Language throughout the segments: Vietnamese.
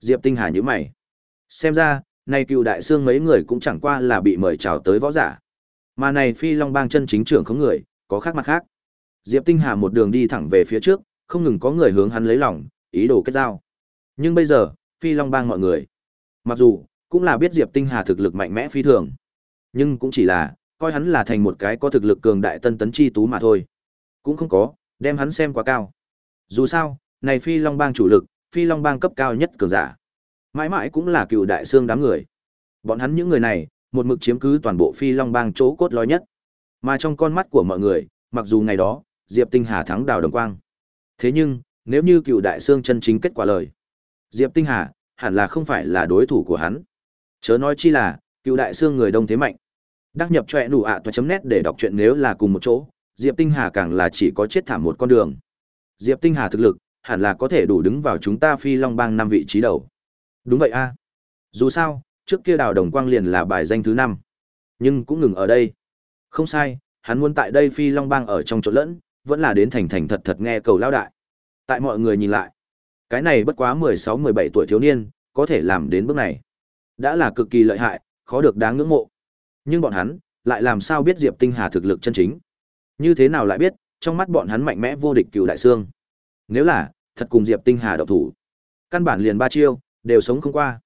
Diệp Tinh Hà nhíu mày. Xem ra, nay cựu đại xương mấy người cũng chẳng qua là bị mời chào tới võ giả. Mà này phi long bang chân chính trưởng không người, có khác mặt khác. Diệp Tinh Hà một đường đi thẳng về phía trước, không ngừng có người hướng hắn lấy lòng, ý đồ kết giao. Nhưng bây giờ, phi long bang mọi người, mặc dù cũng là biết Diệp Tinh Hà thực lực mạnh mẽ phi thường, nhưng cũng chỉ là coi hắn là thành một cái có thực lực cường đại tân tấn chi tú mà thôi. Cũng không có, đem hắn xem quá cao. Dù sao, này phi long bang chủ lực, phi long bang cấp cao nhất cường giả. Mãi mãi cũng là cựu đại xương đám người. Bọn hắn những người này, một mực chiếm cứ toàn bộ phi long bang chỗ cốt lõi nhất. Mà trong con mắt của mọi người, mặc dù ngày đó, Diệp Tinh Hà thắng đào đồng quang. Thế nhưng, nếu như cựu đại xương chân chính kết quả lời, Diệp Tinh Hà hẳn là không phải là đối thủ của hắn. Chớ nói chi là, cựu đại xương người đông thế mạnh. Đăng nhập choẹ nụ ạ toa chấm nét để đọc truyện nếu là cùng một chỗ, Diệp Tinh Hà càng là chỉ có chết thảm một con đường. Diệp Tinh Hà thực lực, hẳn là có thể đủ đứng vào chúng ta phi long bang năm vị trí đầu. Đúng vậy a. Dù sao, trước kia đào đồng quang liền là bài danh thứ năm. Nhưng cũng ngừng ở đây. Không sai hắn muốn tại đây phi long bang ở trong chỗ lẫn vẫn là đến thành thành thật thật nghe cầu lao đại. Tại mọi người nhìn lại cái này bất quá mười sáu mười bảy tuổi thiếu niên có thể làm đến bước này. Đã là cực kỳ lợi hại khó được đáng ngưỡng mộ. Nhưng bọn hắn lại làm sao biết diệp tinh hà thực lực chân chính? Như thế nào lại biết trong mắt bọn hắn mạnh mẽ vô địch cựu đại sương nếu là thật cùng diệp tinh hà đậu thủ căn bản liền ba chiêu đều sống không qua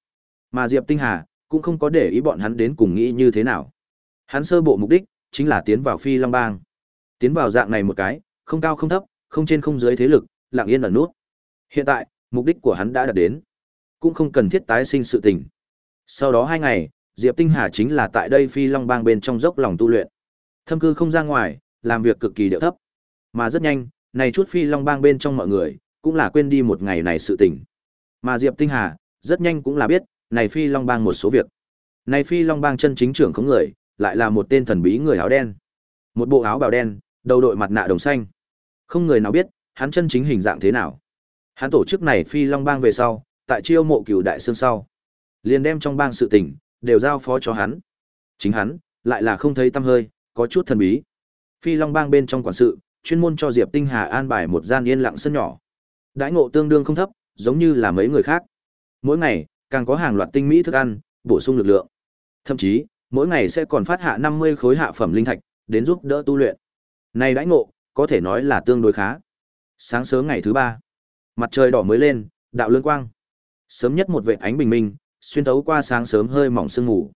mà diệp tinh hà cũng không có để ý bọn hắn đến cùng nghĩ như thế nào. Hắn sơ bộ mục đích chính là tiến vào Phi Long Bang. Tiến vào dạng này một cái, không cao không thấp, không trên không dưới thế lực, lặng yên ở nút. Hiện tại, mục đích của hắn đã đạt đến, cũng không cần thiết tái sinh sự tình. Sau đó hai ngày, Diệp Tinh Hà chính là tại đây Phi Long Bang bên trong dốc lòng tu luyện. Thâm cư không ra ngoài, làm việc cực kỳ điệu thấp. Mà rất nhanh, này chút Phi Long Bang bên trong mọi người, cũng là quên đi một ngày này sự tình. Mà Diệp Tinh Hà, rất nhanh cũng là biết, này phi long bang một số việc. Này phi long bang chân chính trưởng không người lại là một tên thần bí người áo đen. Một bộ áo bào đen đầu đội mặt nạ đồng xanh. Không người nào biết hắn chân chính hình dạng thế nào. Hắn tổ chức này phi long bang về sau tại chiêu mộ cửu đại xương sau. Liền đem trong bang sự tình đều giao phó cho hắn. Chính hắn lại là không thấy tâm hơi có chút thần bí. Phi long bang bên trong quản sự chuyên môn cho diệp tinh hà an bài một gian yên lặng sân nhỏ đãi ngộ tương đương không thấp giống như là mấy người khác mỗi ngày càng có hàng loạt tinh mỹ thức ăn, bổ sung lực lượng. Thậm chí, mỗi ngày sẽ còn phát hạ 50 khối hạ phẩm linh thạch, đến giúp đỡ tu luyện. Này đãi ngộ, có thể nói là tương đối khá. Sáng sớm ngày thứ ba, mặt trời đỏ mới lên, đạo lươn quang. Sớm nhất một vệt ánh bình minh, xuyên thấu qua sáng sớm hơi mỏng sương mù.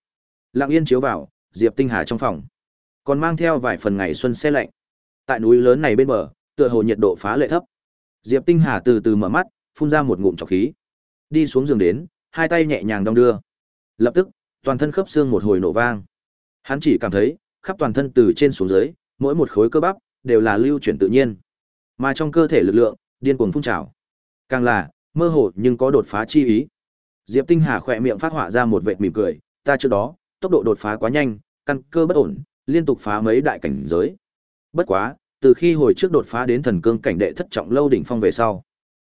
Lặng yên chiếu vào, Diệp Tinh Hà trong phòng, còn mang theo vài phần ngày xuân xe lạnh. Tại núi lớn này bên bờ, tựa hồ nhiệt độ phá lệ thấp. Diệp Tinh Hà từ từ mở mắt, phun ra một ngụm trọc khí. Đi xuống giường đến, hai tay nhẹ nhàng đong đưa. Lập tức, toàn thân khớp xương một hồi nổ vang. Hắn chỉ cảm thấy, khắp toàn thân từ trên xuống dưới, mỗi một khối cơ bắp đều là lưu chuyển tự nhiên. Mà trong cơ thể lực lượng, điên cuồng phun trào. Càng là mơ hồ nhưng có đột phá chi ý. Diệp Tinh Hà khỏe miệng phát họa ra một vệt mỉm cười, ta trước đó, tốc độ đột phá quá nhanh, căn cơ bất ổn, liên tục phá mấy đại cảnh giới. Bất quá, từ khi hồi trước đột phá đến thần cương cảnh đệ thất trọng lâu đỉnh phong về sau,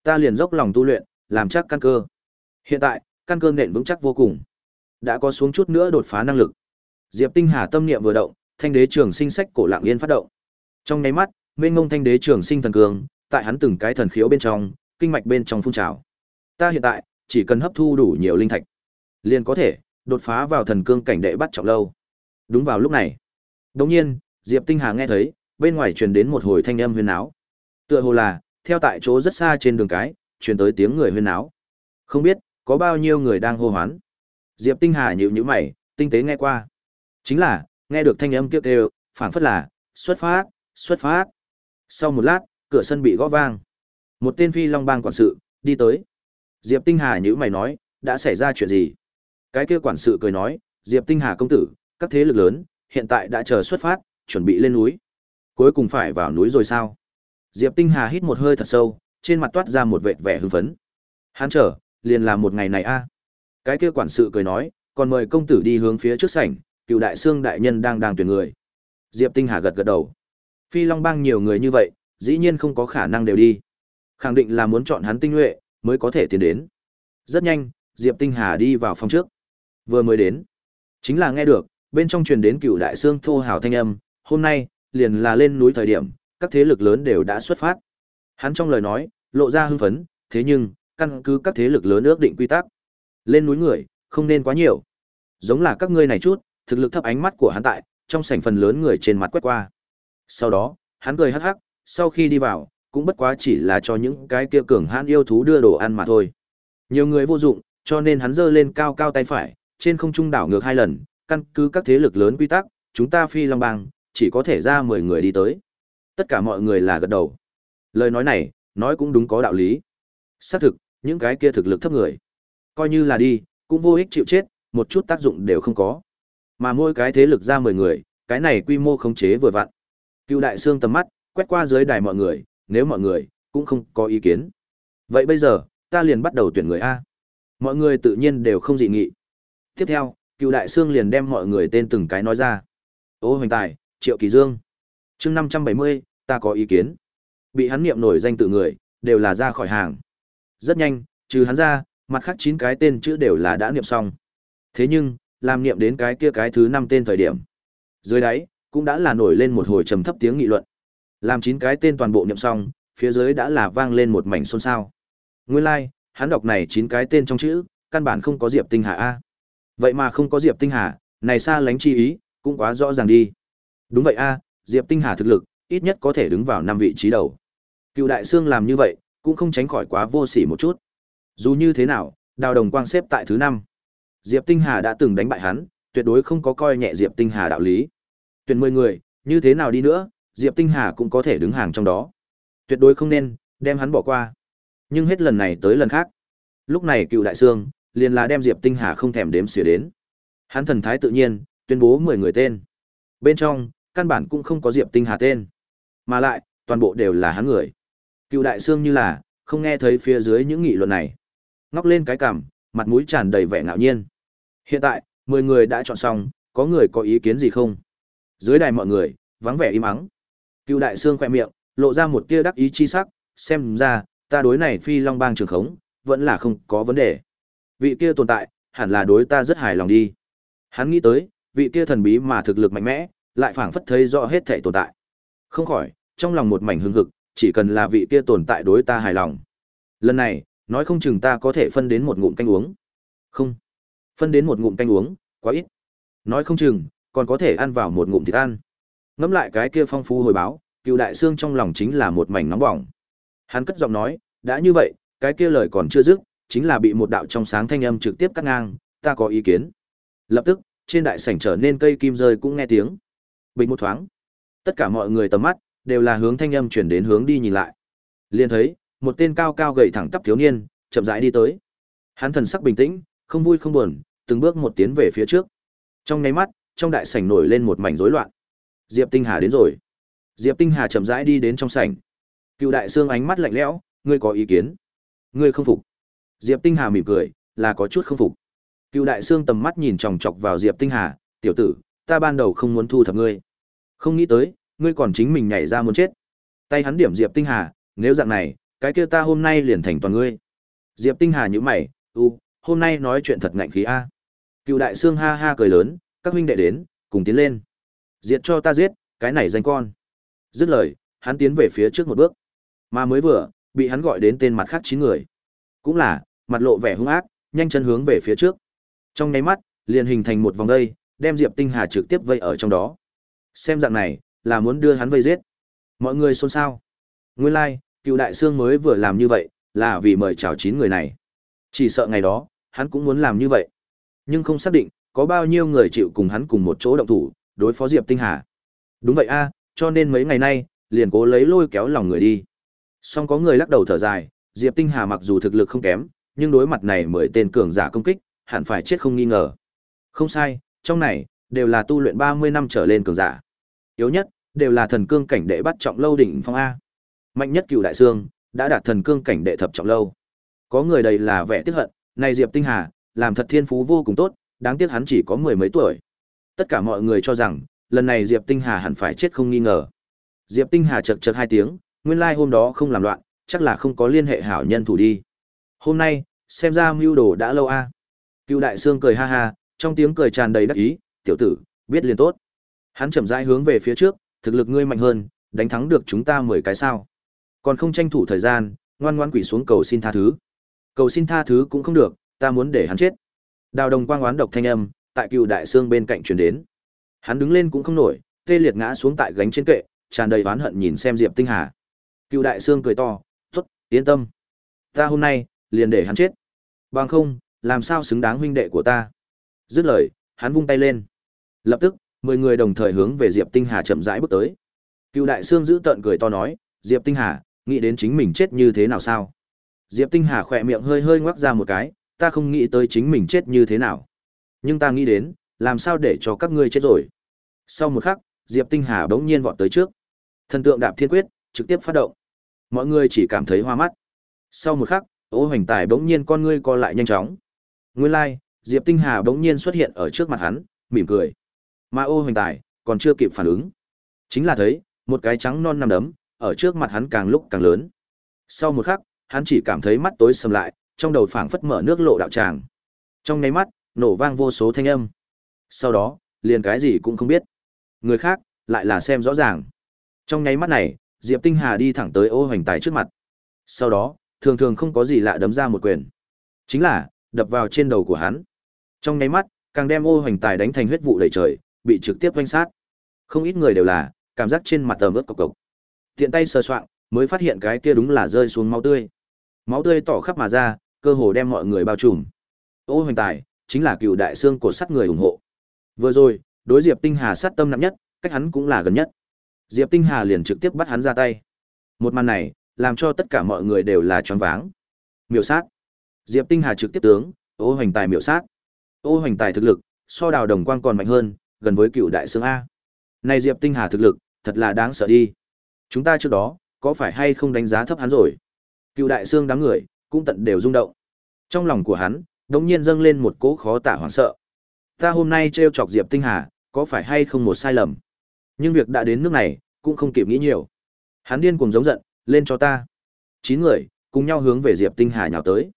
ta liền dốc lòng tu luyện, làm chắc căn cơ. Hiện tại, căn cơ nền vững chắc vô cùng. Đã có xuống chút nữa đột phá năng lực. Diệp Tinh Hà tâm niệm vừa động, thanh đế trường sinh sách cổ lặng yên phát động. Trong nháy mắt, mênh mông thanh đế trường sinh thần cường, tại hắn từng cái thần khiếu bên trong, kinh mạch bên trong phun trào. Ta hiện tại chỉ cần hấp thu đủ nhiều linh thạch, liền có thể đột phá vào thần cương cảnh đệ bắt trọng lâu. Đúng vào lúc này, đột nhiên, Diệp Tinh Hà nghe thấy bên ngoài truyền đến một hồi thanh âm huyên náo. Tựa hồ là theo tại chỗ rất xa trên đường cái, truyền tới tiếng người huyên náo. Không biết có bao nhiêu người đang hô hoán. Diệp Tinh Hà nhíu nhíu mày, tinh tế nghe qua. Chính là, nghe được thanh âm kia kêu, phảng phất là, xuất phát, xuất phát. Sau một lát, cửa sân bị gõ vang. Một tên phi long bang quản sự, đi tới. Diệp Tinh Hà nhíu mày nói, đã xảy ra chuyện gì? Cái kia quản sự cười nói, Diệp Tinh Hà công tử, các thế lực lớn, hiện tại đã chờ xuất phát, chuẩn bị lên núi. Cuối cùng phải vào núi rồi sao? Diệp Tinh Hà hít một hơi thật sâu, trên mặt toát ra một vệt vẻ hưng phấn. Hắn chờ, liền làm một ngày này a. Cái kia quản sự cười nói còn mời công tử đi hướng phía trước sảnh cựu đại sương đại nhân đang đang tuyển người. Diệp tinh hà gật gật đầu. Phi long bang nhiều người như vậy dĩ nhiên không có khả năng đều đi. Khẳng định là muốn chọn hắn tinh nhuệ mới có thể tiến đến. Rất nhanh diệp tinh hà đi vào phòng trước. Vừa mới đến chính là nghe được bên trong truyền đến cựu đại sương thô hào thanh âm hôm nay liền là lên núi thời điểm các thế lực lớn đều đã xuất phát hắn trong lời nói lộ ra hưng phấn thế nhưng căn cứ các thế lực lớn ước định quy tắc. Lên núi người, không nên quá nhiều. Giống là các ngươi này chút, thực lực thấp ánh mắt của hắn tại, trong sảnh phần lớn người trên mặt quét qua. Sau đó, hắn cười hắc hắc, sau khi đi vào, cũng bất quá chỉ là cho những cái kia cường hãn yêu thú đưa đồ ăn mà thôi. Nhiều người vô dụng, cho nên hắn giơ lên cao cao tay phải, trên không trung đảo ngược hai lần, căn cứ các thế lực lớn quy tắc, chúng ta phi long bang, chỉ có thể ra 10 người đi tới. Tất cả mọi người là gật đầu. Lời nói này, nói cũng đúng có đạo lý. Xác thực, những cái kia thực lực thấp người, coi như là đi, cũng vô ích chịu chết, một chút tác dụng đều không có. Mà mỗi cái thế lực ra 10 người, cái này quy mô khống chế vừa vặn. Cựu đại xương tầm mắt, quét qua dưới đài mọi người, nếu mọi người cũng không có ý kiến. Vậy bây giờ, ta liền bắt đầu tuyển người a. Mọi người tự nhiên đều không dị nghị. Tiếp theo, Cựu đại xương liền đem mọi người tên từng cái nói ra. Ô Hoành Tài, Triệu Kỳ Dương. Chương 570, ta có ý kiến. Bị hắn niệm nổi danh tự người, đều là ra khỏi hàng. Rất nhanh, trừ hắn ra, mặt khác chín cái tên chữ đều là đã niệm xong. Thế nhưng, làm niệm đến cái kia cái thứ năm tên thời điểm. Dưới đáy, cũng đã là nổi lên một hồi trầm thấp tiếng nghị luận. Làm chín cái tên toàn bộ niệm xong, phía dưới đã là vang lên một mảnh xôn xao. Nguyên lai, like, hắn đọc này chín cái tên trong chữ, căn bản không có Diệp Tinh Hà a. Vậy mà không có Diệp Tinh Hà, này xa lánh chi ý, cũng quá rõ ràng đi. Đúng vậy a, Diệp Tinh Hà thực lực, ít nhất có thể đứng vào năm vị trí đầu. Cựu đại xương làm như vậy, cũng không tránh khỏi quá vô sỉ một chút. Dù như thế nào, Đào Đồng Quang xếp tại thứ năm. Diệp Tinh Hà đã từng đánh bại hắn, tuyệt đối không có coi nhẹ Diệp Tinh Hà đạo lý. Tuyển 10 người, như thế nào đi nữa, Diệp Tinh Hà cũng có thể đứng hàng trong đó. Tuyệt đối không nên đem hắn bỏ qua. Nhưng hết lần này tới lần khác, lúc này Cựu Đại Sương liền là đem Diệp Tinh Hà không thèm đếm xỉa đến. Hắn thần thái tự nhiên, tuyên bố 10 người tên. Bên trong, căn bản cũng không có Diệp Tinh Hà tên, mà lại, toàn bộ đều là hắn người. Cựu Đại Sương như là không nghe thấy phía dưới những nghị luận này. Ngóc lên cái cằm, mặt mũi tràn đầy vẻ ngạo nhiên. Hiện tại, 10 người đã chọn xong, có người có ý kiến gì không? Dưới đài mọi người, vắng vẻ im ắng. Cựu đại xương khỏe miệng, lộ ra một tia đắc ý chi sắc, xem ra, ta đối này phi long bang trường khống, vẫn là không có vấn đề. Vị kia tồn tại, hẳn là đối ta rất hài lòng đi. Hắn nghĩ tới, vị kia thần bí mà thực lực mạnh mẽ, lại phảng phất thấy rõ hết thảy tồn tại. Không khỏi, trong lòng một mảnh hưng hực, chỉ cần là vị kia tồn tại đối ta hài lòng. Lần này, nói không chừng ta có thể phân đến một ngụm canh uống. Không, phân đến một ngụm canh uống, quá ít. Nói không chừng, còn có thể ăn vào một ngụm thịt ăn. Ngẫm lại cái kia phong phú hồi báo, cựu đại xương trong lòng chính là một mảnh nóng bỏng. Hắn cất giọng nói, đã như vậy, cái kia lời còn chưa dứt, chính là bị một đạo trong sáng thanh âm trực tiếp cắt ngang, ta có ý kiến. Lập tức, trên đại sảnh trở nên cây kim rơi cũng nghe tiếng. Bình một thoáng, tất cả mọi người tầm mắt đều là hướng thanh âm chuyển đến hướng đi nhìn lại. Liền thấy, một tên cao cao gầy thẳng tắp thiếu niên, chậm rãi đi tới. Hắn thần sắc bình tĩnh, không vui không buồn, từng bước một tiến về phía trước. Trong nháy mắt, trong đại sảnh nổi lên một mảnh rối loạn. Diệp Tinh Hà đến rồi. Diệp Tinh Hà chậm rãi đi đến trong sảnh. Cựu đại xương ánh mắt lạnh lẽo, ngươi có ý kiến? Ngươi không phục? Diệp Tinh Hà mỉm cười, là có chút không phục. Cựu đại xương tầm mắt nhìn chòng chọc vào Diệp Tinh Hà, tiểu tử, ta ban đầu không muốn thu thập ngươi, không nghĩ tới, ngươi còn chính mình nhảy ra muốn chết. Tay hắn điểm Diệp Tinh Hà, nếu dạng này, cái kia ta hôm nay liền thành toàn ngươi. Diệp Tinh Hà nhíu mày, u, hôm nay nói chuyện thật ngạnh khí a. Cựu đại xương ha ha cười lớn, các huynh đệ đến, cùng tiến lên. Diệt cho ta giết, cái này danh con. Dứt lời, hắn tiến về phía trước một bước. Mà mới vừa, bị hắn gọi đến tên mặt khác chín người. Cũng là, mặt lộ vẻ hung ác, nhanh chân hướng về phía trước. Trong nháy mắt, liền hình thành một vòng đây, đem Diệp Tinh Hà trực tiếp vây ở trong đó. Xem dạng này, là muốn đưa hắn vây giết. Mọi người xôn xao. Nguyên lai, like, cựu đại sương mới vừa làm như vậy, là vì mời chào chín người này. Chỉ sợ ngày đó, hắn cũng muốn làm như vậy. Nhưng không xác định, có bao nhiêu người chịu cùng hắn cùng một chỗ động thủ, đối phó Diệp Tinh Hà. Đúng vậy a, cho nên mấy ngày nay, liền cố lấy lôi kéo lòng người đi. Song có người lắc đầu thở dài, Diệp Tinh Hà mặc dù thực lực không kém, nhưng đối mặt này mười tên cường giả công kích, hẳn phải chết không nghi ngờ. Không sai, trong này đều là tu luyện 30 năm trở lên cường giả. Yếu nhất đều là thần cương cảnh đệ bắt trọng lâu đỉnh phong a. Mạnh nhất cựu đại xương đã đạt thần cương cảnh đệ thập trọng lâu. Có người đây là vẻ tiếc hận, này Diệp Tinh Hà, làm thật thiên phú vô cùng tốt, đáng tiếc hắn chỉ có mười mấy tuổi. Tất cả mọi người cho rằng, lần này Diệp Tinh Hà hẳn phải chết không nghi ngờ. Diệp Tinh Hà chật chật hai tiếng, nguyên lai like hôm đó không làm loạn, chắc là không có liên hệ hảo nhân thủ đi. Hôm nay, xem ra mưu đồ đã lâu a. À. Cựu đại sương cười ha ha, trong tiếng cười tràn đầy đắc ý, tiểu tử, biết liền tốt. Hắn chậm rãi hướng về phía trước, thực lực ngươi mạnh hơn, đánh thắng được chúng ta mười cái sao. Còn không tranh thủ thời gian, ngoan ngoan quỳ xuống cầu xin tha thứ. Cầu xin tha thứ cũng không được, ta muốn để hắn chết. Đào đồng quang oán độc thanh âm, tại cựu đại xương bên cạnh truyền đến. Hắn đứng lên cũng không nổi, tê liệt ngã xuống tại gánh trên kệ, tràn đầy oán hận nhìn xem Diệp Tinh Hà. Cựu đại xương cười to, "Tốt, yên tâm. Ta hôm nay liền để hắn chết. Bằng không, làm sao xứng đáng huynh đệ của ta?" Dứt lời, hắn vung tay lên. Lập tức, mười người đồng thời hướng về Diệp Tinh Hà chậm rãi bước tới. Cựu đại sương giữ tận cười to nói, "Diệp Tinh Hà, nghĩ đến chính mình chết như thế nào sao?" Diệp Tinh Hà khỏe miệng hơi hơi ngoác ra một cái, ta không nghĩ tới chính mình chết như thế nào. Nhưng ta nghĩ đến, làm sao để cho các ngươi chết rồi. Sau một khắc, Diệp Tinh Hà bỗng nhiên vọt tới trước. Thần tượng đạp thiên quyết, trực tiếp phát động. Mọi người chỉ cảm thấy hoa mắt. Sau một khắc, Ô Hoành Tài bỗng nhiên con ngươi co lại nhanh chóng. Nguyên lai, like, Diệp Tinh Hà bỗng nhiên xuất hiện ở trước mặt hắn, mỉm cười. Ma Ô Hoành Tài còn chưa kịp phản ứng. Chính là thấy, một cái trắng non nằm đấm, ở trước mặt hắn càng lúc càng lớn. Sau một khắc, hắn chỉ cảm thấy mắt tối sầm lại, trong đầu phảng phất mở nước lộ đạo tràng. Trong nháy mắt, nổ vang vô số thanh âm. Sau đó, liền cái gì cũng không biết. Người khác, lại là xem rõ ràng. Trong nháy mắt này, Diệp Tinh Hà đi thẳng tới ô hoành tài trước mặt. Sau đó, thường thường không có gì lạ đấm ra một quyền. Chính là, đập vào trên đầu của hắn. Trong nháy mắt, càng đem ô hoành tài đánh thành huyết vụ đầy trời, bị trực tiếp quanh sát. Không ít người đều là, cảm giác trên mặt tầm ướt cộc cộc. Tiện tay sờ soạng, mới phát hiện cái kia đúng là rơi xuống máu tươi. Máu tươi tỏ khắp mà ra, cơ hồ đem mọi người bao trùm. Ô hoành tài, chính là cựu đại xương của sắt người ủng hộ. Vừa rồi, đối Diệp Tinh Hà sát tâm nặng nhất, cách hắn cũng là gần nhất. Diệp Tinh Hà liền trực tiếp bắt hắn ra tay. Một màn này, làm cho tất cả mọi người đều là choáng váng. Miểu sát. Diệp Tinh Hà trực tiếp tướng, ô hoành tài miểu sát. Ô hoành tài thực lực, so đào đồng quang còn mạnh hơn, gần với cựu đại sương A. Này Diệp Tinh Hà thực lực, thật là đáng sợ đi. Chúng ta trước đó, có phải hay không đánh giá thấp hắn rồi? Cựu đại sương đám người, cũng tận đều rung động. Trong lòng của hắn, đống nhiên dâng lên một cỗ khó tả hoảng sợ. Ta hôm nay trêu chọc Diệp Tinh Hà, có phải hay không một sai lầm? Nhưng việc đã đến nước này, cũng không kịp nghĩ nhiều. Hắn điên cuồng giống giận, lên cho ta. Chín người, cùng nhau hướng về Diệp Tinh Hà nhào tới.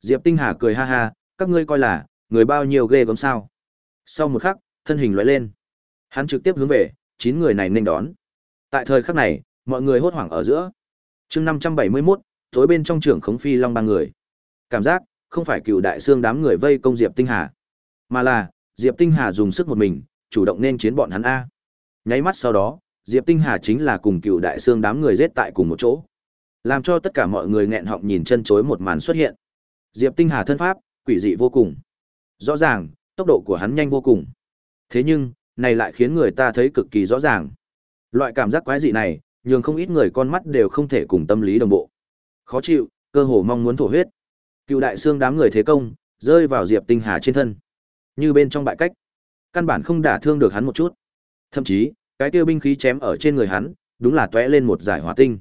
Diệp Tinh Hà cười ha ha, các ngươi coi là, người bao nhiêu ghê gớm sao. Sau một khắc, thân hình loại lên. Hắn trực tiếp hướng về, chín người này nên đón. Tại thời khắc này, mọi người hốt hoảng ở giữa. chương 571, tối bên trong trưởng khống phi long ba người. Cảm giác, không phải cựu đại xương đám người vây công Diệp Tinh Hà, mà là Diệp Tinh Hà dùng sức một mình, chủ động nên chiến bọn hắn a. Nháy mắt sau đó, Diệp Tinh Hà chính là cùng cựu đại xương đám người giết tại cùng một chỗ. Làm cho tất cả mọi người nghẹn họng nhìn chân chối một màn xuất hiện. Diệp Tinh Hà thân pháp, quỷ dị vô cùng. Rõ ràng, tốc độ của hắn nhanh vô cùng. Thế nhưng, này lại khiến người ta thấy cực kỳ rõ ràng. Loại cảm giác quái dị này, nhường không ít người con mắt đều không thể cùng tâm lý đồng bộ. Khó chịu, cơ hồ mong muốn thổ huyết. Cựu đại xương đám người thế công, rơi vào Diệp Tinh Hà trên thân. Như bên trong bại cách, căn bản không đả thương được hắn một chút. Thậm chí, cái kia binh khí chém ở trên người hắn, đúng là tóe lên một giải hỏa tinh.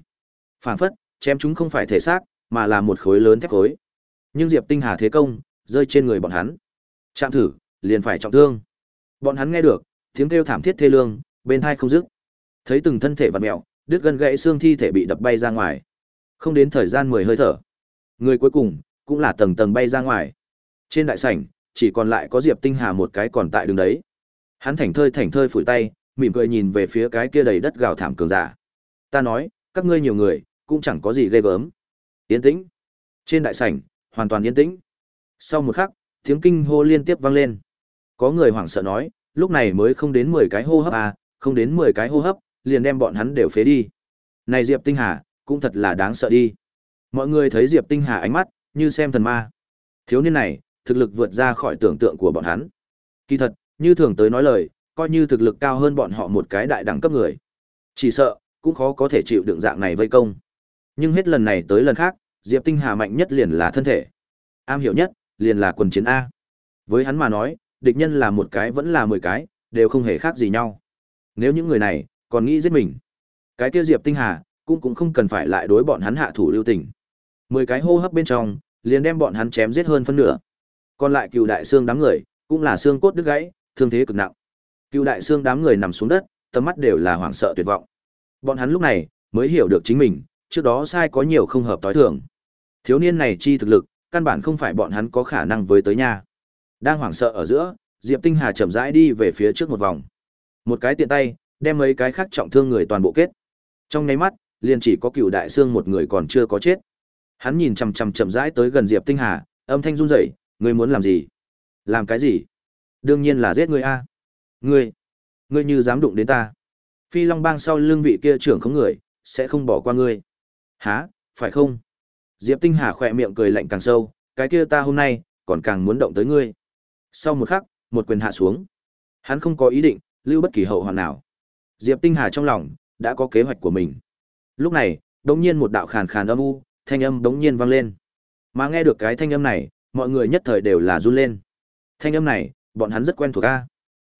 Phản phất, chém chúng không phải thể xác, mà là một khối lớn thép khối. Nhưng Diệp Tinh Hà thế công, rơi trên người bọn hắn. Chạm thử, liền phải trọng thương. Bọn hắn nghe được, tiếng kêu thảm thiết thê lương, bên tai không dứt. Thấy từng thân thể vặn mèo, đứt gân gãy xương thi thể bị đập bay ra ngoài. Không đến thời gian 10 hơi thở. Người cuối cùng, cũng là tầng tầng bay ra ngoài. Trên đại sảnh, chỉ còn lại có Diệp Tinh Hà một cái còn tại đường đấy. Hắn thảnh thơi thảnh thơi phủi tay, mỉm cười nhìn về phía cái kia đầy đất gào thảm cường giả. Ta nói, các ngươi nhiều người, cũng chẳng có gì ghê gớm. Yên tĩnh. Trên đại sảnh, hoàn toàn yên tĩnh. Sau một khắc, tiếng kinh hô liên tiếp vang lên. Có người hoảng sợ nói, lúc này mới không đến 10 cái hô hấp à, không đến 10 cái hô hấp, liền đem bọn hắn đều phế đi. Này Diệp Tinh Hà, cũng thật là đáng sợ đi. Mọi người thấy Diệp Tinh Hà ánh mắt, như xem thần ma. Thiếu niên này, thực lực vượt ra khỏi tưởng tượng của bọn hắn. Kỳ thật, như thường tới nói lời, coi như thực lực cao hơn bọn họ một cái đại đẳng cấp người. Chỉ sợ, cũng khó có thể chịu đựng dạng này vây công. Nhưng hết lần này tới lần khác, Diệp Tinh Hà mạnh nhất liền là thân thể. Am hiểu nhất, liền là quần chiến A. Với hắn mà nói, địch nhân là một cái vẫn là mười cái, đều không hề khác gì nhau. Nếu những người này, còn nghĩ giết mình. Cái kia Diệp Tinh Hà, cũng cũng không cần phải lại đối bọn hắn hạ thủ lưu tình. Mười cái hô hấp bên trong, liền đem bọn hắn chém giết hơn phân nửa. Còn lại cựu đại xương đám người, cũng là xương cốt đứt gãy, thương thế cực nặng. Cựu đại xương đám người nằm xuống đất, tầm mắt đều là hoảng sợ tuyệt vọng. Bọn hắn lúc này mới hiểu được chính mình, trước đó sai có nhiều không hợp tối thường. Thiếu niên này chi thực lực, căn bản không phải bọn hắn có khả năng với tới nhà. Đang hoảng sợ ở giữa, Diệp Tinh Hà chậm rãi đi về phía trước một vòng. Một cái tiện tay, đem mấy cái khác trọng thương người toàn bộ kết. Trong nháy mắt, liền chỉ có cửu đại xương một người còn chưa có chết. Hắn nhìn chằm chằm chậm rãi tới gần Diệp Tinh Hà, âm thanh run rẩy, ngươi muốn làm gì? Làm cái gì? Đương nhiên là giết ngươi a. Ngươi, ngươi như dám đụng đến ta. Phi Long Bang sau lưng vị kia trưởng không người, sẽ không bỏ qua ngươi. Hả, phải không? Diệp Tinh Hà khỏe miệng cười lạnh càng sâu, cái kia ta hôm nay, còn càng muốn động tới ngươi. Sau một khắc, một quyền hạ xuống. Hắn không có ý định, lưu bất kỳ hậu hoạn nào. Diệp Tinh Hà trong lòng, đã có kế hoạch của mình. Lúc này, đống nhiên một đạo khàn khàn âm u, thanh âm đống nhiên vang lên. Mà nghe được cái thanh âm này, mọi người nhất thời đều là run lên. Thanh âm này, bọn hắn rất quen thuộc a.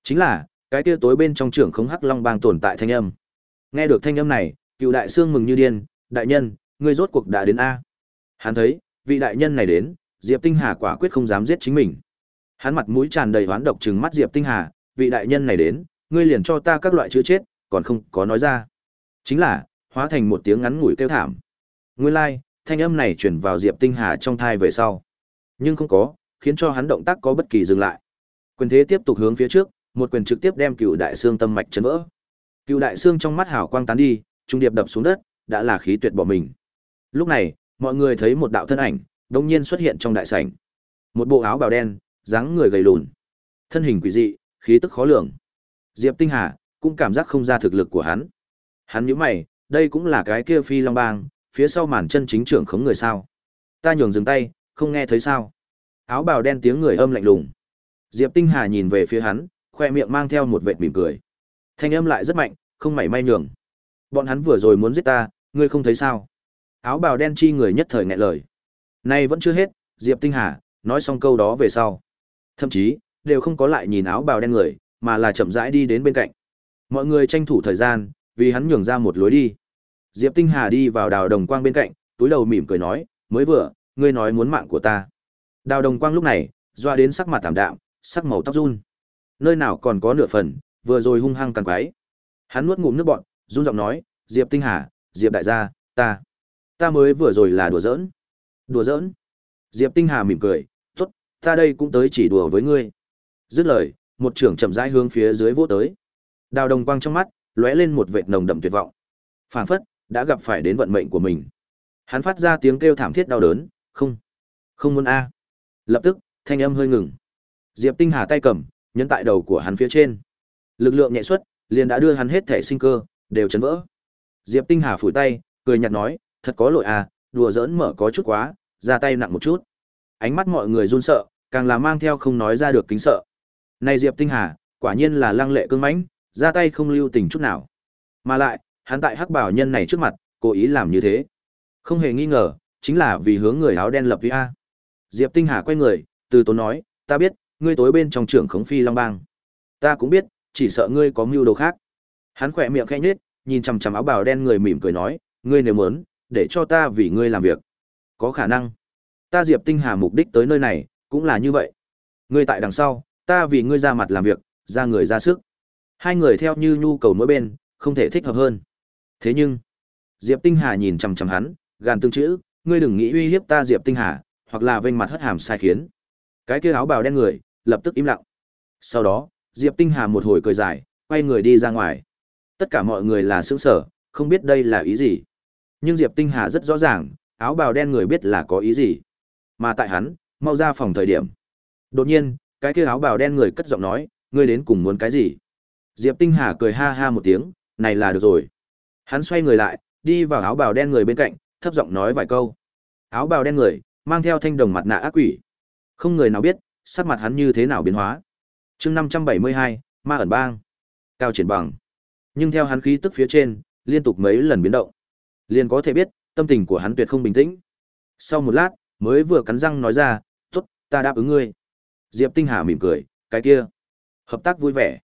Chính là, cái kia tối bên trong trưởng không hắc long bang tồn tại thanh âm. Nghe được thanh âm này, cựu đại sương mừng như điên, đại nhân, ngươi rốt cuộc đã đến a. Hắn thấy, vị đại nhân này đến, Diệp Tinh Hà quả quyết không dám giết chính mình. Hắn mặt mũi tràn đầy oán độc trừng mắt Diệp Tinh Hà, vị đại nhân này đến, ngươi liền cho ta các loại chữ chết, còn không có nói ra. Chính là, hóa thành một tiếng ngắn ngủi kêu thảm. Nguyên lai, like, thanh âm này truyền vào Diệp Tinh Hà trong thai về sau. Nhưng không có, khiến cho hắn động tác có bất kỳ dừng lại. Quyền thế tiếp tục hướng phía trước, một quyền trực tiếp đem Cựu Đại Xương tâm mạch chấn vỡ. Cựu Đại Xương trong mắt hào quang tán đi, trung điệp đập xuống đất, đã là khí tuyệt bỏ mình. Lúc này, mọi người thấy một đạo thân ảnh, đông nhiên xuất hiện trong đại sảnh. Một bộ áo bào đen, dáng người gầy lùn, thân hình quỷ dị, khí tức khó lường. Diệp Tinh Hà cũng cảm giác không ra thực lực của hắn. Hắn nhíu mày, đây cũng là cái kia Phi Long Bang, phía sau màn chân chính trưởng khống người sao? Ta nhường dừng tay, không nghe thấy sao? Áo bào đen tiếng người âm lạnh lùng. Diệp Tinh Hà nhìn về phía hắn, khoe miệng mang theo một vệt mỉm cười. Thanh âm lại rất mạnh, không mảy may nhường. Bọn hắn vừa rồi muốn giết ta, ngươi không thấy sao? Áo bào đen chi người nhất thời nghẹn lời. Nay vẫn chưa hết, Diệp Tinh Hà nói xong câu đó về sau, thậm chí đều không có lại nhìn áo bào đen người, mà là chậm rãi đi đến bên cạnh. Mọi người tranh thủ thời gian, vì hắn nhường ra một lối đi. Diệp Tinh Hà đi vào Đào Đồng Quang bên cạnh, túi đầu mỉm cười nói, mới vừa, ngươi nói muốn mạng của ta. Đào Đồng Quang lúc này, doa đến sắc mặt tạm đạm, sắc màu tóc run. Nơi nào còn có nửa phần, vừa rồi hung hăng càng quái. Hắn nuốt ngụm nước bọt, run giọng nói, Diệp Tinh Hà, Diệp đại gia, ta, ta mới vừa rồi là đùa giỡn. Đùa giỡn? Diệp Tinh Hà mỉm cười, tốt, ta đây cũng tới chỉ đùa với ngươi. Dứt lời, một trưởng chậm rãi hướng phía dưới vỗ tới. Đào Đồng Quang trong mắt lóe lên một vệt nồng đậm tuyệt vọng. Phảng phất đã gặp phải đến vận mệnh của mình. Hắn phát ra tiếng kêu thảm thiết đau đớn, "Không, không muốn a." Lập tức, thanh âm hơi ngừng. Diệp Tinh Hà tay cầm, nhấn tại đầu của hắn phía trên. Lực lượng nhẹ xuất, liền đã đưa hắn hết thể sinh cơ đều chấn vỡ. Diệp Tinh Hà phủi tay, cười nhạt nói, "Thật có lỗi à, đùa giỡn mở có chút quá, ra tay nặng một chút." Ánh mắt mọi người run sợ, càng là mang theo không nói ra được kính sợ. Này Diệp Tinh Hà, quả nhiên là lăng lệ cương mãnh, ra tay không lưu tình chút nào. Mà lại, hắn tại hắc bảo nhân này trước mặt, cố ý làm như thế. Không hề nghi ngờ, chính là vì hướng người áo đen lập vi a. Diệp Tinh Hà quay người, từ tốn nói, ta biết, ngươi tối bên trong trưởng khống phi long bang. Ta cũng biết, chỉ sợ ngươi có mưu đồ khác. Hắn khỏe miệng khẽ nhếch, nhìn chằm chằm áo bào đen người mỉm cười nói, ngươi nếu muốn, để cho ta vì ngươi làm việc. Có khả năng. Ta Diệp Tinh Hà mục đích tới nơi này, cũng là như vậy. Ngươi tại đằng sau, ta vì ngươi ra mặt làm việc, ra người ra sức. Hai người theo như nhu cầu mỗi bên, không thể thích hợp hơn. Thế nhưng, Diệp Tinh Hà nhìn chằm chằm hắn, gàn tương chữ, ngươi đừng nghĩ uy hiếp ta Diệp Tinh Hà, hoặc là vênh mặt hất hàm sai khiến. Cái kia áo bào đen người, lập tức im lặng. Sau đó, Diệp Tinh Hà một hồi cười dài, quay người đi ra ngoài. Tất cả mọi người là sững sờ, không biết đây là ý gì. Nhưng Diệp Tinh Hà rất rõ ràng, áo bào đen người biết là có ý gì. Mà tại hắn, mau ra phòng thời điểm. Đột nhiên, cái kia áo bào đen người cất giọng nói, ngươi đến cùng muốn cái gì? Diệp Tinh Hà cười ha ha một tiếng, này là được rồi. Hắn xoay người lại, đi vào áo bào đen người bên cạnh, thấp giọng nói vài câu. Áo bào đen người, mang theo thanh đồng mặt nạ ác quỷ. Không người nào biết, sắc mặt hắn như thế nào biến hóa. chương 572, ma ẩn bang. Cao triển bằng. Nhưng theo hắn khí tức phía trên, liên tục mấy lần biến động. Liền có thể biết, tâm tình của hắn tuyệt không bình tĩnh. Sau một lát, mới vừa cắn răng nói ra, tốt, ta đáp ứng ngươi. Diệp Tinh Hà mỉm cười, cái kia. Hợp tác vui vẻ.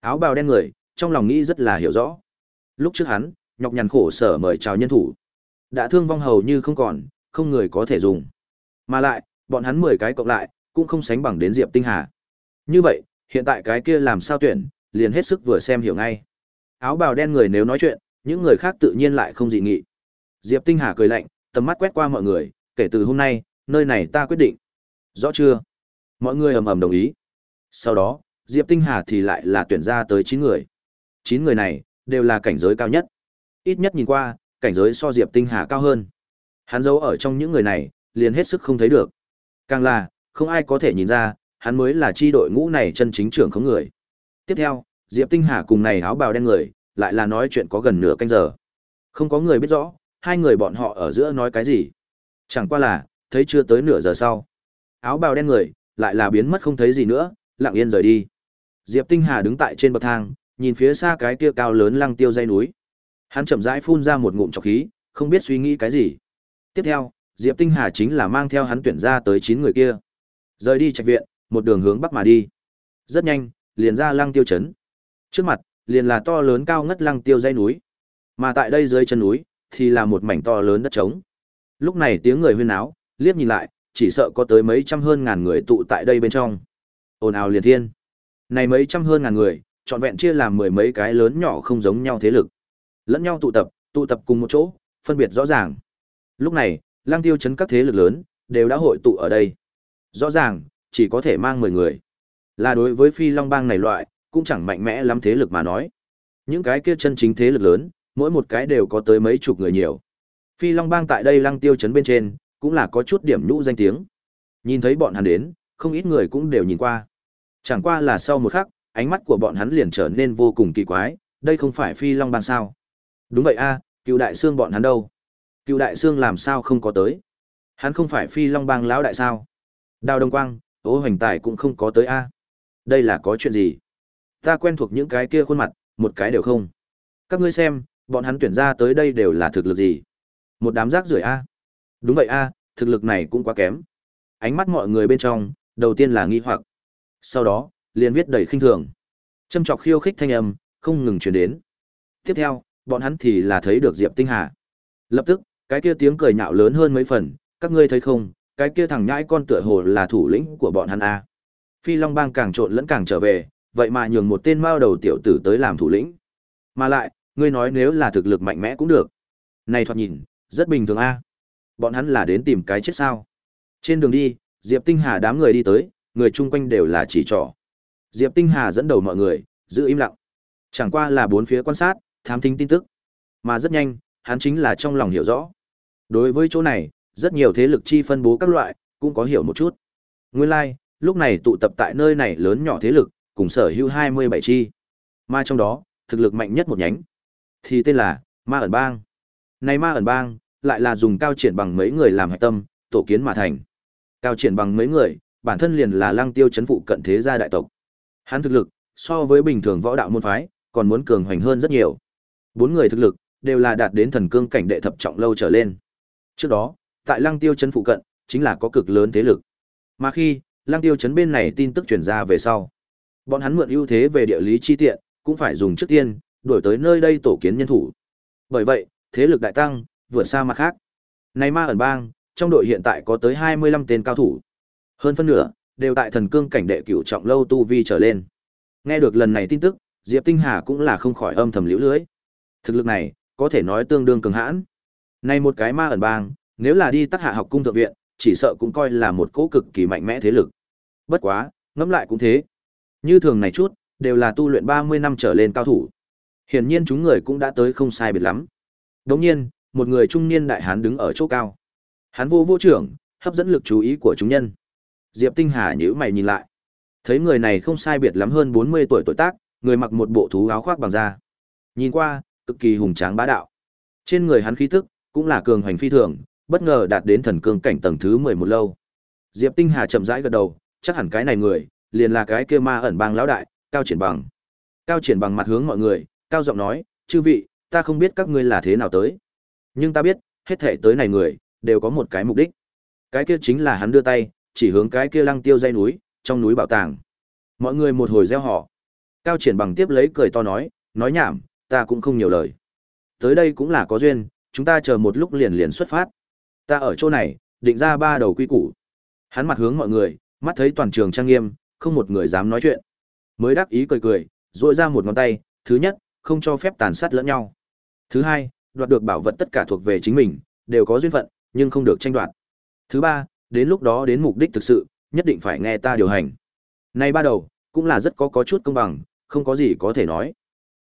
Áo bào đen người, trong lòng nghĩ rất là hiểu rõ. Lúc trước hắn, nhọc nhằn khổ sở mời chào nhân thủ. Đã thương vong hầu như không còn, không người có thể dùng. Mà lại, bọn hắn 10 cái cộng lại, cũng không sánh bằng đến Diệp Tinh Hà. Như vậy, hiện tại cái kia làm sao tuyển, liền hết sức vừa xem hiểu ngay. Áo bào đen người nếu nói chuyện, những người khác tự nhiên lại không dị nghị. Diệp Tinh Hà cười lạnh, tầm mắt quét qua mọi người, kể từ hôm nay, nơi này ta quyết định. Rõ chưa? Mọi người ầm ầm đồng ý. Sau đó, Diệp Tinh Hà thì lại là tuyển ra tới 9 người. 9 người này đều là cảnh giới cao nhất. Ít nhất nhìn qua, cảnh giới so Diệp Tinh Hà cao hơn. Hắn giấu ở trong những người này, liền hết sức không thấy được. Càng là, không ai có thể nhìn ra, hắn mới là chi đội ngũ này chân chính trưởng không người. Tiếp theo, Diệp Tinh Hà cùng này áo bào đen người, lại là nói chuyện có gần nửa canh giờ. Không có người biết rõ, hai người bọn họ ở giữa nói cái gì. Chẳng qua là, thấy chưa tới nửa giờ sau. Áo bào đen người, lại là biến mất không thấy gì nữa, lặng yên rời đi. Diệp Tinh Hà đứng tại trên bậc thang, nhìn phía xa cái kia cao lớn lăng tiêu dây núi. Hắn chậm rãi phun ra một ngụm trọc khí, không biết suy nghĩ cái gì. Tiếp theo, Diệp Tinh Hà chính là mang theo hắn tuyển ra tới 9 người kia. Rời đi trạch viện, một đường hướng bắc mà đi. Rất nhanh, liền ra lăng tiêu chấn. Trước mặt, liền là to lớn cao ngất lăng tiêu dây núi. Mà tại đây dưới chân núi, thì là một mảnh to lớn đất trống. Lúc này tiếng người huyên náo, liếc nhìn lại, chỉ sợ có tới mấy trăm hơn ngàn người tụ tại đây bên trong. Ồn ào liền thiên. Này mấy trăm hơn ngàn người, trọn vẹn chia làm mười mấy cái lớn nhỏ không giống nhau thế lực. Lẫn nhau tụ tập, tụ tập cùng một chỗ, phân biệt rõ ràng. Lúc này, lăng tiêu chấn các thế lực lớn, đều đã hội tụ ở đây. Rõ ràng, chỉ có thể mang mười người. Là đối với phi long bang này loại, cũng chẳng mạnh mẽ lắm thế lực mà nói. Những cái kia chân chính thế lực lớn, mỗi một cái đều có tới mấy chục người nhiều. Phi Long Bang tại đây lăng tiêu chấn bên trên, cũng là có chút điểm nhũ danh tiếng. Nhìn thấy bọn hắn đến, không ít người cũng đều nhìn qua. Chẳng qua là sau một khắc, ánh mắt của bọn hắn liền trở nên vô cùng kỳ quái, đây không phải Phi Long Bang sao? Đúng vậy a, Cựu Đại Sương bọn hắn đâu? Cựu Đại Sương làm sao không có tới? Hắn không phải Phi Long Bang lão đại sao? Đào Đông Quang, Ô Hoành Tài cũng không có tới a. Đây là có chuyện gì? Ta quen thuộc những cái kia khuôn mặt, một cái đều không. Các ngươi xem, bọn hắn tuyển ra tới đây đều là thực lực gì? Một đám rác rưởi a. Đúng vậy a, thực lực này cũng quá kém. Ánh mắt mọi người bên trong, đầu tiên là nghi hoặc. Sau đó, liền viết đầy khinh thường. Châm chọc khiêu khích thanh âm, không ngừng truyền đến. Tiếp theo, bọn hắn thì là thấy được Diệp Tinh Hà. Lập tức, cái kia tiếng cười nhạo lớn hơn mấy phần, các ngươi thấy không, cái kia thằng nhãi con tựa hồ là thủ lĩnh của bọn hắn a. Phi Long Bang càng trộn lẫn càng trở về, vậy mà nhường một tên mao đầu tiểu tử tới làm thủ lĩnh. Mà lại, ngươi nói nếu là thực lực mạnh mẽ cũng được. Này thoạt nhìn, rất bình thường a. Bọn hắn là đến tìm cái chết sao? Trên đường đi, Diệp Tinh Hà đám người đi tới, người chung quanh đều là chỉ trỏ. Diệp Tinh Hà dẫn đầu mọi người, giữ im lặng. Chẳng qua là bốn phía quan sát, thám thính tin tức. Mà rất nhanh, hắn chính là trong lòng hiểu rõ. Đối với chỗ này, rất nhiều thế lực chi phân bố các loại, cũng có hiểu một chút. Nguyên lai, like, lúc này tụ tập tại nơi này lớn nhỏ thế lực, cùng sở hữu 27 chi. Mà trong đó, thực lực mạnh nhất một nhánh, thì tên là Ma ẩn bang. Này Ma ẩn bang, lại là dùng cao triển bằng mấy người làm hạch tâm, tổ kiến mà thành. Cao triển bằng mấy người, bản thân liền là lăng tiêu chấn phụ cận thế gia đại tộc. Hắn thực lực, so với bình thường võ đạo môn phái, còn muốn cường hoành hơn rất nhiều. Bốn người thực lực, đều là đạt đến thần cương cảnh đệ thập trọng lâu trở lên. Trước đó, tại lăng tiêu chấn phụ cận, chính là có cực lớn thế lực. Mà khi, lăng tiêu chấn bên này tin tức truyền ra về sau, bọn hắn mượn ưu thế về địa lý chi tiện, cũng phải dùng trước tiên, đuổi tới nơi đây tổ kiến nhân thủ. Bởi vậy, thế lực đại tăng, vượt xa mặt khác. Này ma ẩn bang, trong đội hiện tại có tới 25 tên cao thủ. Hơn phân nửa, đều tại thần cương cảnh đệ cửu trọng lâu tu vi trở lên. Nghe được lần này tin tức, Diệp Tinh Hà cũng là không khỏi âm thầm liễu lưới. Thực lực này, có thể nói tương đương cường hãn. Này một cái ma ẩn bang, nếu là đi tắc hạ học cung thượng viện, chỉ sợ cũng coi là một cỗ cực kỳ mạnh mẽ thế lực. Bất quá, ngẫm lại cũng thế. Như thường này chút, đều là tu luyện 30 năm trở lên cao thủ. Hiển nhiên chúng người cũng đã tới không sai biệt lắm. Đồng nhiên, một người trung niên đại hán đứng ở chỗ cao. Hắn vô vô trưởng, hấp dẫn lực chú ý của chúng nhân. Diệp Tinh Hà nhíu mày nhìn lại. Thấy người này không sai biệt lắm hơn 40 tuổi tuổi tác, người mặc một bộ thú áo khoác bằng da. Nhìn qua, cực kỳ hùng tráng bá đạo. Trên người hắn khí tức cũng là cường hành phi thường, bất ngờ đạt đến thần cương cảnh tầng thứ 11 lâu. Diệp Tinh Hà chậm rãi gật đầu, chắc hẳn cái này người, liền là cái kia ma ẩn bang lão đại, Cao Triển Bằng. Cao Triển Bằng mặt hướng mọi người, cao giọng nói, "Chư vị, ta không biết các ngươi là thế nào tới, nhưng ta biết, hết thảy tới này người, đều có một cái mục đích. Cái kia chính là hắn đưa tay, chỉ hướng cái kia lăng tiêu dây núi, trong núi bảo tàng." Mọi người một hồi reo hò. Cao Triển Bằng tiếp lấy cười to nói, "Nói nhảm, ta cũng không nhiều lời. Tới đây cũng là có duyên, chúng ta chờ một lúc liền liền xuất phát. Ta ở chỗ này, định ra ba đầu quy củ." Hắn mặt hướng mọi người, mắt thấy toàn trường trang nghiêm, không một người dám nói chuyện. Mới đáp ý cười cười, duỗi ra một ngón tay, thứ nhất, không cho phép tàn sát lẫn nhau. Thứ hai, đoạt được bảo vật tất cả thuộc về chính mình, đều có duyên phận, nhưng không được tranh đoạt. Thứ ba, đến lúc đó đến mục đích thực sự, nhất định phải nghe ta điều hành. Nay ba đầu, cũng là rất có có chút công bằng, không có gì có thể nói.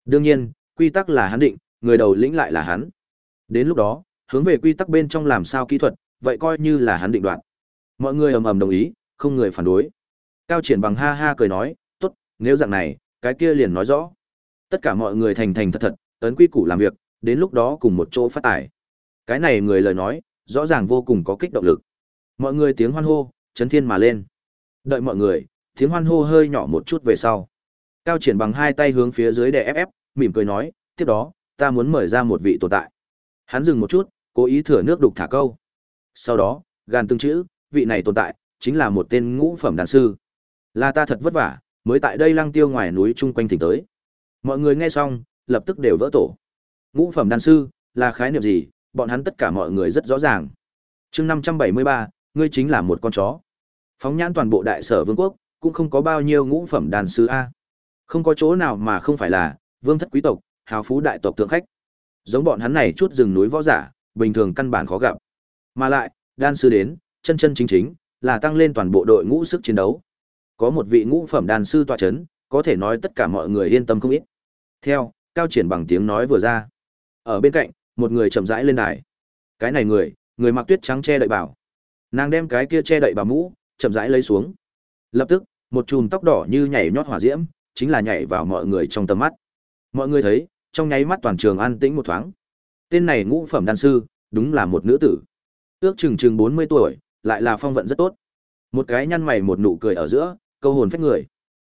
Đương nhiên, quy tắc là hắn định, người đầu lĩnh lại là hắn. Đến lúc đó, hướng về quy tắc bên trong làm sao kỹ thuật, vậy coi như là hắn định đoạt. Mọi người ầm ầm đồng ý, không người phản đối. Cao Triển bằng ha ha cười nói, "Tốt, nếu dạng này, cái kia liền nói rõ." Tất cả mọi người thành thành thật thật, ấn quy củ làm việc, đến lúc đó cùng một chỗ phát tải, Cái này người lời nói, rõ ràng vô cùng có kích động lực. Mọi người tiếng hoan hô, chấn thiên mà lên. Đợi mọi người, tiếng hoan hô hơi nhỏ một chút về sau. Cao triển bằng hai tay hướng phía dưới để ép ép, mỉm cười nói, tiếp đó, ta muốn mời ra một vị tồn tại. Hắn dừng một chút, cố ý thừa nước đục thả câu. Sau đó, gàn từng chữ, vị này tồn tại, chính là một tên ngũ phẩm đàn sư. Là ta thật vất vả, mới tại đây lăng tiêu ngoài núi chung quanh thỉnh tới. Mọi người nghe xong, lập tức đều vỡ tổ. Ngũ phẩm đàn sư, là khái niệm gì, bọn hắn tất cả mọi người rất rõ ràng. chương 573, ngươi chính là một con chó. Phóng nhãn toàn bộ đại sở vương quốc, cũng không có bao nhiêu ngũ phẩm đàn sư A. Không có chỗ nào mà không phải là, vương thất quý tộc, hào phú đại tộc thượng khách. Giống bọn hắn này chút rừng núi võ giả, bình thường căn bản khó gặp. Mà lại, đan sư đến, chân chân chính chính, là tăng lên toàn bộ đội ngũ sức chiến đấu. Có một vị ngũ phẩm đan sư tọa chấn, có thể nói tất cả mọi người yên tâm không ít. Theo, cao triển bằng tiếng nói vừa ra. Ở bên cạnh, một người chậm rãi lên đài. Cái này người, người mặc tuyết trắng che đậy bảo. Nàng đem cái kia che đậy bà mũ, chậm rãi lấy xuống. Lập tức, một chùm tóc đỏ như nhảy nhót hỏa diễm, chính là nhảy vào mọi người trong tầm mắt. Mọi người thấy, trong nháy mắt toàn trường an tĩnh một thoáng. Tên này ngũ phẩm đan sư, đúng là một nữ tử. Ước chừng chừng 40 tuổi, lại là phong vận rất tốt. Một cái nhăn mày một nụ cười ở giữa, câu hồn phách người.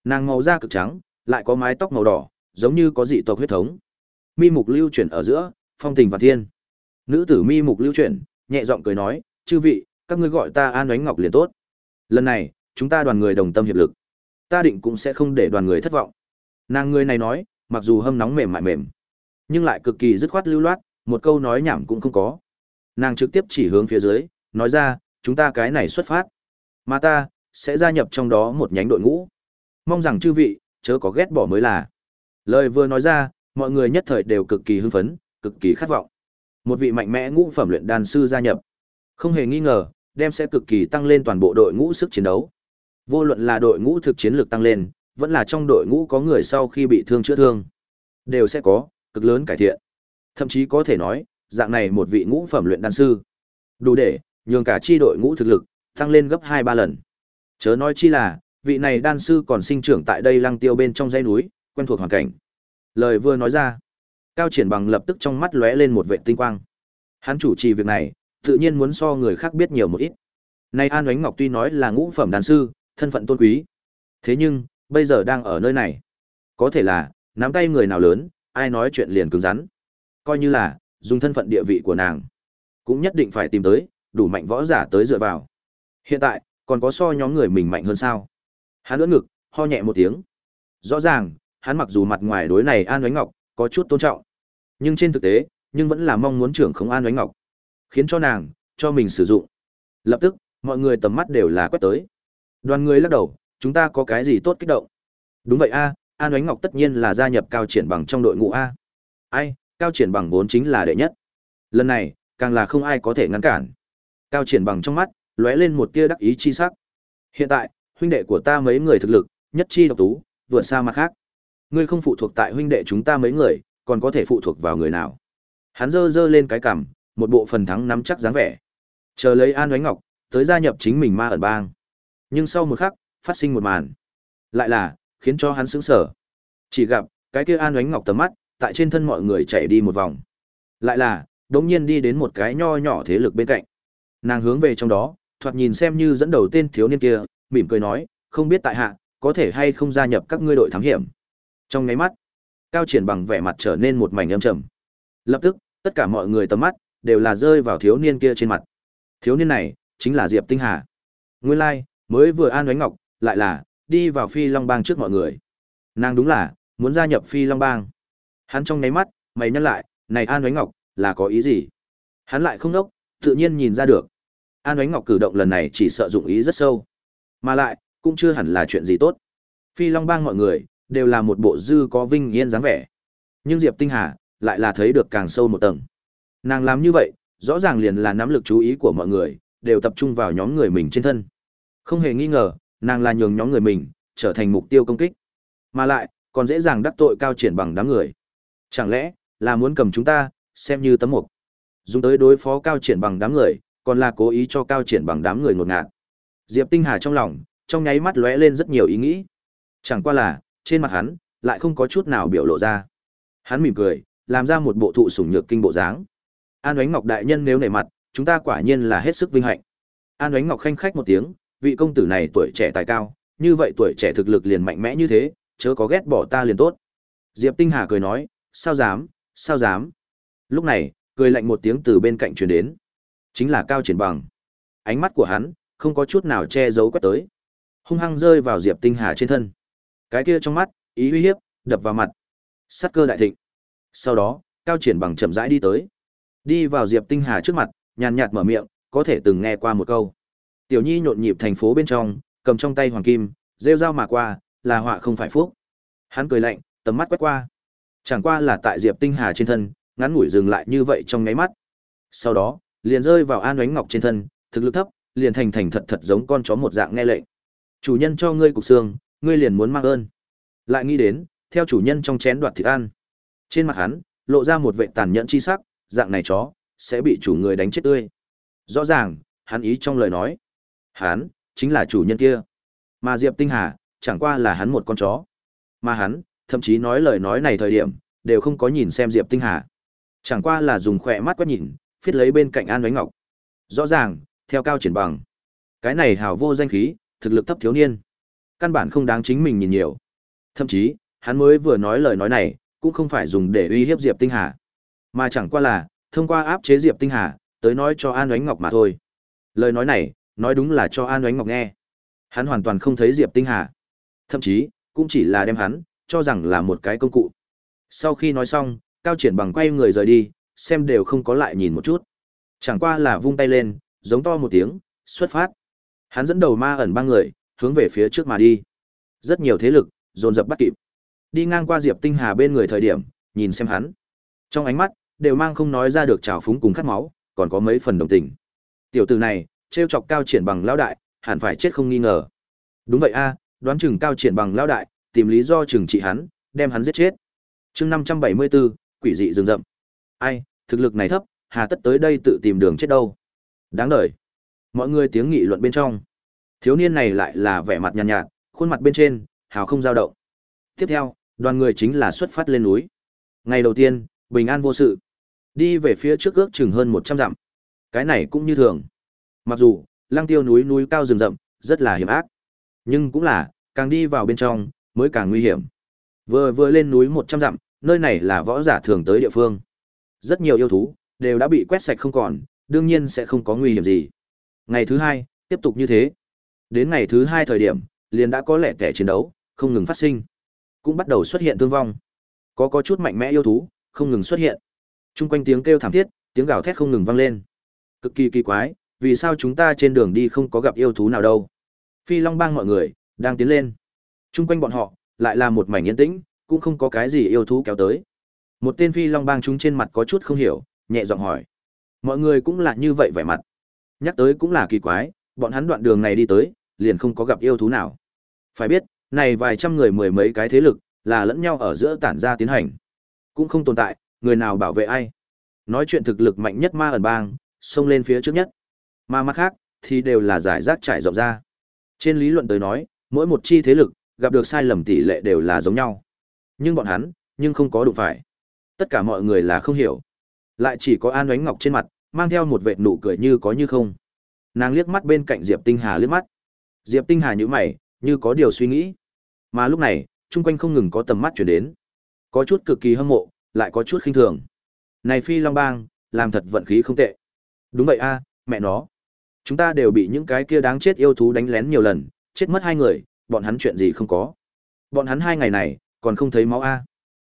Nàng màu da cực trắng, lại có mái tóc màu đỏ, giống như có dị tộc huyết thống. Mi mục lưu chuyển ở giữa, phong tình và thiên. Nữ tử mi mục lưu chuyển, nhẹ giọng cười nói, "Chư vị, các ngươi gọi ta An Ánh Ngọc liền tốt. Lần này, chúng ta đoàn người đồng tâm hiệp lực. Ta định cũng sẽ không để đoàn người thất vọng." Nàng người này nói, mặc dù hâm nóng mềm mại mềm, nhưng lại cực kỳ dứt khoát lưu loát, một câu nói nhảm cũng không có. Nàng trực tiếp chỉ hướng phía dưới, nói ra, chúng ta cái này xuất phát. Mà ta, sẽ gia nhập trong đó một nhánh đội ngũ. Mong rằng chư vị, chớ có ghét bỏ mới là. Lời vừa nói ra, mọi người nhất thời đều cực kỳ hưng phấn, cực kỳ khát vọng. Một vị mạnh mẽ ngũ phẩm luyện đan sư gia nhập. Không hề nghi ngờ, đem sẽ cực kỳ tăng lên toàn bộ đội ngũ sức chiến đấu. Vô luận là đội ngũ thực chiến lực tăng lên, vẫn là trong đội ngũ có người sau khi bị thương chữa thương, đều sẽ có cực lớn cải thiện. Thậm chí có thể nói, dạng này một vị ngũ phẩm luyện đan sư, đủ để nhường cả chi đội ngũ thực lực tăng lên gấp 2 3 lần. Chớ nói chi là, vị này đan sư còn sinh trưởng tại đây lăng tiêu bên trong dãy núi, quen thuộc hoàn cảnh. Lời vừa nói ra, Cao Triển Bằng lập tức trong mắt lóe lên một vệt tinh quang. Hắn chủ trì việc này, tự nhiên muốn so người khác biết nhiều một ít. Nay An Oánh Ngọc tuy nói là ngũ phẩm đan sư, thân phận tôn quý, thế nhưng bây giờ đang ở nơi này, có thể là nắm tay người nào lớn, ai nói chuyện liền cứng rắn. Coi như là dùng thân phận địa vị của nàng, cũng nhất định phải tìm tới đủ mạnh võ giả tới dựa vào. Hiện tại, còn có so nhóm người mình mạnh hơn sao? Hắn ưỡn ngực, ho nhẹ một tiếng. Rõ ràng, hắn mặc dù mặt ngoài đối này An Oánh Ngọc có chút tôn trọng, nhưng trên thực tế, nhưng vẫn là mong muốn trưởng không An Oánh Ngọc, khiến cho nàng cho mình sử dụng. Lập tức, mọi người tầm mắt đều là quét tới. Đoàn người lắc đầu, chúng ta có cái gì tốt kích động? Đúng vậy a, An Oánh Ngọc tất nhiên là gia nhập cao triển bằng trong đội ngũ a. Ai, cao triển bằng vốn chính là đệ nhất. Lần này, càng là không ai có thể ngăn cản. Cao triển bằng trong mắt, lóe lên một tia đắc ý chi sắc. Hiện tại, huynh đệ của ta mấy người thực lực, nhất chi độc tú, vượt xa mặt khác. Ngươi không phụ thuộc tại huynh đệ chúng ta mấy người, còn có thể phụ thuộc vào người nào? Hắn giơ giơ lên cái cằm, một bộ phần thắng nắm chắc dáng vẻ. Chờ lấy An Oánh Ngọc, tới gia nhập chính mình ma ẩn bang. Nhưng sau một khắc, phát sinh một màn. Lại là, khiến cho hắn sững sờ. Chỉ gặp, cái kia An Oánh Ngọc tầm mắt, tại trên thân mọi người chạy đi một vòng. Lại là, đống nhiên đi đến một cái nho nhỏ thế lực bên cạnh. Nàng hướng về trong đó, thoạt nhìn xem như dẫn đầu tên thiếu niên kia, mỉm cười nói, không biết tại hạ, có thể hay không gia nhập các ngươi đội thám hiểm. Trong ngáy mắt, Cao Triển bằng vẻ mặt trở nên một mảnh âm trầm. Lập tức, tất cả mọi người tầm mắt đều là rơi vào thiếu niên kia trên mặt. Thiếu niên này chính là Diệp Tinh Hà. Nguyên lai, like, mới vừa an đánh ngọc, lại là đi vào Phi Long Bang trước mọi người. Nàng đúng là muốn gia nhập Phi Long Bang. Hắn trong nháy mắt, mày nhắc lại, này An Oánh Ngọc, là có ý gì? Hắn lại không đốc, tự nhiên nhìn ra được. An Oánh Ngọc cử động lần này chỉ sợ dụng ý rất sâu. Mà lại, cũng chưa hẳn là chuyện gì tốt. Phi Long Bang mọi người, đều là một bộ dư có vinh yên dáng vẻ. Nhưng Diệp Tinh Hà, lại là thấy được càng sâu một tầng. Nàng làm như vậy, rõ ràng liền là nắm lực chú ý của mọi người, đều tập trung vào nhóm người mình trên thân. Không hề nghi ngờ, nàng là nhường nhóm người mình, trở thành mục tiêu công kích. Mà lại, còn dễ dàng đắc tội cao triển bằng đám người. Chẳng lẽ, là muốn cầm chúng ta, xem như tấm mục. dùng tới đối phó cao triển bằng đám người, còn là cố ý cho cao triển bằng đám người ngột ngạt. Diệp Tinh Hà trong lòng, trong nháy mắt lóe lên rất nhiều ý nghĩ. Chẳng qua là, trên mặt hắn, lại không có chút nào biểu lộ ra. Hắn mỉm cười, làm ra một bộ thụ sủng nhược kinh bộ dáng. An ánh Ngọc đại nhân nếu nể mặt, chúng ta quả nhiên là hết sức vinh hạnh. An ánh Ngọc khanh khách một tiếng, vị công tử này tuổi trẻ tài cao, như vậy tuổi trẻ thực lực liền mạnh mẽ như thế, chớ có ghét bỏ ta liền tốt. Diệp Tinh Hà cười nói, sao dám, sao dám. Lúc này, cười lạnh một tiếng từ bên cạnh truyền đến. Chính là Cao Triển Bằng. Ánh mắt của hắn, không có chút nào che giấu quét tới. Hung hăng rơi vào Diệp Tinh Hà trên thân. Cái kia trong mắt, ý uy hiếp, đập vào mặt. Sát cơ đại thịnh. Sau đó, Cao Triển Bằng chậm rãi đi tới. Đi vào Diệp Tinh Hà trước mặt, nhàn nhạt mở miệng, có thể từng nghe qua một câu. Tiểu Nhi nhộn nhịp thành phố bên trong, cầm trong tay hoàng kim, rêu rao mà qua, là họa không phải phúc. Hắn cười lạnh, tầm mắt quét qua. Chẳng qua là tại Diệp Tinh Hà trên thân, ngắn ngủi dừng lại như vậy trong nháy mắt. Sau đó, liền rơi vào An ánh Ngọc trên thân, thực lực thấp, liền thành thành thật thật giống con chó một dạng nghe lệnh. Chủ nhân cho ngươi cục xương, ngươi liền muốn mang ơn. Lại nghĩ đến, theo chủ nhân trong chén đoạt thịt ăn. Trên mặt hắn, lộ ra một vẻ tàn nhẫn chi sắc, dạng này chó sẽ bị chủ người đánh chết tươi. Rõ ràng, hắn ý trong lời nói, hắn chính là chủ nhân kia. Mà Diệp Tinh Hà, chẳng qua là hắn một con chó. Mà hắn, thậm chí nói lời nói này thời điểm, đều không có nhìn xem Diệp Tinh Hà. Chẳng qua là dùng khỏe mắt quét nhìn, phiết lấy bên cạnh An Ánh Ngọc. Rõ ràng, theo cao triển bằng. Cái này hào vô danh khí, thực lực thấp thiếu niên. Căn bản không đáng chính mình nhìn nhiều. Thậm chí, hắn mới vừa nói lời nói này, cũng không phải dùng để uy hiếp Diệp Tinh Hà. Mà chẳng qua là, thông qua áp chế Diệp Tinh Hà, tới nói cho An Ánh Ngọc mà thôi. Lời nói này, nói đúng là cho An Ánh Ngọc nghe. Hắn hoàn toàn không thấy Diệp Tinh Hà. Thậm chí, cũng chỉ là đem hắn, cho rằng là một cái công cụ. Sau khi nói xong, Cao Triển bằng quay người rời đi, xem đều không có lại nhìn một chút. Chẳng qua là vung tay lên, giống to một tiếng, xuất phát. Hắn dẫn đầu ma ẩn ba người, hướng về phía trước mà đi. Rất nhiều thế lực, dồn dập bắt kịp. Đi ngang qua Diệp Tinh Hà bên người thời điểm, nhìn xem hắn. Trong ánh mắt, đều mang không nói ra được trào phúng cùng khát máu, còn có mấy phần đồng tình. Tiểu tử này, trêu chọc cao triển bằng lão đại, hẳn phải chết không nghi ngờ. Đúng vậy a, đoán chừng cao triển bằng lão đại, tìm lý do chừng trị hắn, đem hắn giết chết. Chương 574, quỷ dị rừng rậm. Ai, thực lực này thấp, hà tất tới đây tự tìm đường chết đâu. Đáng đời. Mọi người tiếng nghị luận bên trong. Thiếu niên này lại là vẻ mặt nhàn nhạt, nhạt, khuôn mặt bên trên, hào không dao động. Tiếp theo, đoàn người chính là xuất phát lên núi. Ngày đầu tiên, bình an vô sự. Đi về phía trước ước chừng hơn 100 dặm. Cái này cũng như thường. Mặc dù, lang tiêu núi núi cao rừng rậm, rất là hiểm ác. Nhưng cũng là, càng đi vào bên trong, mới càng nguy hiểm. Vừa vừa lên núi 100 dặm, nơi này là võ giả thường tới địa phương. Rất nhiều yêu thú, đều đã bị quét sạch không còn, đương nhiên sẽ không có nguy hiểm gì. Ngày thứ hai, tiếp tục như thế. Đến ngày thứ hai thời điểm, liền đã có lẻ tẻ chiến đấu, không ngừng phát sinh. Cũng bắt đầu xuất hiện thương vong. Có có chút mạnh mẽ yêu thú, không ngừng xuất hiện. Trung quanh tiếng kêu thảm thiết, tiếng gào thét không ngừng vang lên. Cực kỳ kỳ quái, vì sao chúng ta trên đường đi không có gặp yêu thú nào đâu? Phi Long Bang mọi người đang tiến lên. Trung quanh bọn họ lại là một mảnh yên tĩnh, cũng không có cái gì yêu thú kéo tới. Một tên Phi Long Bang chúng trên mặt có chút không hiểu, nhẹ giọng hỏi. Mọi người cũng là như vậy vẻ mặt. Nhắc tới cũng là kỳ quái, bọn hắn đoạn đường này đi tới, liền không có gặp yêu thú nào. Phải biết, này vài trăm người mười mấy cái thế lực, là lẫn nhau ở giữa tản ra tiến hành. Cũng không tồn tại, người nào bảo vệ ai. Nói chuyện thực lực mạnh nhất ma ẩn bang, xông lên phía trước nhất. Mà mặt khác, thì đều là giải rác trải rộng ra. Trên lý luận tới nói, mỗi một chi thế lực, gặp được sai lầm tỷ lệ đều là giống nhau. Nhưng bọn hắn, nhưng không có đụng phải. Tất cả mọi người là không hiểu. Lại chỉ có An Ánh Ngọc trên mặt, mang theo một vệt nụ cười như có như không. Nàng liếc mắt bên cạnh Diệp Tinh Hà liếc mắt. Diệp Tinh Hà nhíu mày, như có điều suy nghĩ. Mà lúc này, chung quanh không ngừng có tầm mắt chuyển đến. Có chút cực kỳ hâm mộ, lại có chút khinh thường. Này Phi Long Bang, làm thật vận khí không tệ. Đúng vậy a, mẹ nó. Chúng ta đều bị những cái kia đáng chết yêu thú đánh lén nhiều lần, chết mất hai người, bọn hắn chuyện gì không có. Bọn hắn hai ngày này, còn không thấy máu a.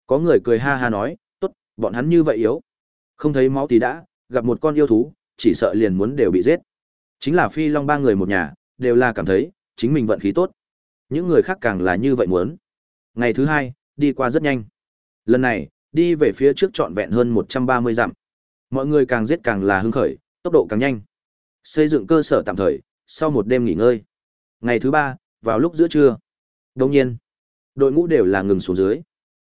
Có người cười ha ha nói, bọn hắn như vậy yếu. Không thấy máu thì đã, gặp một con yêu thú, chỉ sợ liền muốn đều bị giết. Chính là Phi Long ba người một nhà, đều là cảm thấy, chính mình vận khí tốt. Những người khác càng là như vậy muốn. Ngày thứ hai, đi qua rất nhanh. Lần này, đi về phía trước trọn vẹn hơn 130 dặm. Mọi người càng giết càng là hứng khởi, tốc độ càng nhanh. Xây dựng cơ sở tạm thời, sau một đêm nghỉ ngơi. Ngày thứ ba, vào lúc giữa trưa. Đồng nhiên, đội ngũ đều là ngừng xuống dưới.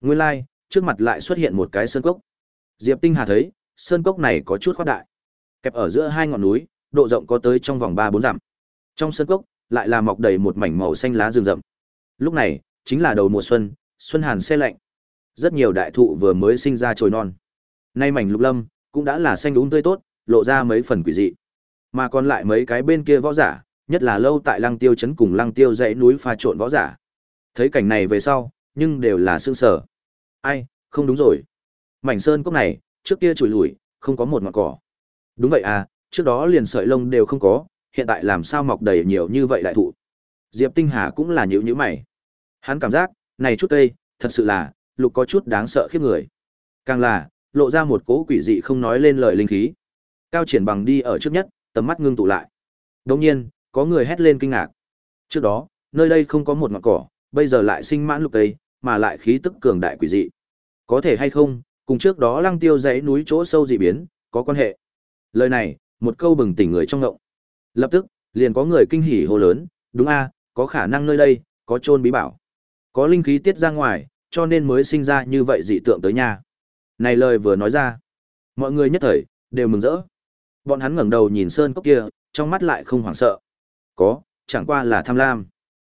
Nguyên lai, like, trước mặt lại xuất hiện một cái sơn cốc. Diệp Tinh Hà thấy, sơn cốc này có chút khoát đại. Kẹp ở giữa hai ngọn núi, độ rộng có tới trong vòng 3 4 dặm. Trong sơn cốc lại là mọc đầy một mảnh màu xanh lá rừng rậm. Lúc này, chính là đầu mùa xuân, xuân hàn xe lạnh. Rất nhiều đại thụ vừa mới sinh ra trồi non. Nay mảnh lục lâm cũng đã là xanh đúng tươi tốt, lộ ra mấy phần quỷ dị. Mà còn lại mấy cái bên kia võ giả, nhất là lâu tại Lăng Tiêu trấn cùng Lăng Tiêu dãy núi pha trộn võ giả. Thấy cảnh này về sau, nhưng đều là sương sở. Ai, không đúng rồi. Mảnh sơn cốc này, trước kia trùi lủi, không có một ngọn cỏ. Đúng vậy à, trước đó liền sợi lông đều không có, hiện tại làm sao mọc đầy nhiều như vậy đại thụ. Diệp Tinh Hà cũng là nhíu nhíu mày. Hắn cảm giác, này chút tây, thật sự là, lục có chút đáng sợ khiếp người. Càng là, lộ ra một cố quỷ dị không nói lên lời linh khí. Cao triển bằng đi ở trước nhất, tầm mắt ngưng tụ lại. Đồng nhiên, có người hét lên kinh ngạc. Trước đó, nơi đây không có một ngọn cỏ, bây giờ lại sinh mãn lục tây, mà lại khí tức cường đại quỷ dị. Có thể hay không, cùng trước đó lăng tiêu dãy núi chỗ sâu dị biến, có quan hệ. Lời này, một câu bừng tỉnh người trong ngộng. Lập tức, liền có người kinh hỉ hô lớn, đúng a, có khả năng nơi đây, có trôn bí bảo. Có linh khí tiết ra ngoài, cho nên mới sinh ra như vậy dị tượng tới nhà. Này lời vừa nói ra, mọi người nhất thời, đều mừng rỡ. Bọn hắn ngẩng đầu nhìn sơn cốc kia, trong mắt lại không hoảng sợ. Có, chẳng qua là tham lam.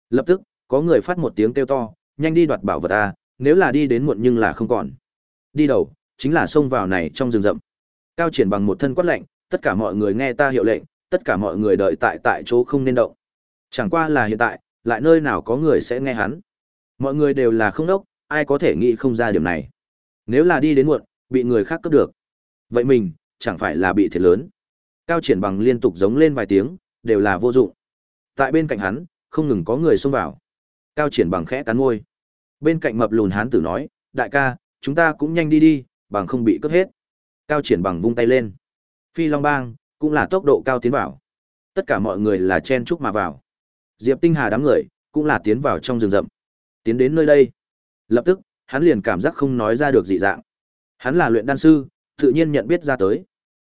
Lập tức, có người phát một tiếng kêu to, nhanh đi đoạt bảo vật ta. nếu là đi đến muộn nhưng là không còn. Đi đầu, chính là xông vào này trong rừng rậm. Cao triển bằng một thân quát lệnh, tất cả mọi người nghe ta hiệu lệnh, tất cả mọi người đợi tại tại chỗ không nên động. Chẳng qua là hiện tại, lại nơi nào có người sẽ nghe hắn. Mọi người đều là không đốc, ai có thể nghĩ không ra điểm này. Nếu là đi đến muộn, bị người khác cướp được. Vậy mình, chẳng phải là bị thiệt lớn. Cao triển bằng liên tục giống lên vài tiếng, đều là vô dụng. Tại bên cạnh hắn, không ngừng có người xông vào. Cao triển bằng khẽ cắn môi. Bên cạnh mập lùn hán tử nói, đại ca, chúng ta cũng nhanh đi đi, bằng không bị cướp hết. Cao triển bằng vung tay lên. Phi Long Bang, cũng là tốc độ cao tiến vào. Tất cả mọi người là chen chúc mà vào. Diệp Tinh Hà đám người, cũng là tiến vào trong rừng rậm. Tiến đến nơi đây. Lập tức, hắn liền cảm giác không nói ra được dị dạng. Hắn là luyện đan sư, tự nhiên nhận biết ra tới.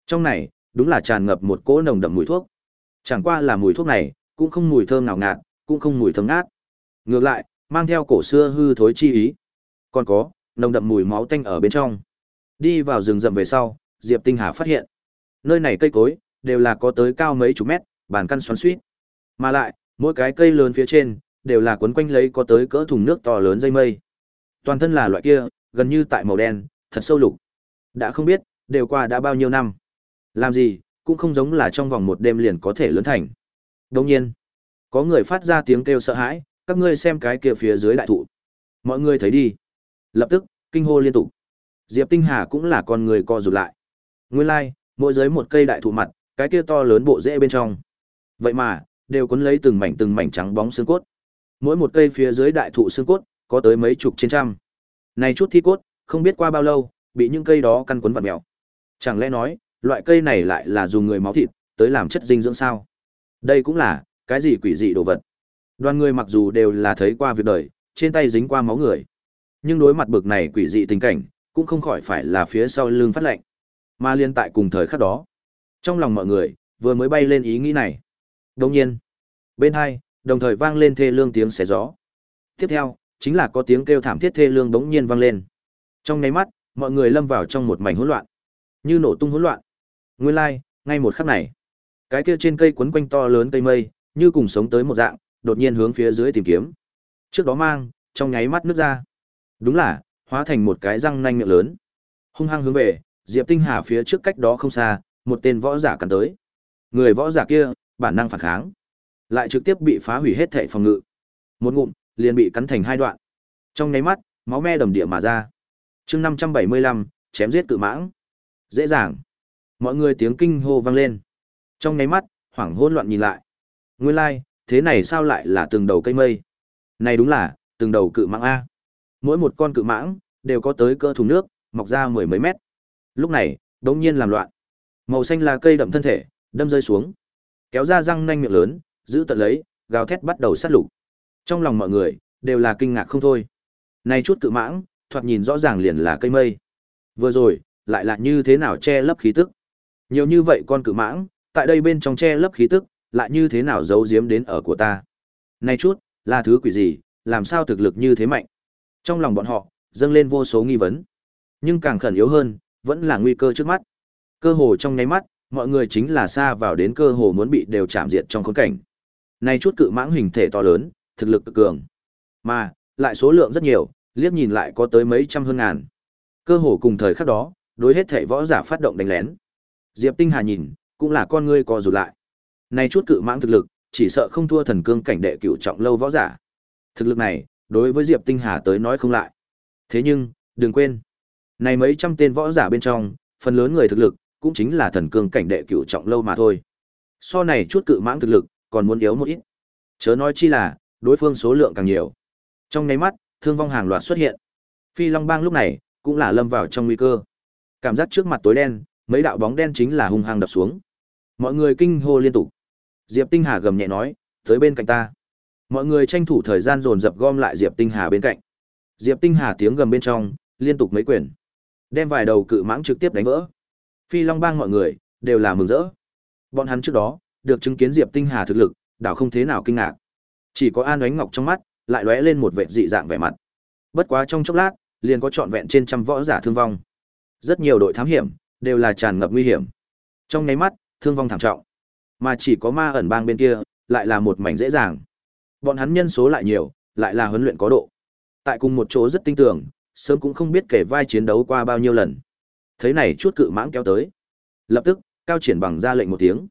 Trong này, đúng là tràn ngập một cỗ nồng đậm mùi thuốc. Chẳng qua là mùi thuốc này, cũng không mùi thơm nào ngạt, cũng không mùi thơm ngát. Ngược lại, mang theo cổ xưa hư thối chi ý. Còn có, nồng đậm mùi máu tanh ở bên trong. Đi vào rừng rậm về sau, Diệp Tinh Hà phát hiện, nơi này cây cối đều là có tới cao mấy chục mét, bàn căn xoắn xuýt. Mà lại, mỗi cái cây lớn phía trên đều là quấn quanh lấy có tới cỡ thùng nước to lớn dây mây. Toàn thân là loại kia, gần như tại màu đen, thật sâu lục. Đã không biết, đều qua đã bao nhiêu năm. Làm gì, cũng không giống là trong vòng một đêm liền có thể lớn thành. Đồng nhiên, có người phát ra tiếng kêu sợ hãi, các ngươi xem cái kia phía dưới đại thụ. Mọi người thấy đi. Lập tức, kinh hô liên tục. Diệp Tinh Hà cũng là con người co rụt lại. Nguyên lai, like, mỗi dưới một cây đại thụ mặt, cái kia to lớn bộ rễ bên trong. Vậy mà, đều cuốn lấy từng mảnh từng mảnh trắng bóng xương cốt. Mỗi một cây phía dưới đại thụ xương cốt, có tới mấy chục trên trăm. Này chút thi cốt, không biết qua bao lâu, bị những cây đó căn cuốn vặt mèo. Chẳng lẽ nói, loại cây này lại là dùng người máu thịt tới làm chất dinh dưỡng sao? Đây cũng là cái gì quỷ dị đồ vật. Đoàn người mặc dù đều là thấy qua việc đời, trên tay dính qua máu người, nhưng đối mặt bực này quỷ dị tình cảnh, cũng không khỏi phải là phía sau lưng phát lệnh. Mà liên tại cùng thời khắc đó, trong lòng mọi người vừa mới bay lên ý nghĩ này. Đồng nhiên, bên hai, đồng thời vang lên thê lương tiếng xé gió. Tiếp theo, chính là có tiếng kêu thảm thiết thê lương bỗng nhiên vang lên. Trong nháy mắt, mọi người lâm vào trong một mảnh hỗn loạn, như nổ tung hỗn loạn. Nguyên lai, like, ngay một khắc này, cái kia trên cây quấn quanh to lớn cây mây, như cùng sống tới một dạng, đột nhiên hướng phía dưới tìm kiếm. Trước đó mang, trong nháy mắt nước ra. Đúng là, hóa thành một cái răng nanh miệng lớn. Hung hăng hướng về, Diệp Tinh Hà phía trước cách đó không xa, một tên võ giả cắn tới. Người võ giả kia, bản năng phản kháng, lại trực tiếp bị phá hủy hết thảy phòng ngự. Một ngụm, liền bị cắn thành hai đoạn. Trong nháy mắt, máu me đầm địa mà ra. Chương 575, chém giết cự mãng. Dễ dàng. Mọi người tiếng kinh hô vang lên. Trong nháy mắt, hoảng hốt loạn nhìn lại. Nguyên lai, like, thế này sao lại là từng đầu cây mây? Này đúng là, từng đầu cự mãng A. Mỗi một con cự mãng, đều có tới cơ thùng nước, mọc ra mười mấy mét. Lúc này, đống nhiên làm loạn. Màu xanh là cây đậm thân thể, đâm rơi xuống. Kéo ra răng nanh miệng lớn, giữ tận lấy, gào thét bắt đầu sát lục. Trong lòng mọi người, đều là kinh ngạc không thôi. Này chút cự mãng, thoạt nhìn rõ ràng liền là cây mây. Vừa rồi, lại là như thế nào che lấp khí tức. Nhiều như vậy con cự mãng, tại đây bên trong che lấp khí tức, lại như thế nào giấu giếm đến ở của ta. Này chút, là thứ quỷ gì, làm sao thực lực như thế mạnh. Trong lòng bọn họ, dâng lên vô số nghi vấn. Nhưng càng khẩn yếu hơn, vẫn là nguy cơ trước mắt. Cơ hồ trong nháy mắt, mọi người chính là xa vào đến cơ hồ muốn bị đều chạm diệt trong khốn cảnh. Này chút cự mãng hình thể to lớn, thực lực cực cường. Mà, lại số lượng rất nhiều, liếc nhìn lại có tới mấy trăm hơn ngàn. Cơ hồ cùng thời khắc đó, đối hết thể võ giả phát động đánh lén. Diệp Tinh Hà nhìn, cũng là con ngươi co rụt lại. Này chút cự mãng thực lực, chỉ sợ không thua thần cương cảnh đệ cửu trọng lâu võ giả. Thực lực này, đối với Diệp Tinh Hà tới nói không lại. Thế nhưng, đừng quên, này mấy trăm tên võ giả bên trong, phần lớn người thực lực, cũng chính là thần cương cảnh đệ cửu trọng lâu mà thôi. So này chút cự mãng thực lực, còn muốn yếu một ít. Chớ nói chi là, đối phương số lượng càng nhiều. Trong nháy mắt, thương vong hàng loạt xuất hiện. Phi Long Bang lúc này, cũng là lâm vào trong nguy cơ. Cảm giác trước mặt tối đen, mấy đạo bóng đen chính là hung hăng đập xuống. Mọi người kinh hô liên tục. Diệp Tinh Hà gầm nhẹ nói, tới bên cạnh ta. Mọi người tranh thủ thời gian dồn dập gom lại Diệp Tinh Hà bên cạnh. Diệp Tinh Hà tiếng gầm bên trong, liên tục mấy quyền, đem vài đầu cự mãng trực tiếp đánh vỡ. Phi Long Bang mọi người đều là mừng rỡ. Bọn hắn trước đó được chứng kiến Diệp Tinh Hà thực lực, đảo không thế nào kinh ngạc. Chỉ có An Oánh Ngọc trong mắt lại lóe lên một vẻ dị dạng vẻ mặt. Bất quá trong chốc lát, liền có trọn vẹn trên trăm võ giả thương vong. Rất nhiều đội thám hiểm đều là tràn ngập nguy hiểm. Trong nháy mắt, thương vong thảm trọng. Mà chỉ có ma ẩn bang bên kia, lại là một mảnh dễ dàng. Bọn hắn nhân số lại nhiều, lại là huấn luyện có độ. Tại cùng một chỗ rất tinh tường, sớm cũng không biết kể vai chiến đấu qua bao nhiêu lần. Thấy này chút cự mãng kéo tới. Lập tức, cao triển bằng ra lệnh một tiếng.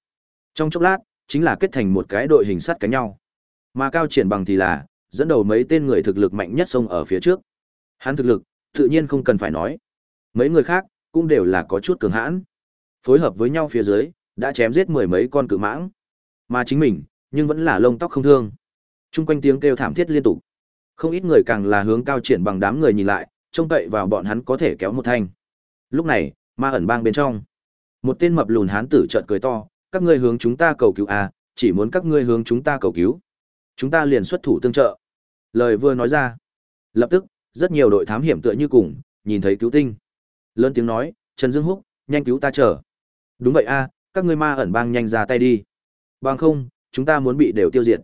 Trong chốc lát, chính là kết thành một cái đội hình sắt cánh nhau. Mà cao triển bằng thì là dẫn đầu mấy tên người thực lực mạnh nhất xông ở phía trước. Hắn thực lực, tự nhiên không cần phải nói. Mấy người khác cũng đều là có chút cường hãn. Phối hợp với nhau phía dưới, đã chém giết mười mấy con cự mãng. Mà chính mình, nhưng vẫn là lông tóc không thương. Trung quanh tiếng kêu thảm thiết liên tục. Không ít người càng là hướng cao triển bằng đám người nhìn lại, trông cậy vào bọn hắn có thể kéo một thanh. Lúc này, ma ẩn bang bên trong, một tên mập lùn hán tử trợn cười to, các ngươi hướng chúng ta cầu cứu à, chỉ muốn các ngươi hướng chúng ta cầu cứu. Chúng ta liền xuất thủ tương trợ. Lời vừa nói ra, lập tức, rất nhiều đội thám hiểm tựa như cùng, nhìn thấy cứu tinh. Lớn tiếng nói, Trần Dương Húc, nhanh cứu ta chờ. Đúng vậy a, các ngươi ma ẩn bang nhanh ra tay đi. Bằng không, chúng ta muốn bị đều tiêu diệt.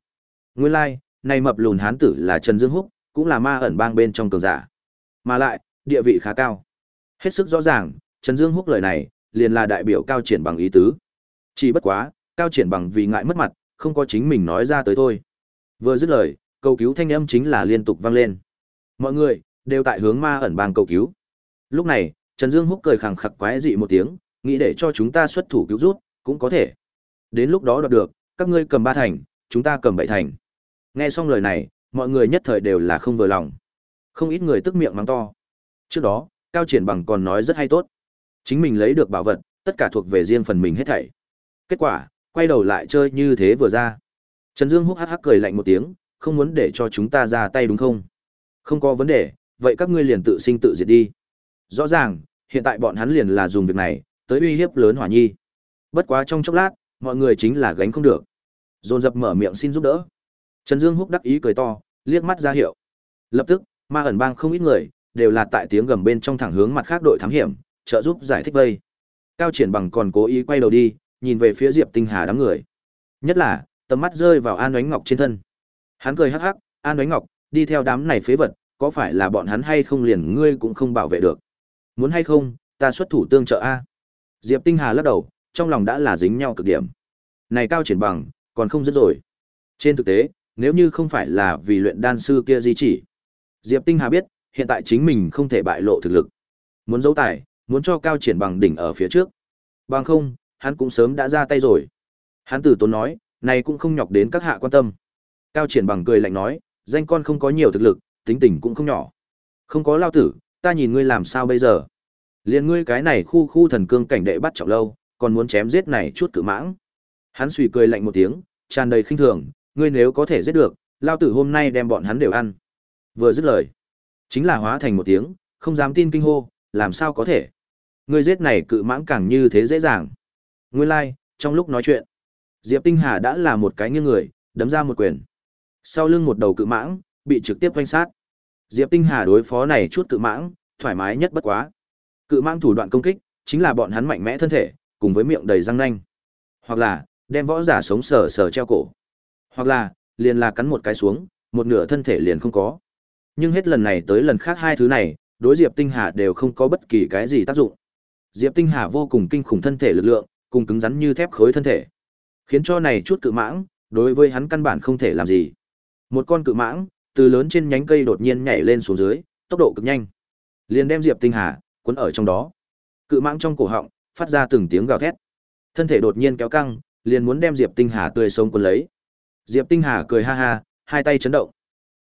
Nguyên lai, like, này mập lùn hán tử là Trần Dương Húc, cũng là ma ẩn bang bên trong cường giả. Mà lại, địa vị khá cao. Hết sức rõ ràng, Trần Dương Húc lời này, liền là đại biểu cao triển bằng ý tứ. Chỉ bất quá, cao triển bằng vì ngại mất mặt, không có chính mình nói ra tới thôi. Vừa dứt lời, cầu cứu thanh âm chính là liên tục vang lên. Mọi người đều tại hướng ma ẩn bang cầu cứu. Lúc này, Trần Dương Húc cười khẳng khặc quái dị một tiếng, nghĩ để cho chúng ta xuất thủ cứu rút, cũng có thể. Đến lúc đó đoạt được, các ngươi cầm ba thành, chúng ta cầm bảy thành. Nghe xong lời này, mọi người nhất thời đều là không vừa lòng. Không ít người tức miệng mắng to. Trước đó, Cao Triển Bằng còn nói rất hay tốt. Chính mình lấy được bảo vật, tất cả thuộc về riêng phần mình hết thảy. Kết quả, quay đầu lại chơi như thế vừa ra. Trần Dương húc hắc hắc cười lạnh một tiếng, không muốn để cho chúng ta ra tay đúng không? Không có vấn đề, vậy các ngươi liền tự sinh tự diệt đi. Rõ ràng, hiện tại bọn hắn liền là dùng việc này, tới uy hiếp lớn hỏa nhi. Bất quá trong chốc lát, mọi người chính là gánh không được. Dồn dập mở miệng xin giúp đỡ. Trần Dương húc đắc ý cười to, liếc mắt ra hiệu. Lập tức, ma ẩn bang không ít người, đều là tại tiếng gầm bên trong thẳng hướng mặt khác đội thám hiểm, trợ giúp giải thích vây. Cao triển bằng còn cố ý quay đầu đi, nhìn về phía Diệp Tinh Hà đám người. Nhất là, tầm mắt rơi vào An ánh Ngọc trên thân. Hắn cười hắc hắc, An ánh Ngọc, đi theo đám này phế vật, có phải là bọn hắn hay không liền ngươi cũng không bảo vệ được. Muốn hay không, ta xuất thủ tương trợ a. Diệp Tinh Hà lắc đầu, trong lòng đã là dính nhau cực điểm. Này cao triển bằng, còn không dứt rồi. Trên thực tế, nếu như không phải là vì luyện đan sư kia di chỉ, Diệp Tinh Hà biết, hiện tại chính mình không thể bại lộ thực lực. Muốn giấu tài, muốn cho cao triển bằng đỉnh ở phía trước. Bằng không, hắn cũng sớm đã ra tay rồi. Hắn tử tốn nói, này cũng không nhọc đến các hạ quan tâm. Cao triển bằng cười lạnh nói, danh con không có nhiều thực lực, tính tình cũng không nhỏ. Không có lao tử, ta nhìn ngươi làm sao bây giờ. Liên ngươi cái này khu khu thần cương cảnh đệ bắt trọng lâu, còn muốn chém giết này chút cự mãng. Hắn suy cười lạnh một tiếng, tràn đầy khinh thường, ngươi nếu có thể giết được, lao tử hôm nay đem bọn hắn đều ăn. Vừa dứt lời, chính là hóa thành một tiếng, không dám tin kinh hô, làm sao có thể. Ngươi giết này cự mãng càng như thế dễ dàng. Nguyên lai, like, trong lúc nói chuyện, Diệp Tinh Hà đã là một cái nghiêng người, đấm ra một quyền. Sau lưng một đầu cự mãng, bị trực tiếp quanh sát. Diệp Tinh Hà đối phó này chút cự mãng, thoải mái nhất bất quá. Cự mãng thủ đoạn công kích, chính là bọn hắn mạnh mẽ thân thể, cùng với miệng đầy răng nanh. Hoặc là, đem võ giả sống sờ sờ treo cổ. Hoặc là, liền là cắn một cái xuống, một nửa thân thể liền không có. Nhưng hết lần này tới lần khác hai thứ này, đối Diệp Tinh Hà đều không có bất kỳ cái gì tác dụng. Diệp Tinh Hà vô cùng kinh khủng thân thể lực lượng, cùng cứng rắn như thép khối thân thể, khiến cho này chút cự mãng, đối với hắn căn bản không thể làm gì. Một con cự mãng, từ lớn trên nhánh cây đột nhiên nhảy lên xuống dưới, tốc độ cực nhanh, liền đem Diệp Tinh Hà cuốn ở trong đó. Cự mãng trong cổ họng phát ra từng tiếng gào thét, thân thể đột nhiên kéo căng, liền muốn đem Diệp Tinh Hà tươi sống cuốn lấy. Diệp Tinh Hà cười ha ha, hai tay chấn động.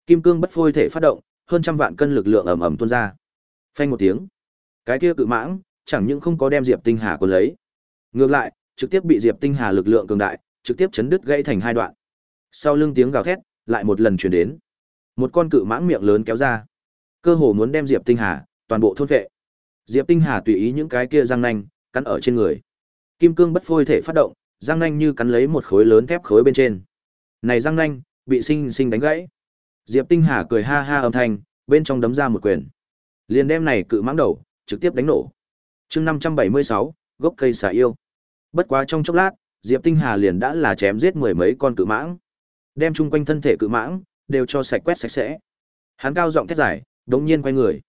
Kim cương bất phôi thể phát động, hơn trăm vạn cân lực lượng ầm ầm tuôn ra. Phanh một tiếng, cái kia cự mãng chẳng những không có đem Diệp Tinh Hà cuốn lấy, ngược lại, trực tiếp bị Diệp Tinh Hà lực lượng cường đại, trực tiếp chấn đứt gãy thành hai đoạn. Sau lưng tiếng gào thét, lại một lần truyền đến. Một con cự mãng miệng lớn kéo ra, cơ hồ muốn đem Diệp Tinh Hà toàn bộ thôn vệ. Diệp Tinh Hà tùy ý những cái kia răng nanh cắn ở trên người. Kim cương bất phôi thể phát động, răng nanh như cắn lấy một khối lớn thép khối bên trên. Này răng nanh bị sinh sinh đánh gãy. Diệp Tinh Hà cười ha ha âm thanh, bên trong đấm ra một quyền. Liền đem này cự mãng đầu trực tiếp đánh nổ. Chương 576, gốc cây xà yêu. Bất quá trong chốc lát, Diệp Tinh Hà liền đã là chém giết mười mấy con cự mãng, đem chung quanh thân thể cự mãng đều cho sạch quét sạch sẽ. Hắn cao giọng thét giải, đống nhiên quay người,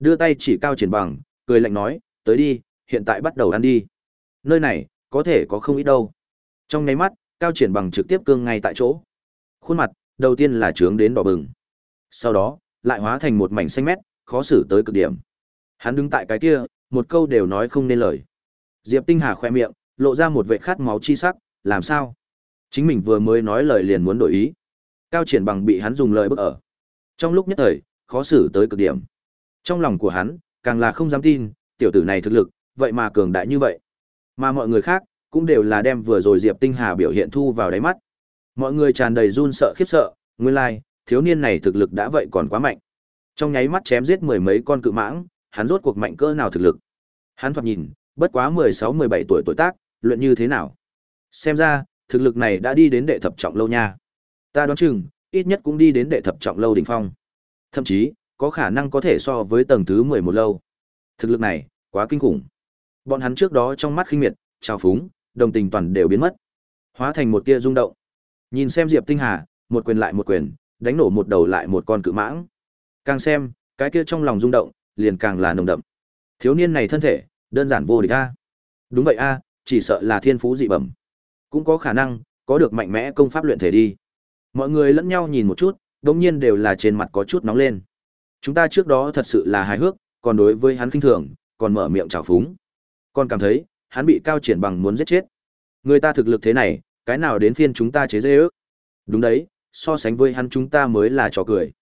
đưa tay chỉ cao triển bằng, cười lạnh nói, tới đi, hiện tại bắt đầu ăn đi. Nơi này, có thể có không ít đâu. Trong nháy mắt, cao triển bằng trực tiếp cương ngay tại chỗ. Khuôn mặt, đầu tiên là trướng đến đỏ bừng. Sau đó, lại hóa thành một mảnh xanh mét, khó xử tới cực điểm. Hắn đứng tại cái kia, một câu đều nói không nên lời. Diệp Tinh Hà khoe miệng, lộ ra một vệ khát máu chi sắc, làm sao? Chính mình vừa mới nói lời liền muốn đổi ý. Cao triển bằng bị hắn dùng lời bức ở. Trong lúc nhất thời, khó xử tới cực điểm. Trong lòng của hắn, càng là không dám tin, tiểu tử này thực lực, vậy mà cường đại như vậy. Mà mọi người khác, cũng đều là đem vừa rồi Diệp Tinh Hà biểu hiện thu vào đáy mắt. Mọi người tràn đầy run sợ khiếp sợ, nguyên lai, like, thiếu niên này thực lực đã vậy còn quá mạnh. Trong nháy mắt chém giết mười mấy con cự mãng, hắn rốt cuộc mạnh cỡ nào thực lực. Hắn thoạt nhìn, bất quá 16-17 tuổi tuổi tác, luyện như thế nào? Xem ra, thực lực này đã đi đến đệ thập trọng lâu nha. Ta đoán chừng, ít nhất cũng đi đến đệ thập trọng lâu đỉnh phong. Thậm chí, có khả năng có thể so với tầng thứ 11 lâu. Thực lực này, quá kinh khủng. Bọn hắn trước đó trong mắt khinh miệt, trào phúng, đồng tình toàn đều biến mất. Hóa thành một tia rung động. Nhìn xem Diệp Tinh Hà, một quyền lại một quyền, đánh nổ một đầu lại một con cự mãng. Càng xem, cái kia trong lòng rung động, liền càng là nồng đậm. Thiếu niên này thân thể, đơn giản vô địch a. Đúng vậy a, chỉ sợ là thiên phú dị bẩm. Cũng có khả năng có được mạnh mẽ công pháp luyện thể đi. Mọi người lẫn nhau nhìn một chút, đột nhiên đều là trên mặt có chút nóng lên. Chúng ta trước đó thật sự là hài hước, còn đối với hắn khinh thường, còn mở miệng chào phúng. Còn cảm thấy, hắn bị cao triển bằng muốn giết chết. Người ta thực lực thế này, cái nào đến phiên chúng ta chế dê ước. Đúng đấy, so sánh với hắn chúng ta mới là trò cười.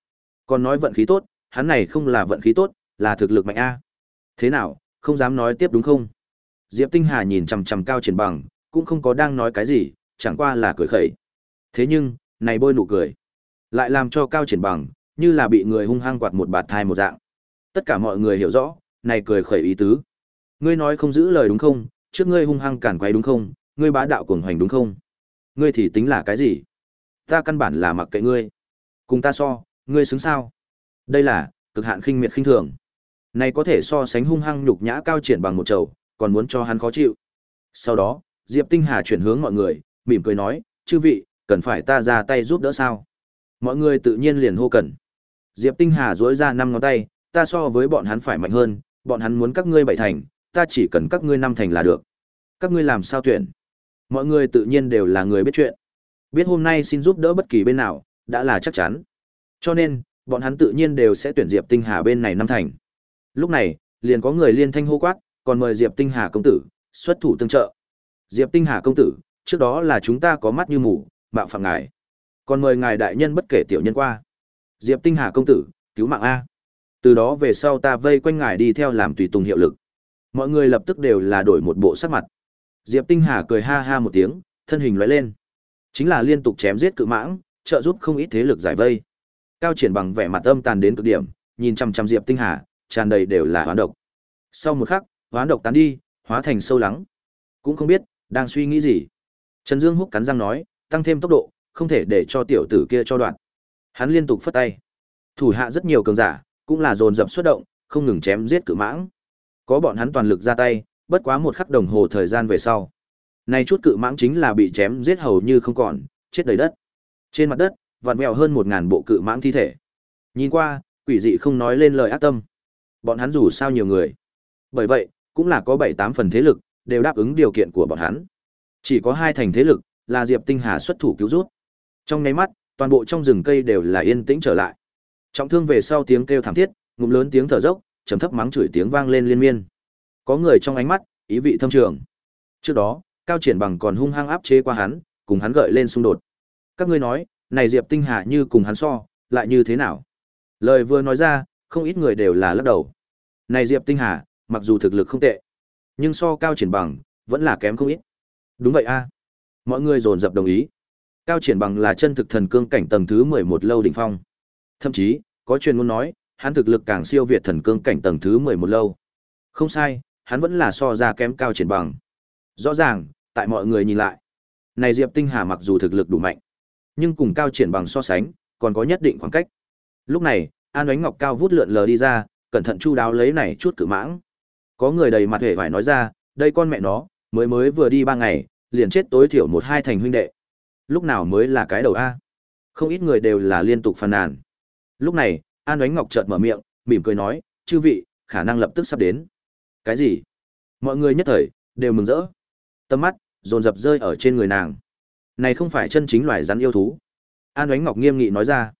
Còn nói vận khí tốt, hắn này không là vận khí tốt, là thực lực mạnh A. Thế nào, không dám nói tiếp đúng không? Diệp Tinh Hà nhìn chằm chằm cao triển bằng, cũng không có đang nói cái gì, chẳng qua là cười khẩy. Thế nhưng, này bôi nụ cười, lại làm cho cao triển bằng, như là bị người hung hăng quạt một bạt thai một dạng. Tất cả mọi người hiểu rõ, này cười khẩy ý tứ. Ngươi nói không giữ lời đúng không? Trước ngươi hung hăng cản quay đúng không? Ngươi bá đạo cuồng hoành đúng không? Ngươi thì tính là cái gì? Ta căn bản là mặc kệ ngươi. Cùng ta so, ngươi xứng sao? Đây là cực hạn khinh miệt khinh thường. Này có thể so sánh hung hăng nhục nhã cao triển bằng một chầu, còn muốn cho hắn khó chịu. Sau đó, Diệp Tinh Hà chuyển hướng mọi người, mỉm cười nói, chư vị, cần phải ta ra tay giúp đỡ sao? Mọi người tự nhiên liền hô cần. Diệp Tinh Hà duỗi ra năm ngón tay, ta so với bọn hắn phải mạnh hơn, bọn hắn muốn các ngươi bảy thành, ta chỉ cần các ngươi năm thành là được. Các ngươi làm sao tuyển? Mọi người tự nhiên đều là người biết chuyện. Biết hôm nay xin giúp đỡ bất kỳ bên nào, đã là chắc chắn. Cho nên, bọn hắn tự nhiên đều sẽ tuyển Diệp Tinh Hà bên này năm thành. Lúc này, liền có người liên thanh hô quát, còn mời Diệp Tinh Hà công tử xuất thủ tương trợ. Diệp Tinh Hà công tử, trước đó là chúng ta có mắt như mù, mạo phạm ngài. Còn mời ngài đại nhân bất kể tiểu nhân qua. Diệp Tinh Hà công tử, cứu mạng a. Từ đó về sau ta vây quanh ngài đi theo làm tùy tùng hiệu lực. Mọi người lập tức đều là đổi một bộ sắc mặt. Diệp Tinh Hà cười ha ha một tiếng, thân hình lóe lên. Chính là liên tục chém giết cự mãng, trợ giúp không ít thế lực giải vây. Cao triển bằng vẻ mặt âm tàn đến cực điểm, nhìn chăm chăm Diệp Tinh Hà, tràn đầy đều là hoán độc. Sau một khắc, hoán độc tán đi, hóa thành sâu lắng. Cũng không biết đang suy nghĩ gì. Trần Dương húc cắn răng nói, tăng thêm tốc độ, không thể để cho tiểu tử kia cho đoạn. Hắn liên tục phất tay. Thủ hạ rất nhiều cường giả, cũng là dồn dập xuất động, không ngừng chém giết cự mãng. Có bọn hắn toàn lực ra tay, bất quá một khắc đồng hồ thời gian về sau. nay chút cự mãng chính là bị chém giết hầu như không còn, chết đầy đất. Trên mặt đất, vặn vẹo hơn một ngàn bộ cự mãng thi thể. Nhìn qua, quỷ dị không nói lên lời ác tâm. Bọn hắn dù sao nhiều người. Bởi vậy, cũng là có bảy tám phần thế lực, đều đáp ứng điều kiện của bọn hắn. Chỉ có hai thành thế lực, là Diệp Tinh Hà xuất thủ cứu rút. Trong nháy mắt, toàn bộ trong rừng cây đều là yên tĩnh trở lại. Trọng thương về sau tiếng kêu thảm thiết, ngụm lớn tiếng thở dốc, trầm thấp mắng chửi tiếng vang lên liên miên. Có người trong ánh mắt, ý vị thâm trường. Trước đó, Cao Triển Bằng còn hung hăng áp chế qua hắn, cùng hắn gợi lên xung đột. Các ngươi nói, này Diệp Tinh Hà như cùng hắn so, lại như thế nào? Lời vừa nói ra, không ít người đều là lắc đầu. Này Diệp Tinh Hà, mặc dù thực lực không tệ, nhưng so Cao Triển Bằng, vẫn là kém không ít. Đúng vậy a. Mọi người dồn dập đồng ý. Cao Triển Bằng là chân thực thần cương cảnh tầng thứ 11 lâu đỉnh phong. Thậm chí, có truyền ngôn nói, hắn thực lực càng siêu việt thần cương cảnh tầng thứ 11 lâu. Không sai, hắn vẫn là so ra kém Cao Triển Bằng. Rõ ràng, tại mọi người nhìn lại, này Diệp Tinh Hà mặc dù thực lực đủ mạnh, nhưng cùng Cao Triển Bằng so sánh, còn có nhất định khoảng cách. Lúc này, An Ánh Ngọc cao vút lượn lờ đi ra, cẩn thận chu đáo lấy này chút cự mãng. Có người đầy mặt hề phải nói ra, đây con mẹ nó, mới mới vừa đi ba ngày, liền chết tối thiểu một hai thành huynh đệ. Lúc nào mới là cái đầu a? Không ít người đều là liên tục phàn nàn. Lúc này, An Ánh Ngọc chợt mở miệng, mỉm cười nói, "Chư vị, khả năng lập tức sắp đến." Cái gì? Mọi người nhất thời đều mừng rỡ. Tầm mắt dồn dập rơi ở trên người nàng. Này không phải chân chính loài rắn yêu thú. An Ánh Ngọc nghiêm nghị nói ra.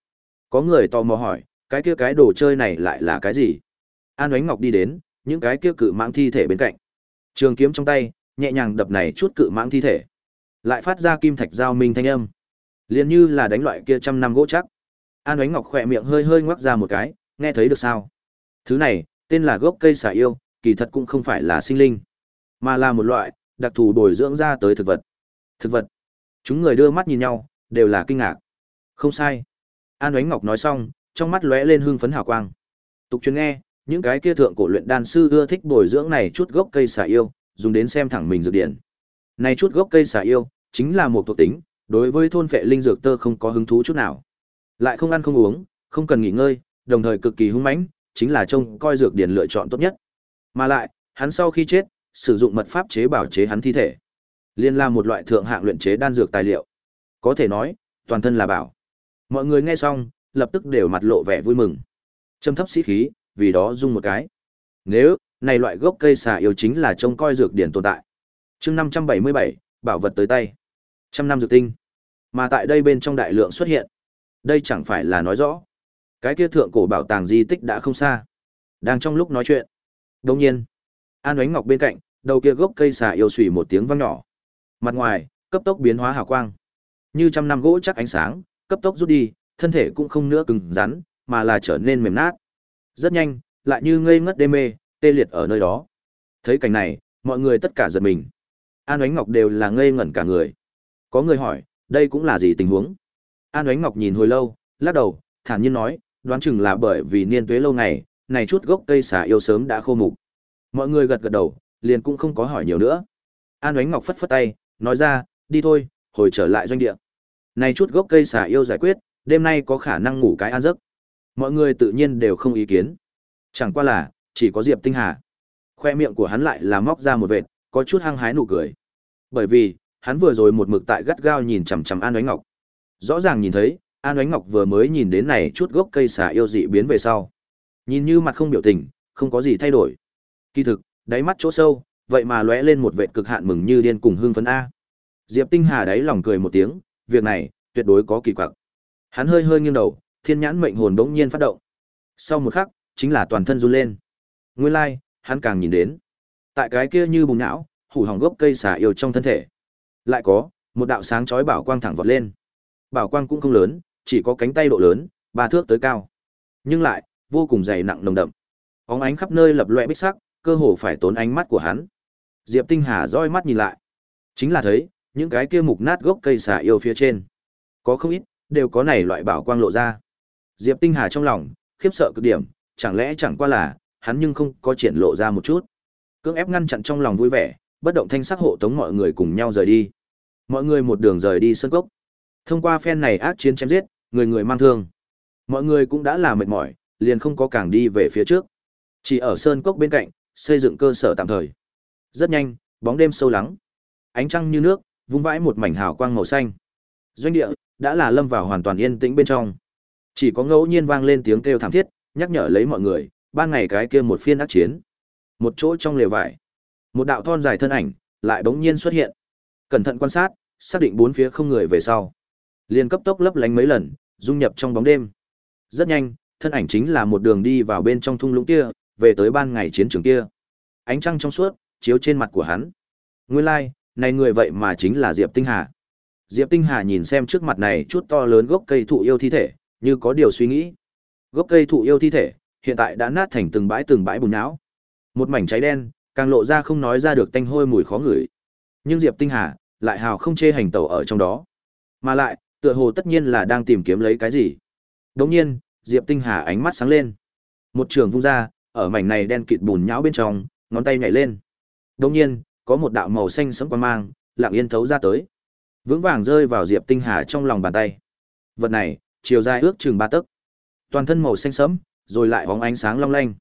Có người tò mò hỏi, cái kia cái đồ chơi này lại là cái gì? An Ánh Ngọc đi đến, những cái kia cự mãng thi thể bên cạnh. Trường kiếm trong tay, nhẹ nhàng đập này chút cự mãng thi thể. Lại phát ra kim thạch giao minh thanh âm. liền như là đánh loại kia trăm năm gỗ chắc. An Ánh Ngọc khỏe miệng hơi hơi ngoắc ra một cái, nghe thấy được sao? Thứ này, tên là gốc cây xà yêu, kỳ thật cũng không phải là sinh linh, mà là một loại đặc thù bồi dưỡng ra tới thực vật. Thực vật. Chúng người đưa mắt nhìn nhau, đều là kinh ngạc. Không sai. An Ánh Ngọc nói xong, trong mắt lóe lên hương phấn hào quang. Tục truyền nghe, những cái kia thượng cổ luyện đan sư ưa thích bồi dưỡng này chút gốc cây xà yêu, dùng đến xem thẳng mình dược điển. Này chút gốc cây xà yêu, chính là một thuộc tính, đối với thôn phệ linh dược tơ không có hứng thú chút nào. Lại không ăn không uống, không cần nghỉ ngơi, đồng thời cực kỳ hung mãnh, chính là trông coi dược điển lựa chọn tốt nhất. Mà lại, hắn sau khi chết, sử dụng mật pháp chế bảo chế hắn thi thể. Liên là một loại thượng hạng luyện chế đan dược tài liệu. Có thể nói, toàn thân là bảo. Mọi người nghe xong, lập tức đều mặt lộ vẻ vui mừng. Trầm thấp sĩ khí, vì đó rung một cái. Nếu, này loại gốc cây xà yêu chính là trông coi dược điển tồn tại chương 577, bảo vật tới tay. Trăm năm dược tinh. Mà tại đây bên trong đại lượng xuất hiện. Đây chẳng phải là nói rõ. Cái kia thượng cổ bảo tàng di tích đã không xa. Đang trong lúc nói chuyện. Đồng nhiên, An Ánh Ngọc bên cạnh, đầu kia gốc cây xà yêu xùy một tiếng vang nhỏ. Mặt ngoài, cấp tốc biến hóa hào quang. Như trăm năm gỗ chắc ánh sáng, cấp tốc rút đi, thân thể cũng không nữa cứng rắn, mà là trở nên mềm nát. Rất nhanh, lại như ngây ngất đê mê, tê liệt ở nơi đó. Thấy cảnh này, mọi người tất cả giật mình. An Ánh Ngọc đều là ngây ngẩn cả người. Có người hỏi, đây cũng là gì tình huống? An Ánh Ngọc nhìn hồi lâu, lắc đầu, thản nhiên nói, đoán chừng là bởi vì niên tuế lâu ngày, này chút gốc cây xà yêu sớm đã khô mục. Mọi người gật gật đầu, liền cũng không có hỏi nhiều nữa. An Ánh Ngọc phất phất tay, nói ra, đi thôi, hồi trở lại doanh địa. Này chút gốc cây xà yêu giải quyết, đêm nay có khả năng ngủ cái an giấc. Mọi người tự nhiên đều không ý kiến. Chẳng qua là, chỉ có Diệp Tinh Hà. Khoe miệng của hắn lại là móc ra một vệt, có chút hăng hái nụ cười. Bởi vì, hắn vừa rồi một mực tại gắt gao nhìn chằm chằm An Oánh Ngọc. Rõ ràng nhìn thấy, An Oánh Ngọc vừa mới nhìn đến này chút gốc cây xà yêu dị biến về sau. Nhìn như mặt không biểu tình, không có gì thay đổi. Kỳ thực, đáy mắt chỗ sâu, vậy mà lóe lên một vệt cực hạn mừng như điên cùng hương phấn a. Diệp Tinh Hà đáy lòng cười một tiếng, việc này tuyệt đối có kỳ quặc. Hắn hơi hơi nghiêng đầu, thiên nhãn mệnh hồn bỗng nhiên phát động. Sau một khắc, chính là toàn thân run lên. Nguyên lai, like, hắn càng nhìn đến, tại cái kia như bùng não, hủ hỏng gốc cây xà yêu trong thân thể, lại có một đạo sáng chói bảo quang thẳng vọt lên. Bảo quang cũng không lớn, chỉ có cánh tay độ lớn, ba thước tới cao, nhưng lại vô cùng dày nặng nồng đậm. Óng ánh khắp nơi lập loè bích sắc, cơ hồ phải tốn ánh mắt của hắn. Diệp Tinh Hà roi mắt nhìn lại, chính là thấy những cái kia mục nát gốc cây xà yêu phía trên, có không ít đều có này loại bảo quang lộ ra. Diệp Tinh Hà trong lòng khiếp sợ cực điểm, chẳng lẽ chẳng qua là hắn nhưng không có triển lộ ra một chút. Cưỡng ép ngăn chặn trong lòng vui vẻ, bất động thanh sắc hộ tống mọi người cùng nhau rời đi. Mọi người một đường rời đi sân cốc. Thông qua phen này ác chiến chém giết, người người mang thương. Mọi người cũng đã là mệt mỏi, liền không có càng đi về phía trước. Chỉ ở sơn cốc bên cạnh, xây dựng cơ sở tạm thời. Rất nhanh, bóng đêm sâu lắng. Ánh trăng như nước, vung vãi một mảnh hào quang màu xanh. Doanh địa đã là lâm vào hoàn toàn yên tĩnh bên trong. Chỉ có ngẫu nhiên vang lên tiếng kêu thảm thiết, nhắc nhở lấy mọi người, ban ngày cái kia một phiên ác chiến. Một chỗ trong lều vải, Một đạo thon dài thân ảnh lại bỗng nhiên xuất hiện. Cẩn thận quan sát, xác định bốn phía không người về sau. Liền cấp tốc lấp lánh mấy lần, dung nhập trong bóng đêm. Rất nhanh, thân ảnh chính là một đường đi vào bên trong thung lũng kia, về tới ban ngày chiến trường kia. Ánh trăng trong suốt chiếu trên mặt của hắn. Nguyên lai、like, này người vậy mà chính là Diệp Tinh Hà. Diệp Tinh Hà nhìn xem trước mặt này chút to lớn gốc cây thụ yêu thi thể, như có điều suy nghĩ. Gốc cây thụ yêu thi thể, hiện tại đã nát thành từng bãi từng bãi bùn não. Một mảnh cháy đen, càng lộ ra không nói ra được tanh hôi mùi khó ngửi. Nhưng Diệp Tinh Hà lại hào không chê hành tẩu ở trong đó. Mà lại, tựa hồ tất nhiên là đang tìm kiếm lấy cái gì. Đống nhiên, Diệp Tinh Hà ánh mắt sáng lên. Một trường vung ra, ở mảnh này đen kịt bùn nhão bên trong, ngón tay nhảy lên. Đống nhiên, có một đạo màu xanh sẫm quang mang, lặng yên thấu ra tới. Vững vàng rơi vào Diệp Tinh Hà trong lòng bàn tay. Vật này, chiều dài ước chừng ba tấc. Toàn thân màu xanh sẫm, rồi lại bóng ánh sáng long lanh.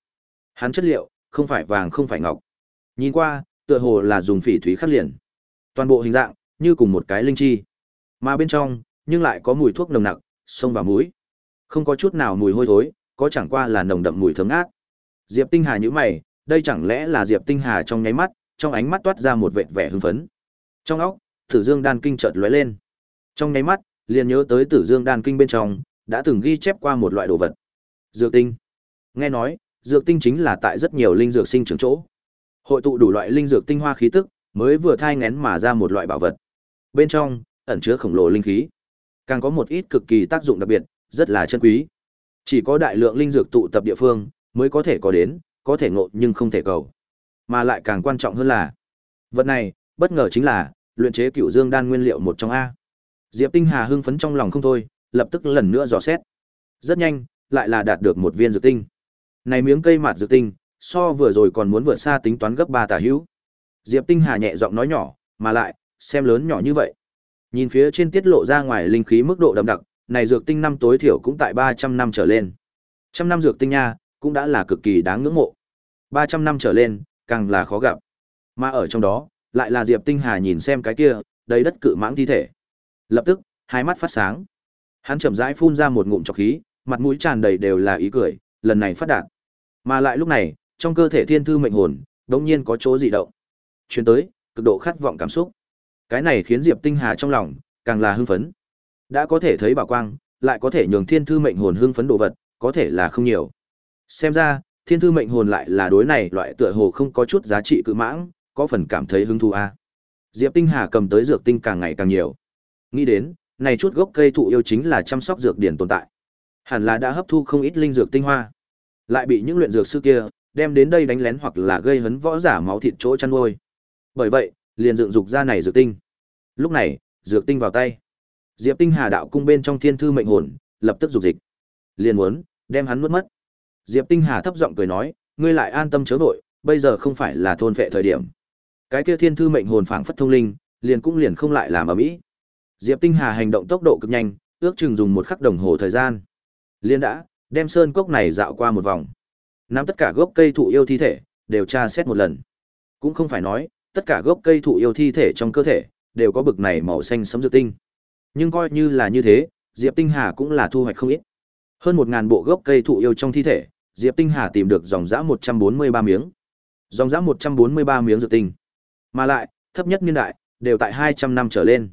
Hắn chất liệu, không phải vàng không phải ngọc. Nhìn qua, tựa hồ là dùng phỉ thúy khắc liền. Toàn bộ hình dạng, như cùng một cái linh chi. Mà bên trong, nhưng lại có mùi thuốc nồng nặc, xông vào mũi. Không có chút nào mùi hôi thối, có chẳng qua là nồng đậm mùi thơm ngát. Diệp Tinh Hà nhíu mày, đây chẳng lẽ là Diệp Tinh Hà trong nháy mắt, trong ánh mắt toát ra một vệt vẻ hưng phấn. Trong óc, Tử Dương Đan Kinh chợt lóe lên. Trong nháy mắt, liền nhớ tới Tử Dương Đan Kinh bên trong đã từng ghi chép qua một loại đồ vật. Dược tinh. Nghe nói, dược tinh chính là tại rất nhiều linh dược sinh trưởng chỗ. Hội tụ đủ loại linh dược tinh hoa khí tức, mới vừa thai ngén mà ra một loại bảo vật. Bên trong ẩn chứa khổng lồ linh khí, càng có một ít cực kỳ tác dụng đặc biệt, rất là chân quý. Chỉ có đại lượng linh dược tụ tập địa phương mới có thể có đến, có thể ngộ nhưng không thể cầu. Mà lại càng quan trọng hơn là, vật này, bất ngờ chính là luyện chế cựu dương đan nguyên liệu một trong a. Diệp Tinh Hà hưng phấn trong lòng không thôi, lập tức lần nữa dò xét. Rất nhanh, lại là đạt được một viên dược tinh. Này miếng cây mạt dược tinh, so vừa rồi còn muốn vượt xa tính toán gấp ba tả hữu. Diệp Tinh Hà nhẹ giọng nói nhỏ, mà lại, xem lớn nhỏ như vậy. Nhìn phía trên tiết lộ ra ngoài linh khí mức độ đậm đặc, này dược tinh năm tối thiểu cũng tại 300 năm trở lên. Trăm năm dược tinh nha, cũng đã là cực kỳ đáng ngưỡng mộ. 300 năm trở lên, càng là khó gặp. Mà ở trong đó, lại là Diệp Tinh Hà nhìn xem cái kia, đầy đất cự mãng thi thể. Lập tức, hai mắt phát sáng. Hắn chậm rãi phun ra một ngụm trọc khí, mặt mũi tràn đầy đều là ý cười, lần này phát đạt. Mà lại lúc này, trong cơ thể thiên thư mệnh hồn, đống nhiên có chỗ dị động. Truyền tới, cực độ khát vọng cảm xúc. Cái này khiến Diệp Tinh Hà trong lòng càng là hưng phấn. Đã có thể thấy bảo quang, lại có thể nhường thiên thư mệnh hồn hưng phấn đồ vật, có thể là không nhiều. Xem ra, thiên thư mệnh hồn lại là đối này loại tựa hồ không có chút giá trị cự mãng, có phần cảm thấy hứng thú a. À. Diệp Tinh Hà cầm tới dược tinh càng ngày càng nhiều. Nghĩ đến, này chút gốc cây thụ yêu chính là chăm sóc dược điển tồn tại. Hẳn là đã hấp thu không ít linh dược tinh hoa, lại bị những luyện dược sư kia đem đến đây đánh lén hoặc là gây hấn võ giả máu thịt chỗ chăn nuôi. Bởi vậy, liền dựng dục ra này dược tinh. Lúc này, dược tinh vào tay. Diệp Tinh Hà đạo cung bên trong thiên thư mệnh hồn, lập tức dục dịch. Liền muốn đem hắn nuốt mất. Diệp Tinh Hà thấp giọng cười nói, ngươi lại an tâm chớ vội, bây giờ không phải là thôn phệ thời điểm. Cái kia thiên thư mệnh hồn phảng phất thông linh, liền cũng liền không lại làm ở mỹ. Diệp Tinh Hà hành động tốc độ cực nhanh, ước chừng dùng một khắc đồng hồ thời gian. Liên đã đem sơn cốc này dạo qua một vòng. Nắm tất cả gốc cây thụ yêu thi thể đều tra xét một lần. Cũng không phải nói tất cả gốc cây thụ yêu thi thể trong cơ thể đều có bực này màu xanh sẫm dược tinh. Nhưng coi như là như thế, Diệp Tinh Hà cũng là thu hoạch không ít. Hơn một ngàn bộ gốc cây thụ yêu trong thi thể, Diệp Tinh Hà tìm được dòng dã 143 miếng. Dòng dã 143 miếng dược tinh. Mà lại, thấp nhất niên đại đều tại 200 năm trở lên.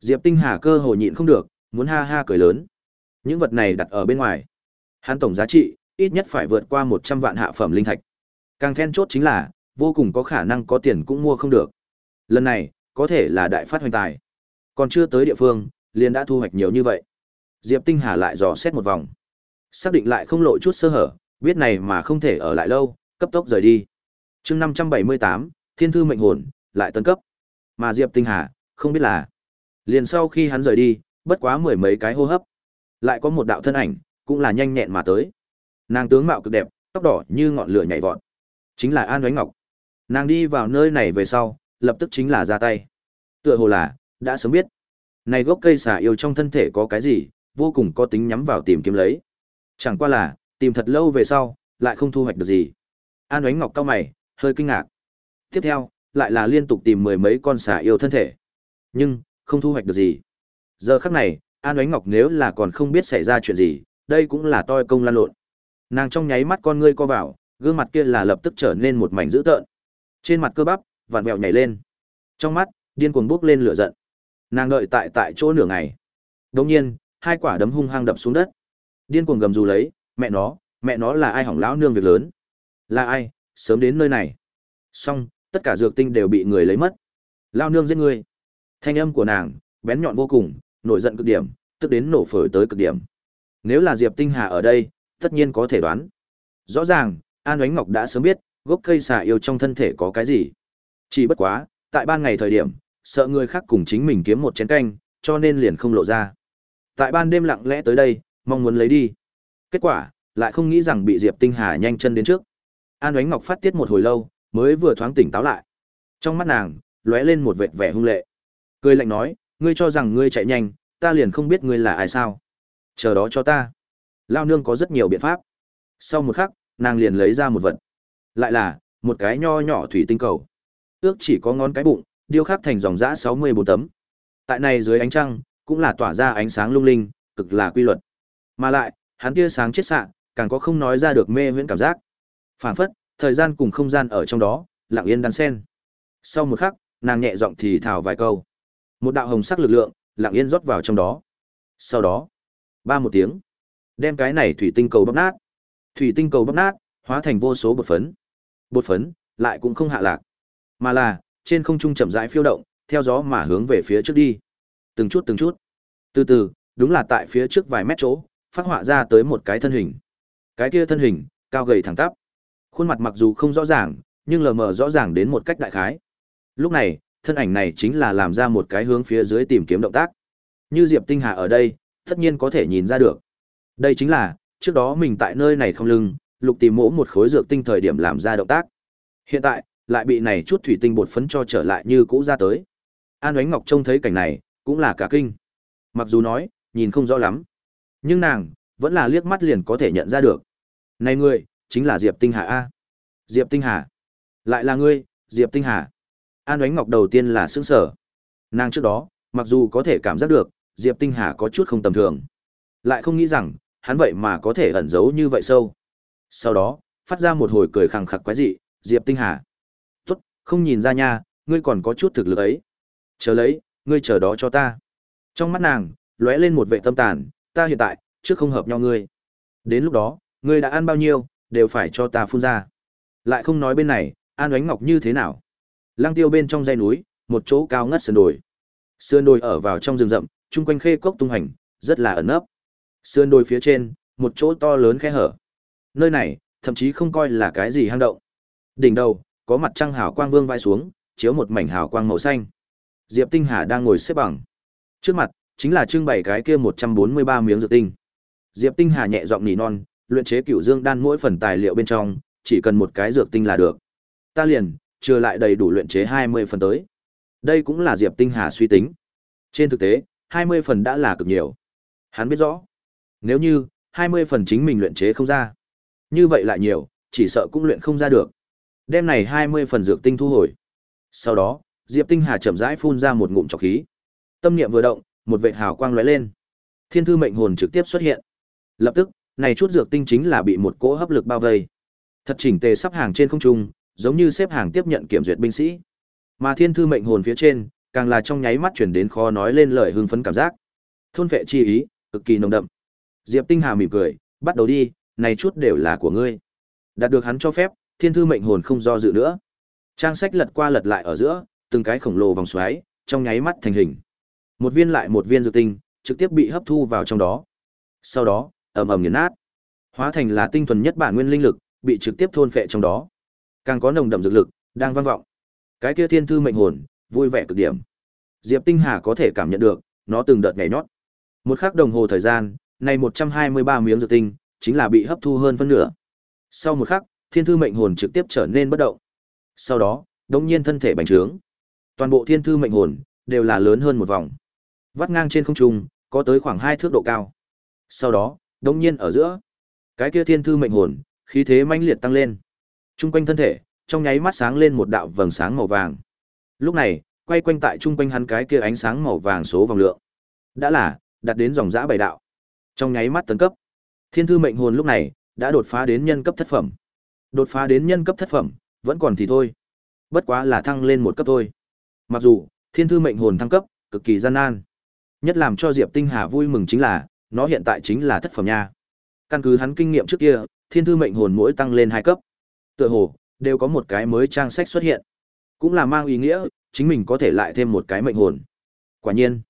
Diệp Tinh Hà cơ hồ nhịn không được, muốn ha ha cười lớn. Những vật này đặt ở bên ngoài, hắn tổng giá trị ít nhất phải vượt qua 100 vạn hạ phẩm linh thạch. Càng then chốt chính là, vô cùng có khả năng có tiền cũng mua không được. Lần này, có thể là đại phát hoành tài. Còn chưa tới địa phương, liền đã thu hoạch nhiều như vậy. Diệp Tinh Hà lại dò xét một vòng. Xác định lại không lộ chút sơ hở, biết này mà không thể ở lại lâu, cấp tốc rời đi. chương 578, Thiên Thư Mệnh Hồn, lại tấn cấp. Mà Diệp Tinh Hà, không biết là. Liền sau khi hắn rời đi, bất quá mười mấy cái hô hấp. Lại có một đạo thân ảnh, cũng là nhanh nhẹn mà tới. Nàng tướng mạo cực đẹp, tóc đỏ như ngọn lửa nhảy vọt. Chính là An Đoánh Ngọc. Nàng đi vào nơi này về sau, lập tức chính là ra tay. Tựa hồ là, đã sớm biết. Này gốc cây xà yêu trong thân thể có cái gì, vô cùng có tính nhắm vào tìm kiếm lấy. Chẳng qua là, tìm thật lâu về sau, lại không thu hoạch được gì. An Ánh Ngọc cao mày, hơi kinh ngạc. Tiếp theo, lại là liên tục tìm mười mấy con xà yêu thân thể. Nhưng, không thu hoạch được gì. Giờ khắc này, An Ánh Ngọc nếu là còn không biết xảy ra chuyện gì, đây cũng là toi công lan lộn. Nàng trong nháy mắt con ngươi co vào, gương mặt kia là lập tức trở nên một mảnh dữ tợn. Trên mặt cơ bắp, vặn vẹo nhảy lên. Trong mắt, điên cuồng bốc lên lửa giận. Nàng đợi tại tại chỗ nửa ngày. Đột nhiên, hai quả đấm hung hăng đập xuống đất. Điên cuồng gầm rú lấy, mẹ nó, mẹ nó là ai hỏng lão nương việc lớn? Là ai, sớm đến nơi này. Xong, tất cả dược tinh đều bị người lấy mất. Lao nương giết người. Thanh âm của nàng, bén nhọn vô cùng, nổi giận cực điểm, tức đến nổ phổi tới cực điểm. Nếu là Diệp Tinh Hà ở đây, tất nhiên có thể đoán. Rõ ràng, An Ánh Ngọc đã sớm biết, gốc cây xà yêu trong thân thể có cái gì. Chỉ bất quá, tại ban ngày thời điểm, sợ người khác cùng chính mình kiếm một chén canh, cho nên liền không lộ ra. Tại ban đêm lặng lẽ tới đây, mong muốn lấy đi. Kết quả, lại không nghĩ rằng bị Diệp Tinh Hà nhanh chân đến trước. An Ánh Ngọc phát tiết một hồi lâu, mới vừa thoáng tỉnh táo lại. Trong mắt nàng, lóe lên một vệt vẻ hung lệ. Cười lạnh nói, ngươi cho rằng ngươi chạy nhanh, ta liền không biết ngươi là ai sao? Chờ đó cho ta. Lao nương có rất nhiều biện pháp. Sau một khắc, nàng liền lấy ra một vật. Lại là, một cái nho nhỏ thủy tinh cầu. Ước chỉ có ngón cái bụng, điêu khắc thành dòng dã 64 tấm. Tại này dưới ánh trăng, cũng là tỏa ra ánh sáng lung linh, cực là quy luật. Mà lại, hắn tia sáng chết xạ, càng có không nói ra được mê huyễn cảm giác. Phản phất, thời gian cùng không gian ở trong đó, lặng yên đan sen. Sau một khắc, nàng nhẹ giọng thì thào vài câu. Một đạo hồng sắc lực lượng, lặng yên rót vào trong đó. Sau đó, ba một tiếng, đem cái này thủy tinh cầu bóp nát. Thủy tinh cầu bóp nát, hóa thành vô số bột phấn. Bột phấn lại cũng không hạ lạc, mà là trên không trung chậm rãi phiêu động, theo gió mà hướng về phía trước đi. Từng chút từng chút. Từ từ, đúng là tại phía trước vài mét chỗ, phát họa ra tới một cái thân hình. Cái kia thân hình, cao gầy thẳng tắp. Khuôn mặt mặc dù không rõ ràng, nhưng lờ mờ rõ ràng đến một cách đại khái. Lúc này, thân ảnh này chính là làm ra một cái hướng phía dưới tìm kiếm động tác. Như Diệp Tinh Hà ở đây, tất nhiên có thể nhìn ra được. Đây chính là, trước đó mình tại nơi này không lưng, lục tìm mỗ một khối dược tinh thời điểm làm ra động tác. Hiện tại, lại bị này chút thủy tinh bột phấn cho trở lại như cũ ra tới. An Ánh Ngọc trông thấy cảnh này, cũng là cả kinh. Mặc dù nói, nhìn không rõ lắm, nhưng nàng vẫn là liếc mắt liền có thể nhận ra được. Này ngươi, chính là Diệp Tinh Hà a. Diệp Tinh Hà? Lại là ngươi, Diệp Tinh Hà? An Ánh Ngọc đầu tiên là sững sở. Nàng trước đó, mặc dù có thể cảm giác được, Diệp Tinh Hà có chút không tầm thường. Lại không nghĩ rằng, hắn vậy mà có thể ẩn giấu như vậy sâu. Sau đó, phát ra một hồi cười khẳng khặc quái dị, Diệp Tinh Hà. Tốt, không nhìn ra nha, ngươi còn có chút thực lực ấy. Chờ lấy, ngươi chờ đó cho ta. Trong mắt nàng, lóe lên một vệ tâm tàn, ta hiện tại, trước không hợp nhau ngươi. Đến lúc đó, ngươi đã ăn bao nhiêu, đều phải cho ta phun ra. Lại không nói bên này, An Oánh Ngọc như thế nào. Lăng tiêu bên trong dãy núi, một chỗ cao ngất sườn đồi. Sườn đồi ở vào trong rừng rậm, chung quanh khê cốc tung hành, rất là ẩn nấp. Sườn đồi phía trên, một chỗ to lớn khe hở. Nơi này, thậm chí không coi là cái gì hang động. Đỉnh đầu, có mặt trăng hào quang vương vai xuống, chiếu một mảnh hào quang màu xanh. Diệp Tinh Hà đang ngồi xếp bằng. Trước mặt, chính là trưng bày cái kia 143 miếng dược tinh. Diệp Tinh Hà nhẹ giọng nỉ non, luyện chế cửu dương đan mỗi phần tài liệu bên trong, chỉ cần một cái dược tinh là được. Ta liền, chưa lại đầy đủ luyện chế 20 phần tới. Đây cũng là Diệp Tinh Hà suy tính. Trên thực tế, 20 phần đã là cực nhiều. Hắn biết rõ, nếu như 20 phần chính mình luyện chế không ra, như vậy lại nhiều, chỉ sợ cũng luyện không ra được. Đêm này 20 phần dược tinh thu hồi. Sau đó, Diệp Tinh Hà chậm rãi phun ra một ngụm trọc khí. Tâm niệm vừa động, một vệt hào quang lóe lên. Thiên thư mệnh hồn trực tiếp xuất hiện. Lập tức, này chút dược tinh chính là bị một cỗ hấp lực bao vây. Thật chỉnh tề sắp hàng trên không trung, giống như xếp hàng tiếp nhận kiểm duyệt binh sĩ. Mà thiên thư mệnh hồn phía trên, càng là trong nháy mắt chuyển đến khó nói lên lời hưng phấn cảm giác. Thôn vệ chi ý, cực kỳ nồng đậm. Diệp Tinh Hà mỉm cười, bắt đầu đi, này chút đều là của ngươi. Đạt được hắn cho phép, thiên thư mệnh hồn không do dự nữa. Trang sách lật qua lật lại ở giữa, từng cái khổng lồ vòng xoáy, trong nháy mắt thành hình. Một viên lại một viên dược tinh, trực tiếp bị hấp thu vào trong đó. Sau đó, ầm ầm nghiền nát, hóa thành là tinh thuần nhất bản nguyên linh lực, bị trực tiếp thôn phệ trong đó. Càng có nồng đậm dược lực đang vang vọng. Cái kia thiên thư mệnh hồn, vui vẻ cực điểm. Diệp Tinh Hà có thể cảm nhận được, nó từng đợt nhảy nhót. Một khắc đồng hồ thời gian, này 123 miếng dược tinh, chính là bị hấp thu hơn phân nửa. Sau một khắc, thiên thư mệnh hồn trực tiếp trở nên bất động. Sau đó, đột nhiên thân thể bành trướng. Toàn bộ thiên thư mệnh hồn đều là lớn hơn một vòng. Vắt ngang trên không trung, có tới khoảng 2 thước độ cao. Sau đó, đột nhiên ở giữa, cái kia thiên thư mệnh hồn, khí thế mãnh liệt tăng lên. Trung quanh thân thể, trong nháy mắt sáng lên một đạo vầng sáng màu vàng. Lúc này, quay quanh tại trung quanh hắn cái kia ánh sáng màu vàng số vòng lượng. Đã là, đạt đến dòng dã bảy đạo. Trong nháy mắt tấn cấp. Thiên thư mệnh hồn lúc này đã đột phá đến nhân cấp thất phẩm. Đột phá đến nhân cấp thất phẩm, vẫn còn thì thôi. Bất quá là thăng lên một cấp thôi. Mặc dù, thiên thư mệnh hồn thăng cấp, cực kỳ gian nan. Nhất làm cho Diệp Tinh Hà vui mừng chính là, nó hiện tại chính là thất phẩm nha. Căn cứ hắn kinh nghiệm trước kia, thiên thư mệnh hồn mỗi tăng lên hai cấp. Tựa hồ, đều có một cái mới trang sách xuất hiện. Cũng là mang ý nghĩa, chính mình có thể lại thêm một cái mệnh hồn. Quả nhiên,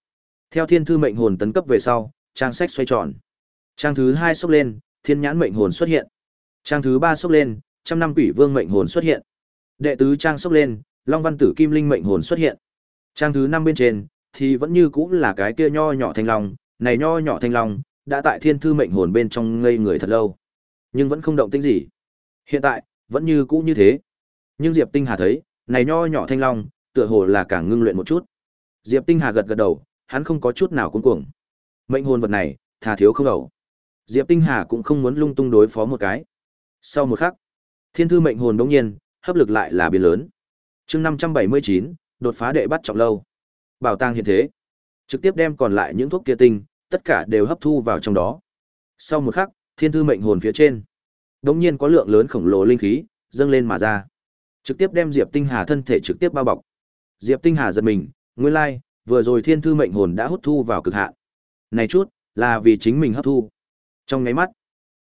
theo thiên thư mệnh hồn tấn cấp về sau, trang sách xoay tròn. Trang thứ hai xốc lên, thiên nhãn mệnh hồn xuất hiện. Trang thứ ba xốc lên, trăm năm quỷ vương mệnh hồn xuất hiện. Đệ tứ trang xốc lên, long văn tử kim linh mệnh hồn xuất hiện. Trang thứ năm bên trên thì vẫn như cũng là cái kia nho nhỏ thanh long, này nho nhỏ thanh long đã tại thiên thư mệnh hồn bên trong ngây người thật lâu, nhưng vẫn không động tĩnh gì. Hiện tại, vẫn như cũ như thế. Nhưng Diệp Tinh Hà thấy, này nho nhỏ thanh long, tựa hồ là càng ngưng luyện một chút. Diệp Tinh Hà gật gật đầu, hắn không có chút nào cuống cuồng. Mệnh hồn vật này, thà thiếu không đầu. Diệp Tinh Hà cũng không muốn lung tung đối phó một cái. Sau một khắc, Thiên thư mệnh hồn đống nhiên, hấp lực lại là biến lớn. Chương 579, đột phá đệ bắt trọng lâu. Bảo tàng hiện thế, trực tiếp đem còn lại những thuốc kia tinh, tất cả đều hấp thu vào trong đó. Sau một khắc, Thiên thư mệnh hồn phía trên, đống nhiên có lượng lớn khổng lồ linh khí dâng lên mà ra, trực tiếp đem Diệp Tinh Hà thân thể trực tiếp bao bọc. Diệp Tinh Hà giật mình, nguyên lai, like, vừa rồi Thiên thư mệnh hồn đã hút thu vào cực hạn. Này chút, là vì chính mình hấp thu. Trong ngáy mắt,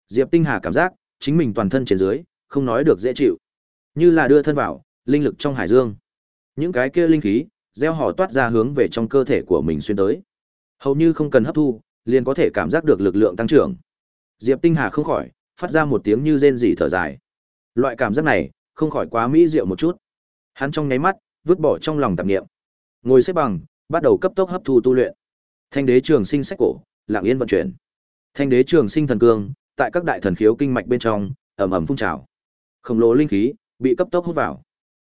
Diệp Tinh Hà cảm giác chính mình toàn thân trên dưới không nói được dễ chịu. Như là đưa thân vào, linh lực trong hải dương. Những cái kia linh khí, gieo họ toát ra hướng về trong cơ thể của mình xuyên tới. Hầu như không cần hấp thu, liền có thể cảm giác được lực lượng tăng trưởng. Diệp Tinh Hà không khỏi, phát ra một tiếng như rên rỉ thở dài. Loại cảm giác này, không khỏi quá mỹ diệu một chút. Hắn trong nháy mắt, vứt bỏ trong lòng tạp niệm. Ngồi xếp bằng, bắt đầu cấp tốc hấp thu tu luyện. Thanh đế trường sinh sách cổ, lặng yên vận chuyển. Thanh đế trường sinh thần cương, tại các đại thần khiếu kinh mạch bên trong, ầm ầm phun trào. Khổng lồ linh khí bị cấp tốc hút vào.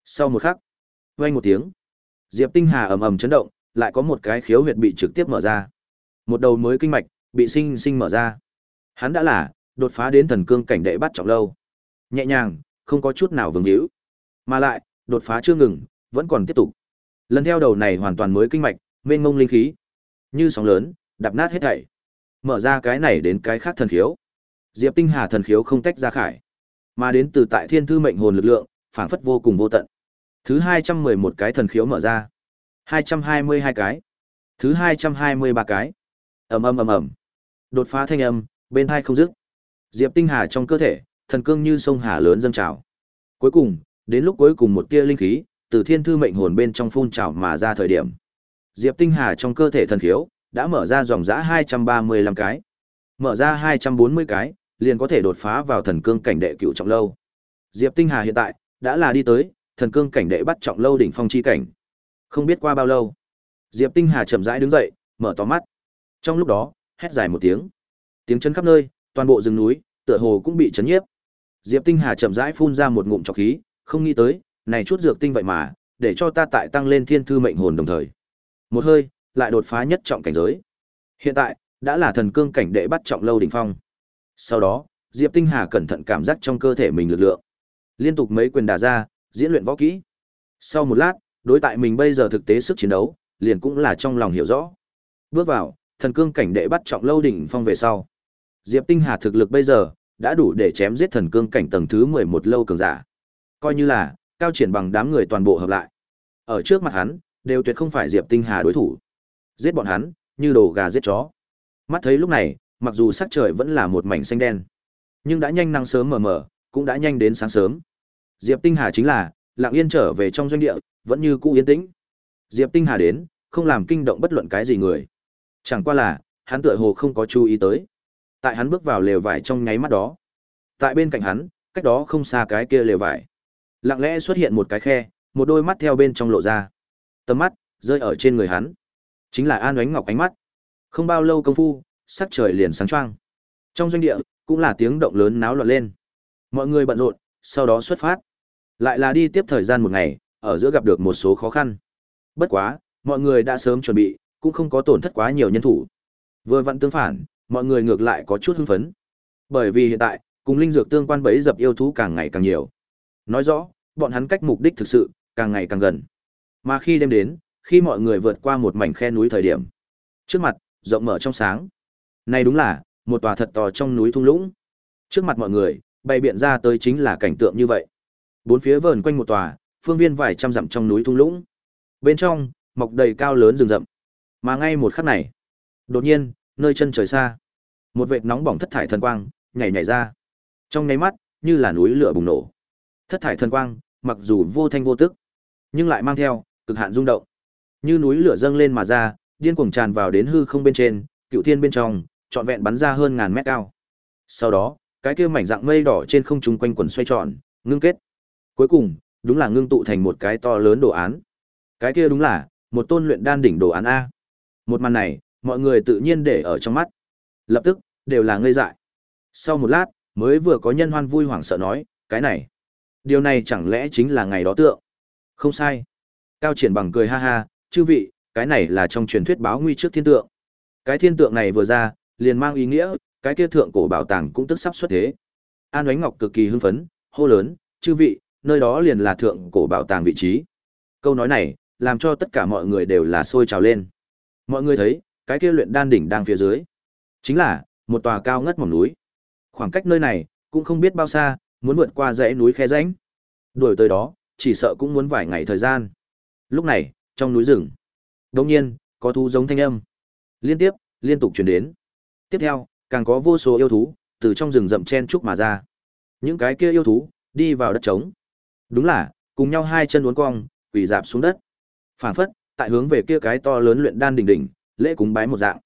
Sau một khắc, vang một tiếng, Diệp Tinh Hà ầm ầm chấn động, lại có một cái khiếu huyệt bị trực tiếp mở ra. Một đầu mới kinh mạch bị sinh sinh mở ra. Hắn đã là đột phá đến thần cương cảnh đệ bắt trọng lâu. Nhẹ nhàng, không có chút nào vướng hữu. Mà lại, đột phá chưa ngừng, vẫn còn tiếp tục. Lần theo đầu này hoàn toàn mới kinh mạch, mênh mông linh khí, như sóng lớn, đập nát hết thảy. Mở ra cái này đến cái khác thần khiếu. Diệp Tinh Hà thần khiếu không tách ra khải, mà đến từ tại Thiên Thư Mệnh Hồn lực lượng, phảng phất vô cùng vô tận. Thứ 211 cái thần khiếu mở ra, 222 cái, thứ 223 cái. Ầm ầm ầm ầm. Đột phá thanh âm, bên hai không dứt. Diệp Tinh Hà trong cơ thể, thần cương như sông hà lớn dâng trào. Cuối cùng, đến lúc cuối cùng một tia linh khí từ Thiên Thư Mệnh Hồn bên trong phun trào mà ra thời điểm, Diệp Tinh Hà trong cơ thể thần khiếu đã mở ra dòng dã 235 cái. Mở ra 240 cái, liền có thể đột phá vào thần cương cảnh đệ cựu trọng lâu. Diệp Tinh Hà hiện tại đã là đi tới thần cương cảnh đệ bắt trọng lâu đỉnh phong chi cảnh. Không biết qua bao lâu, Diệp Tinh Hà chậm rãi đứng dậy, mở to mắt. Trong lúc đó, hét dài một tiếng. Tiếng chấn khắp nơi, toàn bộ rừng núi, tựa hồ cũng bị chấn nhiếp. Diệp Tinh Hà chậm rãi phun ra một ngụm trọc khí, không nghĩ tới, này chút dược tinh vậy mà, để cho ta tại tăng lên thiên thư mệnh hồn đồng thời. Một hơi, lại đột phá nhất trọng cảnh giới. Hiện tại, đã là thần cương cảnh đệ bắt trọng lâu đỉnh phong. Sau đó, Diệp Tinh Hà cẩn thận cảm giác trong cơ thể mình lực lượng. Liên tục mấy quyền đả ra, diễn luyện võ kỹ. Sau một lát, đối tại mình bây giờ thực tế sức chiến đấu, liền cũng là trong lòng hiểu rõ. Bước vào, thần cương cảnh đệ bắt trọng lâu đỉnh phong về sau. Diệp Tinh Hà thực lực bây giờ đã đủ để chém giết thần cương cảnh tầng thứ 11 lâu cường giả. Coi như là cao triển bằng đám người toàn bộ hợp lại. Ở trước mặt hắn, đều tuyệt không phải Diệp Tinh Hà đối thủ. Giết bọn hắn, như đồ gà giết chó. Mắt thấy lúc này, mặc dù sắc trời vẫn là một mảnh xanh đen nhưng đã nhanh năng sớm mờ mờ cũng đã nhanh đến sáng sớm diệp tinh hà chính là lặng yên trở về trong doanh địa vẫn như cũ yên tĩnh diệp tinh hà đến không làm kinh động bất luận cái gì người chẳng qua là hắn tựa hồ không có chú ý tới tại hắn bước vào lều vải trong nháy mắt đó tại bên cạnh hắn cách đó không xa cái kia lều vải lặng lẽ xuất hiện một cái khe một đôi mắt theo bên trong lộ ra tầm mắt rơi ở trên người hắn chính là an ánh ngọc ánh mắt không bao lâu công phu sắc trời liền sáng choang. Trong doanh địa, cũng là tiếng động lớn náo loạn lên. Mọi người bận rộn, sau đó xuất phát. Lại là đi tiếp thời gian một ngày, ở giữa gặp được một số khó khăn. Bất quá, mọi người đã sớm chuẩn bị, cũng không có tổn thất quá nhiều nhân thủ. Vừa vặn tương phản, mọi người ngược lại có chút hưng phấn. Bởi vì hiện tại, cùng linh dược tương quan bấy dập yêu thú càng ngày càng nhiều. Nói rõ, bọn hắn cách mục đích thực sự càng ngày càng gần. Mà khi đêm đến, khi mọi người vượt qua một mảnh khe núi thời điểm, trước mặt rộng mở trong sáng, này đúng là một tòa thật to trong núi thung lũng. Trước mặt mọi người, bày biện ra tới chính là cảnh tượng như vậy. Bốn phía vờn quanh một tòa, phương viên vài trăm dặm trong núi thung lũng. Bên trong, mọc đầy cao lớn rừng rậm. Mà ngay một khắc này, đột nhiên, nơi chân trời xa, một vệt nóng bỏng thất thải thần quang nhảy nhảy ra. Trong nháy mắt, như là núi lửa bùng nổ. Thất thải thần quang, mặc dù vô thanh vô tức, nhưng lại mang theo cực hạn rung động. Như núi lửa dâng lên mà ra, điên cuồng tràn vào đến hư không bên trên, cựu thiên bên trong, trọn vẹn bắn ra hơn ngàn mét cao. Sau đó, cái kia mảnh dạng mây đỏ trên không trung quanh quần xoay tròn, ngưng kết. Cuối cùng, đúng là ngưng tụ thành một cái to lớn đồ án. Cái kia đúng là một tôn luyện đan đỉnh đồ án a. Một màn này, mọi người tự nhiên để ở trong mắt. Lập tức, đều là ngây dại. Sau một lát, mới vừa có nhân hoan vui hoảng sợ nói, cái này, điều này chẳng lẽ chính là ngày đó tượng? Không sai. Cao triển bằng cười ha ha, chư vị, cái này là trong truyền thuyết báo nguy trước thiên tượng. Cái thiên tượng này vừa ra, liền mang ý nghĩa, cái kia thượng cổ bảo tàng cũng tức sắp xuất thế. An Ánh Ngọc cực kỳ hưng phấn, hô lớn, chư vị, nơi đó liền là thượng cổ bảo tàng vị trí. Câu nói này, làm cho tất cả mọi người đều là sôi trào lên. Mọi người thấy, cái kia luyện đan đỉnh đang phía dưới. Chính là, một tòa cao ngất mỏm núi. Khoảng cách nơi này, cũng không biết bao xa, muốn vượt qua dãy núi khe rãnh. Đuổi tới đó, chỉ sợ cũng muốn vài ngày thời gian. Lúc này, trong núi rừng, đột nhiên, có thú giống thanh âm. Liên tiếp, liên tục truyền đến. Tiếp theo, càng có vô số yêu thú từ trong rừng rậm chen trúc mà ra. Những cái kia yêu thú đi vào đất trống. Đúng là, cùng nhau hai chân uốn cong, quỳ dạp xuống đất. Phảng phất, tại hướng về kia cái to lớn luyện đan đỉnh đỉnh, lễ cúng bái một dạng.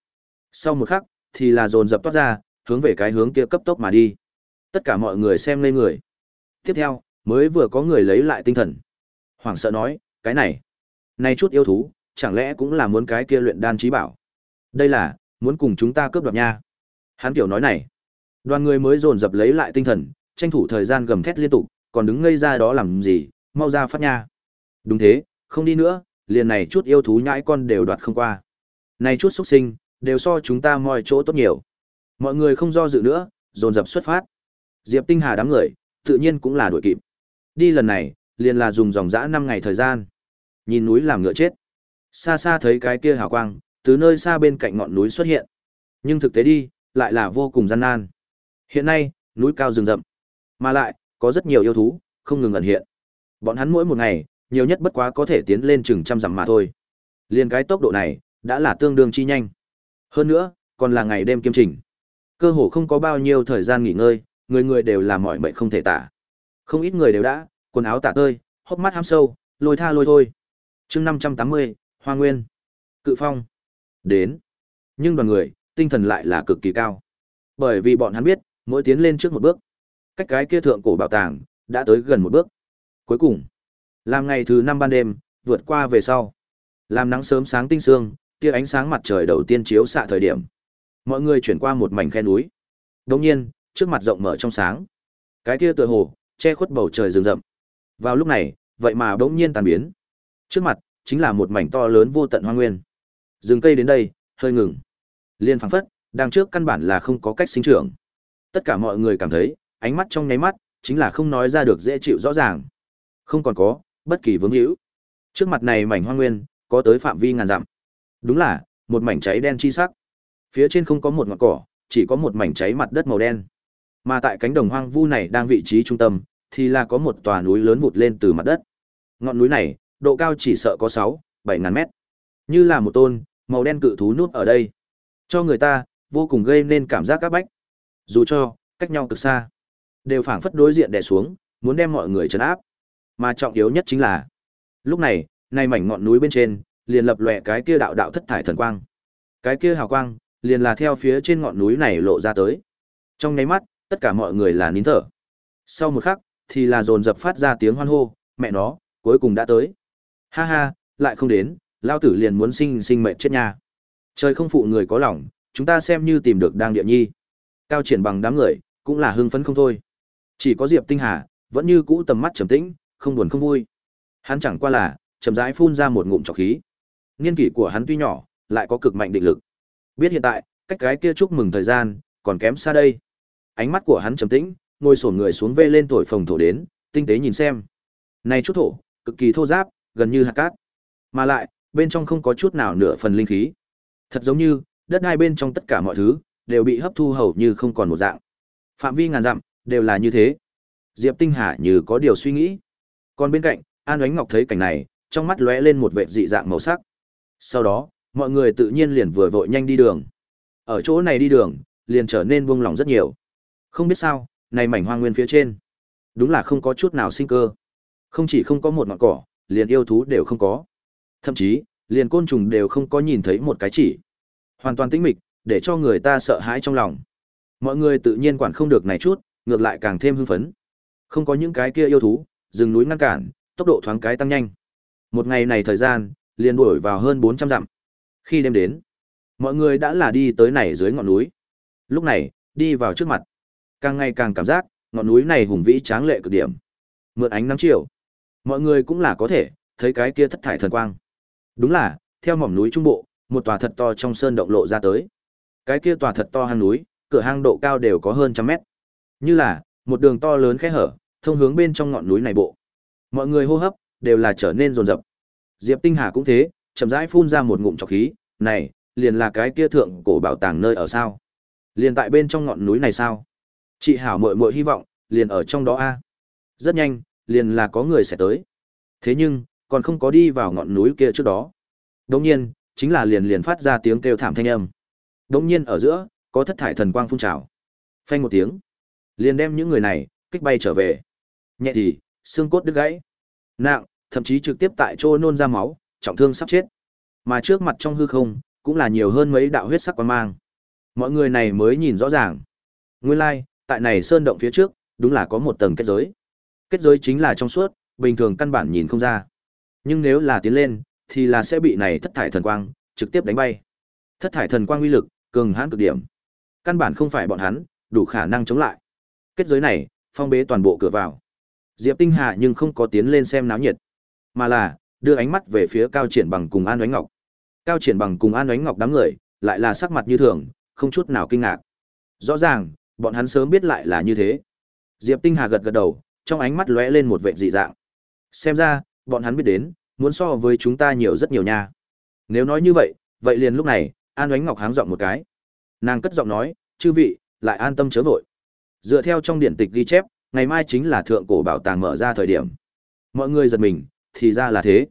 Sau một khắc, thì là dồn dập toát ra, hướng về cái hướng kia cấp tốc mà đi. Tất cả mọi người xem lên người. Tiếp theo, mới vừa có người lấy lại tinh thần. Hoàng sợ nói, cái này, này chút yêu thú, chẳng lẽ cũng là muốn cái kia luyện đan trí bảo. Đây là, muốn cùng chúng ta cướp đoạt nha. Hắn kiểu nói này, đoàn người mới dồn dập lấy lại tinh thần, tranh thủ thời gian gầm thét liên tục, còn đứng ngây ra đó làm gì, mau ra phát nha. Đúng thế, không đi nữa, liền này chút yêu thú nhãi con đều đoạt không qua. Này chút xuất sinh, đều so chúng ta mọi chỗ tốt nhiều. Mọi người không do dự nữa, dồn dập xuất phát. Diệp Tinh Hà đám người, tự nhiên cũng là đuổi kịp. Đi lần này, liền là dùng dòng dã 5 ngày thời gian. Nhìn núi làm ngựa chết. Xa xa thấy cái kia hào quang, từ nơi xa bên cạnh ngọn núi xuất hiện. Nhưng thực tế đi, lại là vô cùng gian nan. Hiện nay, núi cao rừng rậm, mà lại có rất nhiều yêu thú không ngừng ẩn hiện. Bọn hắn mỗi một ngày, nhiều nhất bất quá có thể tiến lên chừng trăm dặm mà thôi. Liên cái tốc độ này, đã là tương đương chi nhanh. Hơn nữa, còn là ngày đêm kiêm trình. Cơ hồ không có bao nhiêu thời gian nghỉ ngơi, người người đều là mỏi mệt không thể tả. Không ít người đều đã, quần áo tả tơi, hốc mắt hám sâu, lôi tha lôi thôi. chương năm trăm tám mươi Hoa Nguyên, Cự Phong, đến. Nhưng đoàn người, tinh thần lại là cực kỳ cao. Bởi vì bọn hắn biết, mỗi tiến lên trước một bước, cách cái kia thượng cổ bảo tàng, đã tới gần một bước. Cuối cùng, làm ngày thứ năm ban đêm, vượt qua về sau. Làm nắng sớm sáng tinh sương, tia ánh sáng mặt trời đầu tiên chiếu xạ thời điểm. Mọi người chuyển qua một mảnh khe núi. đông nhiên, trước mặt rộng mở trong sáng. Cái kia tựa hồ, che khuất bầu trời rừng rậm. Vào lúc này, vậy mà bỗng nhiên tàn biến. Trước mặt, chính là một mảnh to lớn vô tận hoang nguyên. Rừng cây đến đây, hơi ngừng. Liên phăng phất, đang trước căn bản là không có cách sinh trưởng. Tất cả mọi người cảm thấy, ánh mắt trong nháy mắt, chính là không nói ra được dễ chịu rõ ràng. Không còn có bất kỳ vướng hữu. Trước mặt này mảnh hoang nguyên, có tới phạm vi ngàn dặm. Đúng là một mảnh cháy đen chi sắc. Phía trên không có một ngọn cỏ, chỉ có một mảnh cháy mặt đất màu đen. Mà tại cánh đồng hoang vu này đang vị trí trung tâm, thì là có một tòa núi lớn vụt lên từ mặt đất. Ngọn núi này, độ cao chỉ sợ có 6, 7 ngàn mét. Như là một tôn, màu đen cự thú núp ở đây. Cho người ta, vô cùng gây nên cảm giác các bách. Dù cho, cách nhau cực xa, đều phảng phất đối diện đè xuống, muốn đem mọi người trấn áp. Mà trọng yếu nhất chính là, lúc này, nay mảnh ngọn núi bên trên, liền lập lòe cái kia đạo đạo thất thải thần quang. Cái kia hào quang, liền là theo phía trên ngọn núi này lộ ra tới. Trong nháy mắt, tất cả mọi người là nín thở. Sau một khắc, thì là dồn dập phát ra tiếng hoan hô, mẹ nó, cuối cùng đã tới. Ha ha, lại không đến, lao tử liền muốn sinh sinh mệnh chết nha. Trời không phụ người có lòng, chúng ta xem như tìm được đang địa nhi. Cao triển bằng đám người, cũng là hưng phấn không thôi. Chỉ có Diệp Tinh Hà, vẫn như cũ tầm mắt trầm tĩnh, không buồn không vui. Hắn chẳng qua là, chậm rãi phun ra một ngụm trọc khí. Niên kỷ của hắn tuy nhỏ, lại có cực mạnh định lực. Biết hiện tại, cách cái kia chúc mừng thời gian, còn kém xa đây. Ánh mắt của hắn trầm tĩnh, ngồi xổm người xuống vê lên tuổi phồng thổ đến, tinh tế nhìn xem. Này chút thổ, cực kỳ thô giáp, gần như hạt cát. Mà lại, bên trong không có chút nào nửa phần linh khí. Thật giống như, đất hai bên trong tất cả mọi thứ, đều bị hấp thu hầu như không còn một dạng. Phạm vi ngàn dặm, đều là như thế. Diệp Tinh Hà như có điều suy nghĩ. Còn bên cạnh, An Ánh Ngọc thấy cảnh này, trong mắt lóe lên một vẻ dị dạng màu sắc. Sau đó, mọi người tự nhiên liền vừa vội nhanh đi đường. Ở chỗ này đi đường, liền trở nên buông lỏng rất nhiều. Không biết sao, này mảnh hoang nguyên phía trên, đúng là không có chút nào sinh cơ. Không chỉ không có một ngọn cỏ, liền yêu thú đều không có. Thậm chí, liền côn trùng đều không có nhìn thấy một cái chỉ. Hoàn toàn tĩnh mịch, để cho người ta sợ hãi trong lòng. Mọi người tự nhiên quản không được này chút, ngược lại càng thêm hưng phấn. Không có những cái kia yêu thú, rừng núi ngăn cản, tốc độ thoáng cái tăng nhanh. Một ngày này thời gian, liền đuổi vào hơn 400 dặm. Khi đêm đến, mọi người đã là đi tới này dưới ngọn núi. Lúc này, đi vào trước mặt, càng ngày càng cảm giác, ngọn núi này hùng vĩ tráng lệ cực điểm. Mượn ánh nắng chiều, mọi người cũng là có thể thấy cái kia thất thải thần quang. Đúng là, theo mỏm núi trung bộ, một tòa thật to trong sơn động lộ ra tới. Cái kia tòa thật to hang núi, cửa hang độ cao đều có hơn trăm mét. Như là một đường to lớn khe hở, thông hướng bên trong ngọn núi này bộ. Mọi người hô hấp đều là trở nên rồn rập. Diệp Tinh Hà cũng thế, chậm rãi phun ra một ngụm trọc khí, này, liền là cái kia thượng cổ bảo tàng nơi ở sao? Liền tại bên trong ngọn núi này sao? Chị Hảo muội muội hy vọng, liền ở trong đó a. Rất nhanh, liền là có người sẽ tới. Thế nhưng, còn không có đi vào ngọn núi kia trước đó. Đống nhiên, chính là liền liền phát ra tiếng kêu thảm thanh âm. Đống nhiên ở giữa, có thất thải thần quang phun trào. Phanh một tiếng, liền đem những người này kích bay trở về. Nhẹ thì, xương cốt đứt gãy. Nặng, thậm chí trực tiếp tại chỗ nôn ra máu, trọng thương sắp chết. Mà trước mặt trong hư không, cũng là nhiều hơn mấy đạo huyết sắc quang mang. Mọi người này mới nhìn rõ ràng. Nguyên lai, like, tại này sơn động phía trước, đúng là có một tầng kết giới. Kết giới chính là trong suốt, bình thường căn bản nhìn không ra. Nhưng nếu là tiến lên, thì là sẽ bị này thất thải thần quang trực tiếp đánh bay. Thất thải thần quang uy lực cường hãn cực điểm. Căn bản không phải bọn hắn đủ khả năng chống lại. Kết giới này, phong bế toàn bộ cửa vào. Diệp Tinh Hà nhưng không có tiến lên xem náo nhiệt, mà là đưa ánh mắt về phía Cao Triển Bằng cùng An ánh Ngọc. Cao Triển Bằng cùng An ánh Ngọc đám người, lại là sắc mặt như thường, không chút nào kinh ngạc. Rõ ràng, bọn hắn sớm biết lại là như thế. Diệp Tinh Hà gật gật đầu, trong ánh mắt lóe lên một vẻ dị dạng. Xem ra, bọn hắn biết đến, muốn so với chúng ta nhiều rất nhiều nha. Nếu nói như vậy, vậy liền lúc này, An ánh Ngọc háng giọng một cái. Nàng cất giọng nói, chư vị, lại an tâm chớ vội. Dựa theo trong điển tịch ghi chép, ngày mai chính là thượng cổ bảo tàng mở ra thời điểm. Mọi người giật mình, thì ra là thế.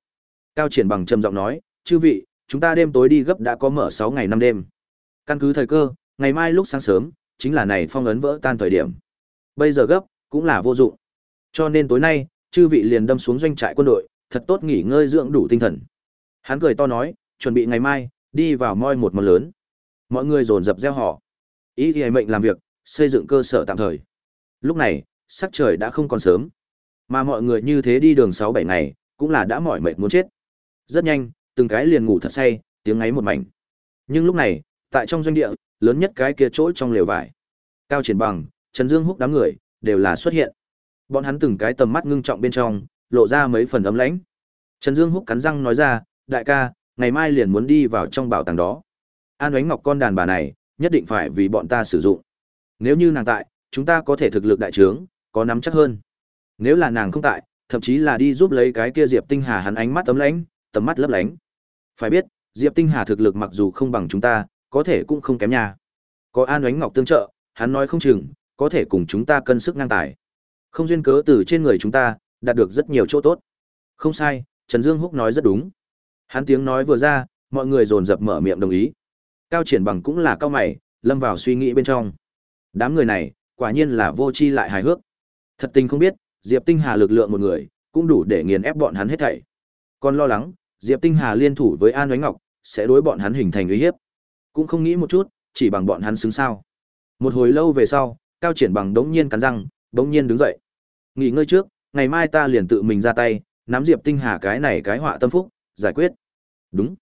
Cao Triển bằng trầm giọng nói, chư vị, chúng ta đêm tối đi gấp đã có mở 6 ngày năm đêm. Căn cứ thời cơ, ngày mai lúc sáng sớm, chính là này phong ấn vỡ tan thời điểm. Bây giờ gấp, cũng là vô dụng. Cho nên tối nay, chư vị liền đâm xuống doanh trại quân đội, thật tốt nghỉ ngơi dưỡng đủ tinh thần. Hắn cười to nói, chuẩn bị ngày mai, đi vào moi một món lớn. Mọi người dồn dập gieo họ. Ý thì mệnh làm việc, xây dựng cơ sở tạm thời. Lúc này, sắc trời đã không còn sớm. Mà mọi người như thế đi đường 6-7 ngày, cũng là đã mỏi mệt muốn chết. Rất nhanh, từng cái liền ngủ thật say, tiếng ngáy một mảnh. Nhưng lúc này, tại trong doanh địa, lớn nhất cái kia chỗ trong lều vải. Cao Triển Bằng, Trần Dương Húc đám người, đều là xuất hiện. Bọn hắn từng cái tầm mắt ngưng trọng bên trong, lộ ra mấy phần ấm lãnh. Trần Dương Húc cắn răng nói ra, đại ca, ngày mai liền muốn đi vào trong bảo tàng đó. An Ánh Ngọc con đàn bà này, nhất định phải vì bọn ta sử dụng. Nếu như nàng tại, chúng ta có thể thực lực đại trướng, có nắm chắc hơn. Nếu là nàng không tại, thậm chí là đi giúp lấy cái kia Diệp Tinh Hà hắn ánh mắt tấm lánh, tầm mắt lấp lánh. Phải biết, Diệp Tinh Hà thực lực mặc dù không bằng chúng ta, có thể cũng không kém nha. Có An Oánh Ngọc tương trợ, hắn nói không chừng, có thể cùng chúng ta cân sức ngang tài. Không duyên cớ từ trên người chúng ta, đạt được rất nhiều chỗ tốt. Không sai, Trần Dương Húc nói rất đúng. Hắn tiếng nói vừa ra, mọi người dồn dập mở miệng đồng ý. Cao Triển Bằng cũng là cao mày, lâm vào suy nghĩ bên trong. Đám người này, quả nhiên là vô tri lại hài hước. Thật tình không biết, Diệp Tinh Hà lực lượng một người, cũng đủ để nghiền ép bọn hắn hết thảy. Còn lo lắng, Diệp Tinh Hà liên thủ với An Oánh Ngọc, sẽ đối bọn hắn hình thành uy hiếp. Cũng không nghĩ một chút, chỉ bằng bọn hắn xứng sao. Một hồi lâu về sau, Cao Triển Bằng đống nhiên cắn răng, đống nhiên đứng dậy. Nghỉ ngơi trước, ngày mai ta liền tự mình ra tay, nắm Diệp Tinh Hà cái này cái họa tâm phúc, giải quyết. Đúng.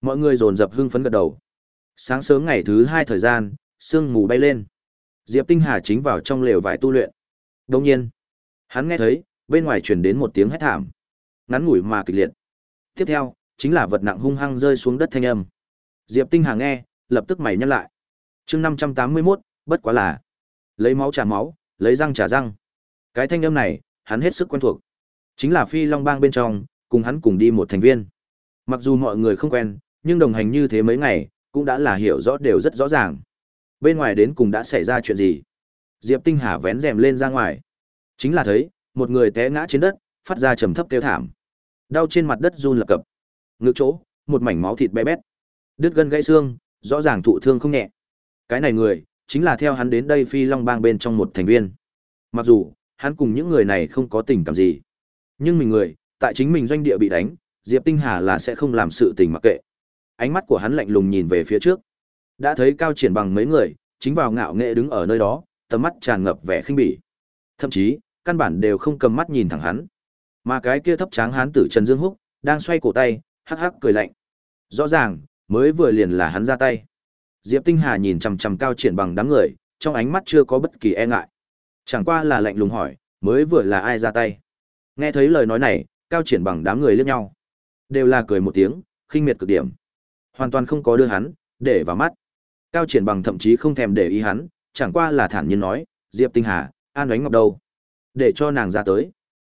Mọi người dồn dập hưng phấn gật đầu. Sáng sớm ngày thứ hai thời gian, sương mù bay lên. Diệp Tinh Hà chính vào trong lều vải tu luyện. Đống nhiên, hắn nghe thấy, bên ngoài truyền đến một tiếng hét thảm. Ngắn ngủi mà kịch liệt. Tiếp theo, chính là vật nặng hung hăng rơi xuống đất thanh âm. Diệp Tinh Hà nghe, lập tức mày nhăn lại. Chương 581, bất quá là lấy máu trả máu, lấy răng trả răng. Cái thanh âm này, hắn hết sức quen thuộc. Chính là Phi Long Bang bên trong, cùng hắn cùng đi một thành viên. Mặc dù mọi người không quen, nhưng đồng hành như thế mấy ngày, cũng đã là hiểu rõ đều rất rõ ràng. Bên ngoài đến cùng đã xảy ra chuyện gì? Diệp Tinh Hà vén rèm lên ra ngoài. Chính là thấy, một người té ngã trên đất, phát ra trầm thấp kêu thảm. Đau trên mặt đất run lập cập. Ngực chỗ, một mảnh máu thịt bé bét. Đứt gân gãy xương, rõ ràng thụ thương không nhẹ. Cái này người, chính là theo hắn đến đây Phi Long Bang bên trong một thành viên. Mặc dù, hắn cùng những người này không có tình cảm gì, nhưng mình người, tại chính mình doanh địa bị đánh, Diệp Tinh Hà là sẽ không làm sự tình mặc kệ. Ánh mắt của hắn lạnh lùng nhìn về phía trước. Đã thấy cao triển bằng mấy người, chính vào ngạo nghệ đứng ở nơi đó, tầm mắt tràn ngập vẻ khinh bỉ. Thậm chí, căn bản đều không cầm mắt nhìn thẳng hắn. Mà cái kia thấp tráng hán tử Trần Dương Húc, đang xoay cổ tay, hắc hắc cười lạnh. Rõ ràng, mới vừa liền là hắn ra tay. Diệp Tinh Hà nhìn chằm chằm cao triển bằng đám người, trong ánh mắt chưa có bất kỳ e ngại. Chẳng qua là lạnh lùng hỏi, mới vừa là ai ra tay. Nghe thấy lời nói này, cao triển bằng đám người liếc nhau. Đều là cười một tiếng, khinh miệt cực điểm. Hoàn toàn không có đưa hắn, để vào mắt. Cao triển bằng thậm chí không thèm để ý hắn, chẳng qua là thản nhiên nói, Diệp Tinh Hà, An Ánh Ngọc đâu? Để cho nàng ra tới.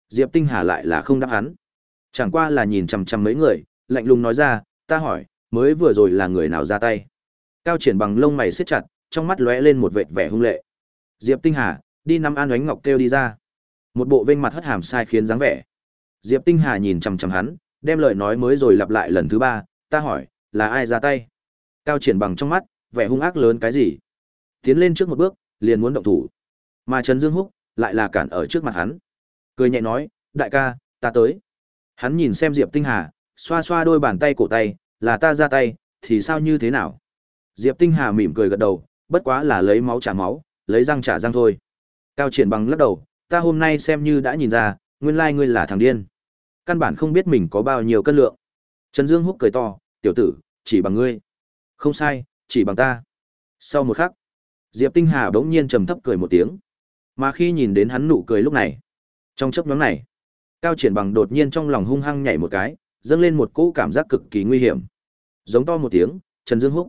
Diệp Tinh Hà lại là không đáp hắn. Chẳng qua là nhìn chằm chằm mấy người, lạnh lùng nói ra, ta hỏi, mới vừa rồi là người nào ra tay? Cao triển bằng lông mày siết chặt, trong mắt lóe lên một vệt vẻ hung lệ. Diệp Tinh Hà, đi năm An Ánh Ngọc kêu đi ra. Một bộ vênh mặt hất hàm sai khiến dáng vẻ. Diệp Tinh Hà nhìn chằm chằm hắn, đem lời nói mới rồi lặp lại lần thứ ba, ta hỏi, là ai ra tay? Cao triển bằng trong mắt, vẻ hung ác lớn cái gì? Tiến lên trước một bước, liền muốn động thủ. Mà Trần Dương Húc lại là cản ở trước mặt hắn. Cười nhẹ nói, đại ca, ta tới. Hắn nhìn xem Diệp Tinh Hà, xoa xoa đôi bàn tay cổ tay, là ta ra tay, thì sao như thế nào? Diệp Tinh Hà mỉm cười gật đầu, bất quá là lấy máu trả máu, lấy răng trả răng thôi. Cao triển bằng lắc đầu, ta hôm nay xem như đã nhìn ra, nguyên lai ngươi là thằng điên. Căn bản không biết mình có bao nhiêu cân lượng. Trần Dương Húc cười to, tiểu tử, chỉ bằng ngươi. Không sai, chỉ bằng ta. Sau một khắc, Diệp Tinh Hà bỗng nhiên trầm thấp cười một tiếng. Mà khi nhìn đến hắn nụ cười lúc này, trong chớp nhoáng này, Cao Triển Bằng đột nhiên trong lòng hung hăng nhảy một cái, dâng lên một cỗ cảm giác cực kỳ nguy hiểm. Giống to một tiếng, Trần Dương Húc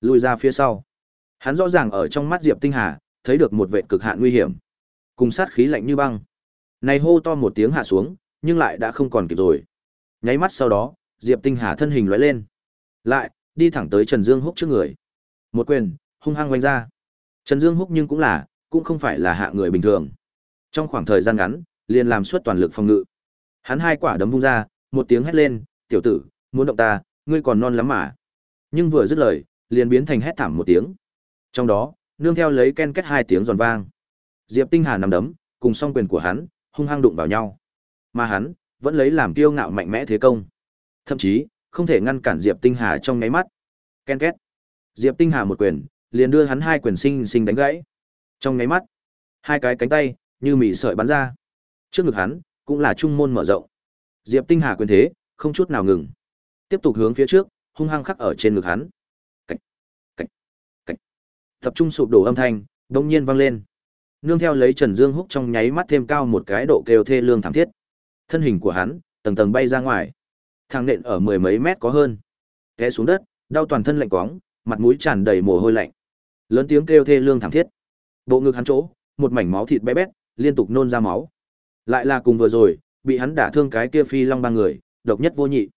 lùi ra phía sau. Hắn rõ ràng ở trong mắt Diệp Tinh Hà, thấy được một vệ cực hạn nguy hiểm, cùng sát khí lạnh như băng. Này hô to một tiếng hạ xuống, nhưng lại đã không còn kịp rồi. Nháy mắt sau đó, Diệp Tinh Hà thân hình lóe lên, lại đi thẳng tới Trần Dương Húc trước người. Một quyền, hung hăng vung ra. Trần Dương Húc nhưng cũng là, cũng không phải là hạ người bình thường. Trong khoảng thời gian ngắn, liền làm suốt toàn lực phòng ngự. Hắn hai quả đấm vung ra, một tiếng hét lên, "Tiểu tử, muốn động ta, ngươi còn non lắm mà." Nhưng vừa dứt lời, liền biến thành hét thảm một tiếng. Trong đó, nương theo lấy ken két hai tiếng giòn vang. Diệp Tinh Hà nằm đấm, cùng song quyền của hắn, hung hăng đụng vào nhau. Mà hắn, vẫn lấy làm kiêu ngạo mạnh mẽ thế công. Thậm chí, không thể ngăn cản Diệp Tinh Hà trong ngáy mắt. Ken két. Diệp Tinh Hà một quyền, liền đưa hắn hai quyền sinh sinh đánh gãy. Trong nháy mắt, hai cái cánh tay như mỉ sợi bắn ra. Trước ngực hắn, cũng là trung môn mở rộng. Diệp Tinh Hà quyền thế, không chút nào ngừng. Tiếp tục hướng phía trước, hung hăng khắc ở trên ngực hắn. Cạch, cạch, cạch. Tập trung sụp đổ âm thanh, đột nhiên vang lên. Nương theo lấy Trần Dương Húc trong nháy mắt thêm cao một cái độ kêu thê lương thảm thiết. Thân hình của hắn, tầng tầng bay ra ngoài. Thang nện ở mười mấy mét có hơn. Té xuống đất, đau toàn thân lạnh quóng, mặt mũi tràn đầy mồ hôi lạnh. Lớn tiếng kêu thê lương thảm thiết. Bộ ngực hắn chỗ, một mảnh máu thịt bé bét, liên tục nôn ra máu. Lại là cùng vừa rồi, bị hắn đả thương cái kia phi long ba người, độc nhất vô nhị.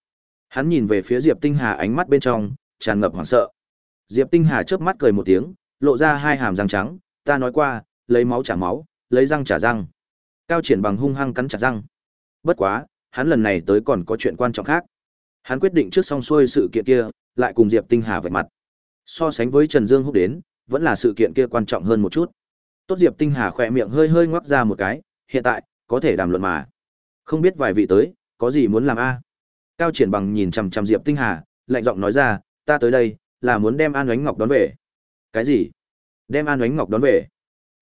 Hắn nhìn về phía Diệp Tinh Hà ánh mắt bên trong, tràn ngập hoảng sợ. Diệp Tinh Hà chớp mắt cười một tiếng, lộ ra hai hàm răng trắng, ta nói qua, lấy máu trả máu, lấy răng trả răng. Cao triển bằng hung hăng cắn chặt răng. Bất quá, hắn lần này tới còn có chuyện quan trọng khác. Hắn quyết định trước xong xuôi sự kiện kia, lại cùng Diệp Tinh Hà vạch mặt. So sánh với Trần Dương Húc đến, vẫn là sự kiện kia quan trọng hơn một chút. Tốt Diệp Tinh Hà khỏe miệng hơi hơi ngoắc ra một cái, hiện tại, có thể đàm luận mà. Không biết vài vị tới, có gì muốn làm a? Cao Triển Bằng nhìn chằm chằm Diệp Tinh Hà, lạnh giọng nói ra, ta tới đây, là muốn đem An Oánh Ngọc đón về. Cái gì? Đem An Oánh Ngọc đón về?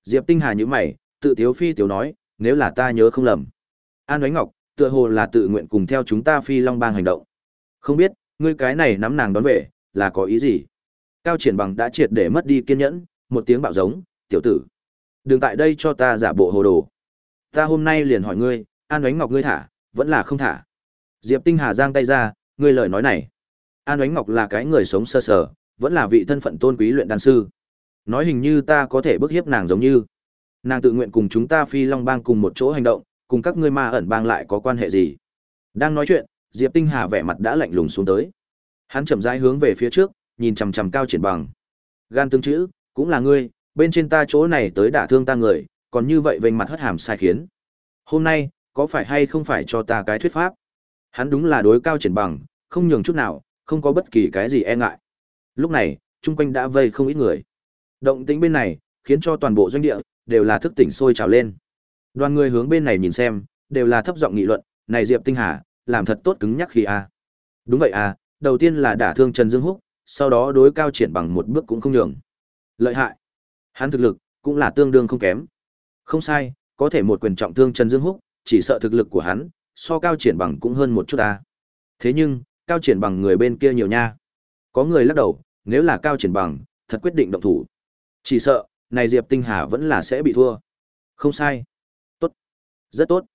Diệp Tinh Hà nhíu mày, tự tiếu phi tiểu nói, nếu là ta nhớ không lầm. An Oánh Ngọc, tựa hồ là tự nguyện cùng theo chúng ta phi long bang hành động. Không biết, ngươi cái này nắm nàng đón về, là có ý gì? Cao triển bằng đã triệt để mất đi kiên nhẫn, một tiếng bạo giống, tiểu tử. Đừng tại đây cho ta giả bộ hồ đồ. Ta hôm nay liền hỏi ngươi, An Ánh Ngọc ngươi thả, vẫn là không thả. Diệp Tinh Hà giang tay ra, ngươi lời nói này. An Ánh Ngọc là cái người sống sơ sở, vẫn là vị thân phận tôn quý luyện đan sư. Nói hình như ta có thể bức hiếp nàng giống như. Nàng tự nguyện cùng chúng ta phi long bang cùng một chỗ hành động, cùng các ngươi ma ẩn bang lại có quan hệ gì? Đang nói chuyện, Diệp Tinh Hà vẻ mặt đã lạnh lùng xuống tới. Hắn chậm rãi hướng về phía trước, nhìn chằm chằm cao triển bằng. Gan tương chữ, cũng là ngươi, bên trên ta chỗ này tới đả thương ta người, còn như vậy vênh mặt hất hàm sai khiến. Hôm nay, có phải hay không phải cho ta cái thuyết pháp? Hắn đúng là đối cao triển bằng, không nhường chút nào, không có bất kỳ cái gì e ngại. Lúc này, chung quanh đã vây không ít người. Động tĩnh bên này, khiến cho toàn bộ doanh địa đều là thức tỉnh sôi trào lên. Đoàn người hướng bên này nhìn xem, đều là thấp giọng nghị luận, này Diệp Tinh Hà, làm thật tốt cứng nhắc khi a. Đúng vậy à, đầu tiên là đả thương Trần Dương Húc, sau đó đối cao triển bằng một bước cũng không nhường. Lợi hại. Hắn thực lực cũng là tương đương không kém. Không sai, có thể một quyền trọng thương Trần Dương Húc, chỉ sợ thực lực của hắn so cao triển bằng cũng hơn một chút ta. Thế nhưng, cao triển bằng người bên kia nhiều nha. Có người lắc đầu, nếu là cao triển bằng, thật quyết định động thủ. Chỉ sợ, này Diệp Tinh Hà vẫn là sẽ bị thua. Không sai. Tốt. Rất tốt.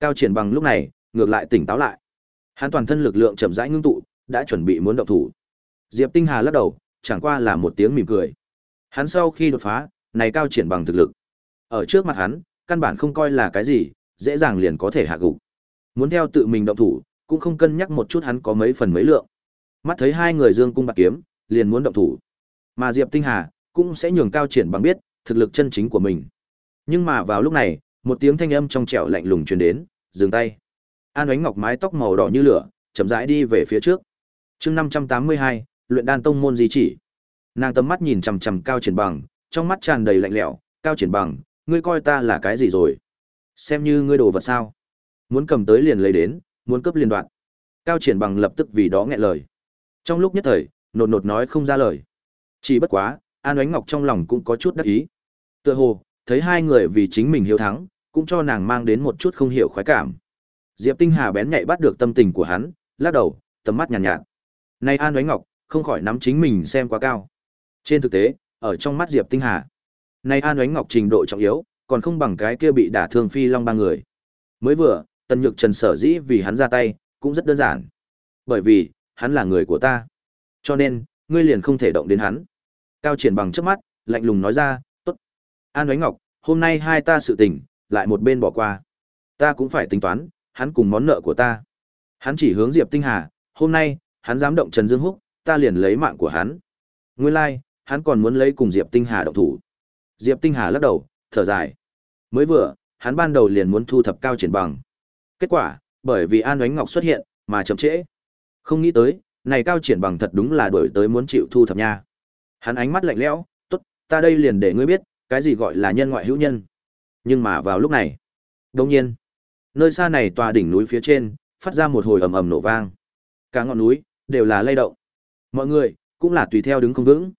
Cao triển bằng lúc này, ngược lại tỉnh táo lại. Hắn toàn thân lực lượng chậm rãi ngưng tụ, đã chuẩn bị muốn động thủ. Diệp Tinh Hà lắc đầu, chẳng qua là một tiếng mỉm cười. Hắn sau khi đột phá, này cao triển bằng thực lực. Ở trước mặt hắn, căn bản không coi là cái gì, dễ dàng liền có thể hạ gục. Muốn theo tự mình động thủ, cũng không cân nhắc một chút hắn có mấy phần mấy lượng. Mắt thấy hai người dương cung bạc kiếm, liền muốn động thủ. Mà Diệp Tinh Hà cũng sẽ nhường cao triển bằng biết thực lực chân chính của mình. Nhưng mà vào lúc này, một tiếng thanh âm trong trẻo lạnh lùng truyền đến, dừng tay. An Ánh Ngọc mái tóc màu đỏ như lửa, chậm rãi đi về phía trước. Chương 582, luyện đan tông môn di chỉ. Nàng tầm mắt nhìn chằm chằm Cao Triển Bằng, trong mắt tràn đầy lạnh lẽo, "Cao Triển Bằng, ngươi coi ta là cái gì rồi? Xem như ngươi đồ vật sao? Muốn cầm tới liền lấy đến, muốn cướp liền đoạn." Cao Triển Bằng lập tức vì đó nghẹn lời. Trong lúc nhất thời, nột nột nói không ra lời. Chỉ bất quá, An Ánh Ngọc trong lòng cũng có chút đắc ý. Tựa hồ, thấy hai người vì chính mình hiếu thắng, cũng cho nàng mang đến một chút không hiểu khoái cảm. Diệp Tinh Hà bén nhạy bắt được tâm tình của hắn, lắc đầu, tầm mắt nhàn nhạt, nhạt. nay An Ánh Ngọc, không khỏi nắm chính mình xem quá cao. Trên thực tế, ở trong mắt Diệp Tinh Hà, nay An Ánh Ngọc trình độ trọng yếu, còn không bằng cái kia bị đả thương phi long ba người. Mới vừa, Tần Nhược Trần sở dĩ vì hắn ra tay, cũng rất đơn giản. Bởi vì, hắn là người của ta. Cho nên, ngươi liền không thể động đến hắn. Cao triển bằng trước mắt, lạnh lùng nói ra, tốt. An Ánh Ngọc, hôm nay hai ta sự tình, lại một bên bỏ qua. Ta cũng phải tính toán, hắn cùng món nợ của ta. Hắn chỉ hướng Diệp Tinh Hà, hôm nay, hắn dám động Trần Dương Húc, ta liền lấy mạng của hắn. Nguyên lai, like, hắn còn muốn lấy cùng Diệp Tinh Hà động thủ. Diệp Tinh Hà lắc đầu, thở dài. Mới vừa, hắn ban đầu liền muốn thu thập cao triển bằng. Kết quả, bởi vì An Ánh Ngọc xuất hiện, mà chậm trễ. Không nghĩ tới, này cao triển bằng thật đúng là đổi tới muốn chịu thu thập nha. Hắn ánh mắt lạnh lẽo, "Tốt, ta đây liền để ngươi biết, cái gì gọi là nhân ngoại hữu nhân." Nhưng mà vào lúc này, đột nhiên, nơi xa này tòa đỉnh núi phía trên, phát ra một hồi ầm ầm nổ vang. Cả ngọn núi đều là lay động. Mọi người cũng là tùy theo đứng không vững.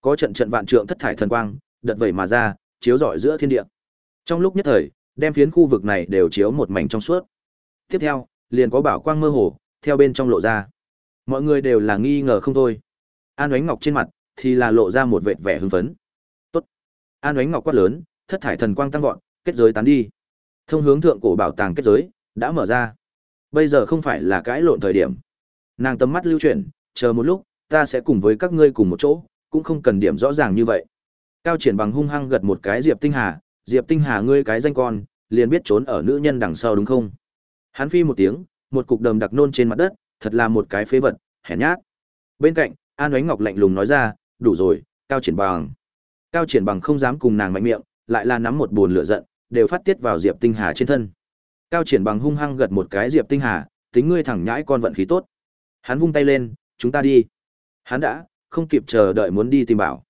Có trận trận vạn trượng thất thải thần quang, đợt vẩy mà ra, chiếu rọi giữa thiên địa. Trong lúc nhất thời, đem phiến khu vực này đều chiếu một mảnh trong suốt. Tiếp theo, liền có bảo quang mơ hồ theo bên trong lộ ra. Mọi người đều là nghi ngờ không thôi. An Ánh Ngọc trên mặt thì là lộ ra một vệt vẻ hưng phấn. Tốt. An Ánh Ngọc quát lớn, thất thải thần quang tăng vọt, kết giới tán đi. Thông hướng thượng cổ bảo tàng kết giới đã mở ra. Bây giờ không phải là cãi lộn thời điểm. Nàng tầm mắt lưu chuyển, chờ một lúc, ta sẽ cùng với các ngươi cùng một chỗ, cũng không cần điểm rõ ràng như vậy. Cao triển bằng hung hăng gật một cái Diệp Tinh Hà, Diệp Tinh Hà ngươi cái danh con, liền biết trốn ở nữ nhân đằng sau đúng không? Hắn phi một tiếng, một cục đầm đặc nôn trên mặt đất, thật là một cái phế vật, hèn nhát. Bên cạnh, An Ánh Ngọc lạnh lùng nói ra, đủ rồi, Cao triển bằng. Cao triển bằng không dám cùng nàng mạnh miệng, lại là nắm một buồn lửa giận, đều phát tiết vào Diệp Tinh Hà trên thân. Cao triển bằng hung hăng gật một cái Diệp Tinh Hà, tính ngươi thẳng nhãi con vận khí tốt. Hắn vung tay lên, chúng ta đi. Hắn đã, không kịp chờ đợi muốn đi tìm bảo.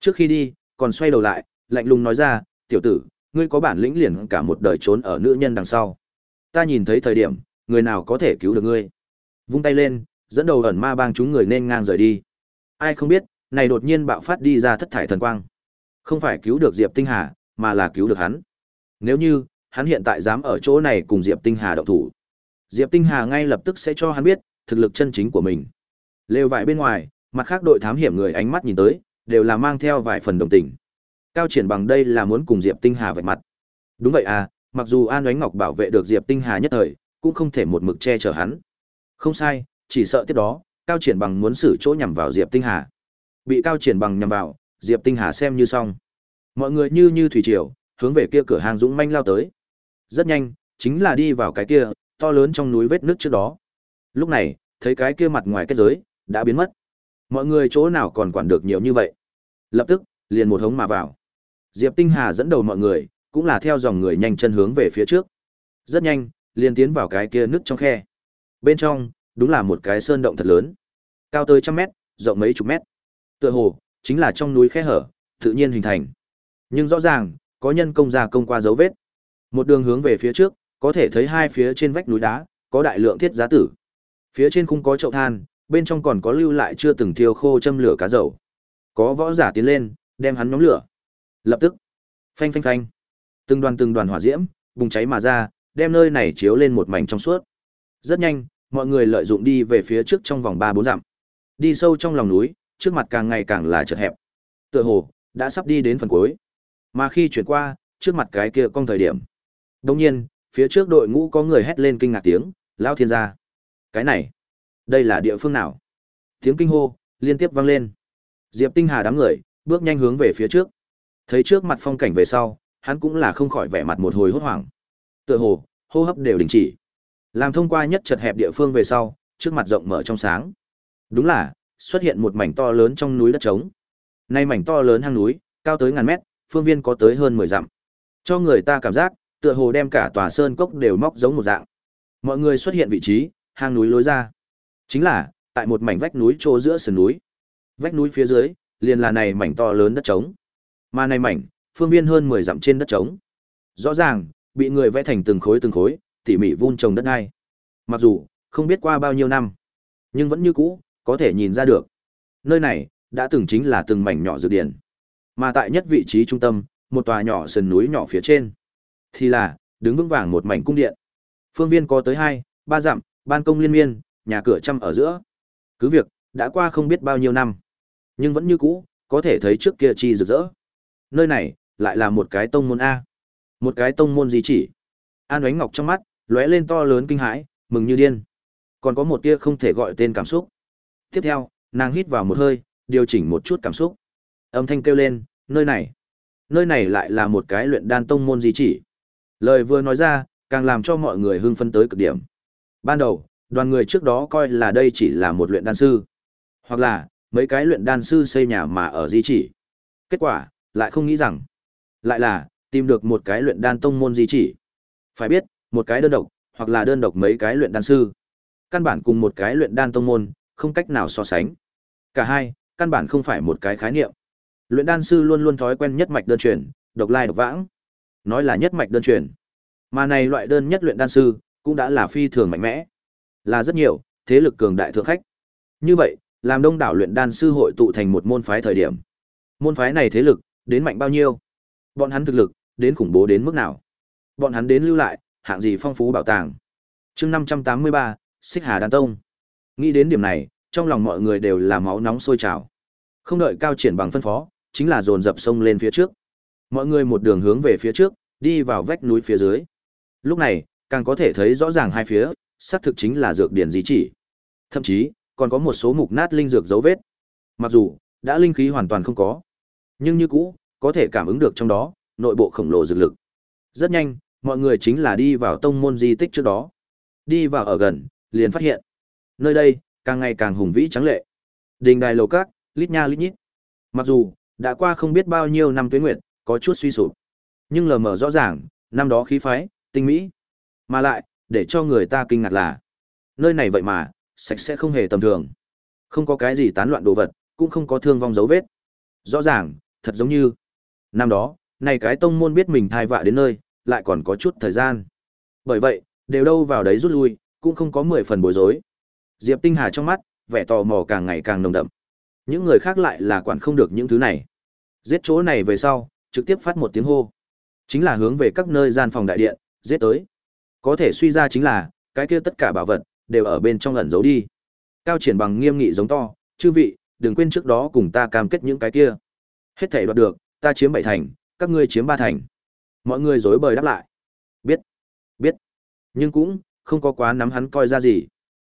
Trước khi đi, còn xoay đầu lại, lạnh lùng nói ra, tiểu tử, ngươi có bản lĩnh liền cả một đời trốn ở nữ nhân đằng sau. Ta nhìn thấy thời điểm, người nào có thể cứu được ngươi. Vung tay lên, dẫn đầu ẩn ma bang chúng người nên ngang rời đi. Ai không biết, này đột nhiên bạo phát đi ra thất thải thần quang. Không phải cứu được Diệp Tinh Hà, mà là cứu được hắn. Nếu như, hắn hiện tại dám ở chỗ này cùng Diệp Tinh Hà động thủ. Diệp Tinh Hà ngay lập tức sẽ cho hắn biết, thực lực chân chính của mình. Lều vải bên ngoài, mặt khác đội thám hiểm người ánh mắt nhìn tới, đều là mang theo vài phần đồng tình. Cao triển bằng đây là muốn cùng Diệp Tinh Hà vạch mặt. Đúng vậy à, mặc dù An Ánh Ngọc bảo vệ được Diệp Tinh Hà nhất thời, cũng không thể một mực che chở hắn. Không sai, chỉ sợ tiếp đó, Cao triển bằng muốn xử chỗ nhằm vào Diệp Tinh Hà. Bị Cao triển bằng nhằm vào, Diệp Tinh Hà xem như xong. Mọi người như như thủy triều, hướng về kia cửa hàng dũng manh lao tới. Rất nhanh, chính là đi vào cái kia, to lớn trong núi vết nước trước đó. Lúc này, thấy cái kia mặt ngoài kết giới, đã biến mất. Mọi người chỗ nào còn quản được nhiều như vậy. Lập tức, liền một hống mà vào. Diệp Tinh Hà dẫn đầu mọi người, cũng là theo dòng người nhanh chân hướng về phía trước. Rất nhanh, liền tiến vào cái kia nứt trong khe. Bên trong, đúng là một cái sơn động thật lớn, cao tới trăm mét, rộng mấy chục mét. Tựa hồ chính là trong núi khe hở, tự nhiên hình thành. Nhưng rõ ràng, có nhân công gia công qua dấu vết. Một đường hướng về phía trước, có thể thấy hai phía trên vách núi đá, có đại lượng thiết giá tử. Phía trên khung có chậu than, bên trong còn có lưu lại chưa từng thiêu khô châm lửa cá dầu. Có võ giả tiến lên, đem hắn nhóm lửa. Lập tức, phanh phanh phanh, từng đoàn từng đoàn hỏa diễm bùng cháy mà ra, đem nơi này chiếu lên một mảnh trong suốt. Rất nhanh, mọi người lợi dụng đi về phía trước trong vòng ba bốn dặm. Đi sâu trong lòng núi, trước mặt càng ngày càng là chật hẹp. Tựa hồ đã sắp đi đến phần cuối. Mà khi chuyển qua, trước mặt cái kia cong thời điểm. Đồng nhiên, phía trước đội ngũ có người hét lên kinh ngạc tiếng, lao thiên gia. Cái này, đây là địa phương nào? Tiếng kinh hô, liên tiếp vang lên. Diệp Tinh Hà đám người, bước nhanh hướng về phía trước. Thấy trước mặt phong cảnh về sau, hắn cũng là không khỏi vẻ mặt một hồi hốt hoảng. Tựa hồ, hô hấp đều đình chỉ. Làm thông qua nhất chật hẹp địa phương về sau, trước mặt rộng mở trong sáng. Đúng là, xuất hiện một mảnh to lớn trong núi đất trống. Nay mảnh to lớn hang núi, cao tới ngàn mét, phương viên có tới hơn 10 dặm. Cho người ta cảm giác, tựa hồ đem cả tòa sơn cốc đều móc giống một dạng. Mọi người xuất hiện vị trí, hang núi lối ra. Chính là, tại một mảnh vách núi trô giữa sườn núi. Vách núi phía dưới, liền là này mảnh to lớn đất trống. Mà này mảnh, phương viên hơn 10 dặm trên đất trống. Rõ ràng, bị người vẽ thành từng khối từng khối, tỉ mỉ vun trồng đất đai. Mặc dù không biết qua bao nhiêu năm, nhưng vẫn như cũ, có thể nhìn ra được. Nơi này đã từng chính là từng mảnh nhỏ dược điển. Mà tại nhất vị trí trung tâm, một tòa nhỏ sườn núi nhỏ phía trên, thì là đứng vững vàng một mảnh cung điện. Phương viên có tới hai, ba dặm, ban công liên miên, nhà cửa trăm ở giữa. Cứ việc đã qua không biết bao nhiêu năm, nhưng vẫn như cũ, có thể thấy trước kia chi rực rỡ. Nơi này lại là một cái tông môn a, một cái tông môn gì chỉ. An Ánh Ngọc trong mắt lóe lên to lớn kinh hãi, mừng như điên. Còn có một tia không thể gọi tên cảm xúc. Tiếp theo, nàng hít vào một hơi, điều chỉnh một chút cảm xúc. Âm thanh kêu lên, nơi này, nơi này lại là một cái luyện đan tông môn gì chỉ. Lời vừa nói ra, càng làm cho mọi người hưng phấn tới cực điểm. Ban đầu, đoàn người trước đó coi là đây chỉ là một luyện đan sư, hoặc là mấy cái luyện đan sư xây nhà mà ở di chỉ. Kết quả, lại không nghĩ rằng, lại là tìm được một cái luyện đan tông môn di chỉ. Phải biết, một cái đơn độc, hoặc là đơn độc mấy cái luyện đan sư. Căn bản cùng một cái luyện đan tông môn, không cách nào so sánh. Cả hai, căn bản không phải một cái khái niệm. Luyện đan sư luôn luôn thói quen nhất mạch đơn truyền, độc lai độc vãng. Nói là nhất mạch đơn truyền. Mà này loại đơn nhất luyện đan sư, cũng đã là phi thường mạnh mẽ. Là rất nhiều, thế lực cường đại thượng khách. Như vậy, làm đông đảo luyện đan sư hội tụ thành một môn phái thời điểm. Môn phái này thế lực, đến mạnh bao nhiêu? Bọn hắn thực lực, đến khủng bố đến mức nào? Bọn hắn đến lưu lại, hạng gì phong phú bảo tàng. chương năm trăm tám mươi ba Xích Hà Đan Tông. Nghĩ đến điểm này, trong lòng mọi người đều là máu nóng sôi trào. Không đợi cao triển bằng phân phó, chính là dồn dập sông lên phía trước. Mọi người một đường hướng về phía trước, đi vào vách núi phía dưới. Lúc này, càng có thể thấy rõ ràng hai phía, xác thực chính là dược điển di chỉ. Thậm chí, còn có một số mục nát linh dược dấu vết. Mặc dù, đã linh khí hoàn toàn không có, nhưng như cũ, có thể cảm ứng được trong đó, nội bộ khổng lồ dược lực. Rất nhanh, mọi người chính là đi vào tông môn di tích trước đó. Đi vào ở gần, liền phát hiện. Nơi đây, càng ngày càng hùng vĩ trắng lệ. Đình đài lầu các, lít nha lít nhít. Mặc dù, đã qua không biết bao nhiêu năm tuyến nguyện, có chút suy sụp. Nhưng lờ mờ rõ ràng, năm đó khí phái, tinh mỹ. Mà lại, để cho người ta kinh ngạc là, nơi này vậy mà, sạch sẽ không hề tầm thường. Không có cái gì tán loạn đồ vật, cũng không có thương vong dấu vết. Rõ ràng, thật giống như, năm đó, này cái tông môn biết mình thai vạ đến nơi, lại còn có chút thời gian. Bởi vậy, đều đâu vào đấy rút lui, cũng không có mười phần bối rối. Diệp Tinh Hà trong mắt, vẻ tò mò càng ngày càng nồng đậm. Những người khác lại là quản không được những thứ này. Giết chỗ này về sau, trực tiếp phát một tiếng hô. Chính là hướng về các nơi gian phòng đại điện, giết tới. Có thể suy ra chính là, cái kia tất cả bảo vật, đều ở bên trong ẩn giấu đi. Cao triển bằng nghiêm nghị giống to, chư vị, đừng quên trước đó cùng ta cam kết những cái kia. Hết thể đoạt được, ta chiếm bảy thành, các ngươi chiếm ba thành. Mọi người rối bời đáp lại. Biết, biết. Nhưng cũng, không có quá nắm hắn coi ra gì.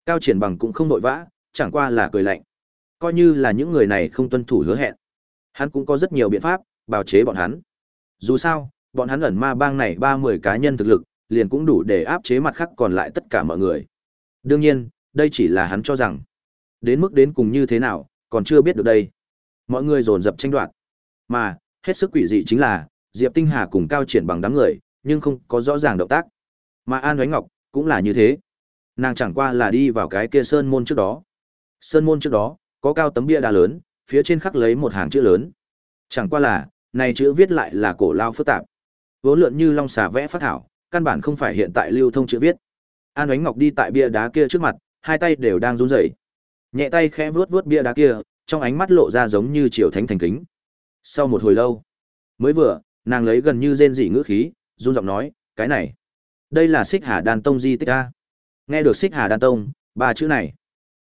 Cao triển bằng cũng không nội vã, chẳng qua là cười lạnh. Coi như là những người này không tuân thủ hứa hẹn. Hắn cũng có rất nhiều biện pháp, bào chế bọn hắn. Dù sao, bọn hắn ẩn ma bang này ba mươi cá nhân thực lực, liền cũng đủ để áp chế mặt khác còn lại tất cả mọi người. Đương nhiên, đây chỉ là hắn cho rằng. Đến mức đến cùng như thế nào, còn chưa biết được đây. Mọi người dồn dập tranh đoạt. Mà, hết sức quỷ dị chính là, Diệp Tinh Hà cùng Cao Triển bằng đám người, nhưng không có rõ ràng động tác. Mà An Oánh Ngọc, cũng là như thế. Nàng chẳng qua là đi vào cái kia sơn môn trước đó. Sơn môn trước đó, có cao tấm bia đá lớn, phía trên khắc lấy một hàng chữ lớn. Chẳng qua là, này chữ viết lại là cổ lao phức tạp. Vốn lượn như long xà vẽ phát thảo, căn bản không phải hiện tại lưu thông chữ viết. An Ánh Ngọc đi tại bia đá kia trước mặt, hai tay đều đang run rẩy. Nhẹ tay khẽ vuốt vuốt bia đá kia, trong ánh mắt lộ ra giống như triều thánh thành kính. Sau một hồi lâu, mới vừa, nàng lấy gần như rên rỉ ngữ khí, run giọng nói, "Cái này, đây là Xích Hà Đan Tông di tích a." Nghe được Xích Hà Đan Tông, ba chữ này,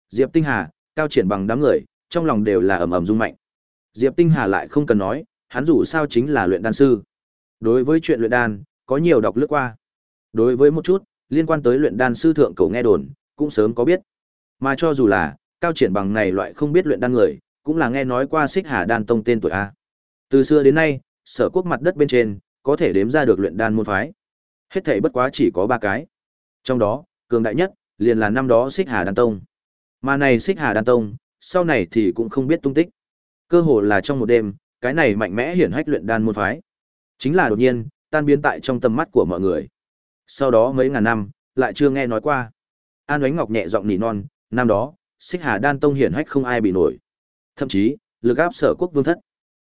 Diệp Tinh Hà, cao triển bằng đám người, trong lòng đều là ầm ầm rung mạnh. Diệp Tinh Hà lại không cần nói, hắn dù sao chính là luyện đan sư. Đối với chuyện luyện đan, có nhiều đọc lướt qua. Đối với một chút, liên quan tới luyện đan sư thượng cầu nghe đồn, cũng sớm có biết. Mà cho dù là, cao triển bằng này loại không biết luyện đan người, cũng là nghe nói qua Xích Hà Đan Tông tên tuổi a. Từ xưa đến nay, sở quốc mặt đất bên trên, có thể đếm ra được luyện đan môn phái. Hết thảy bất quá chỉ có ba cái. Trong đó, cường đại nhất, liền là năm đó Xích Hà Đan Tông. Mà này Xích Hà Đan Tông, sau này thì cũng không biết tung tích. Cơ hồ là trong một đêm, cái này mạnh mẽ hiển hách luyện đan môn phái. Chính là đột nhiên, tan biến tại trong tầm mắt của mọi người. Sau đó mấy ngàn năm, lại chưa nghe nói qua. An Oánh Ngọc nhẹ giọng nỉ non, năm đó, Xích Hà Đan Tông hiển hách không ai bị nổi. Thậm chí, lực áp sở quốc vương thất.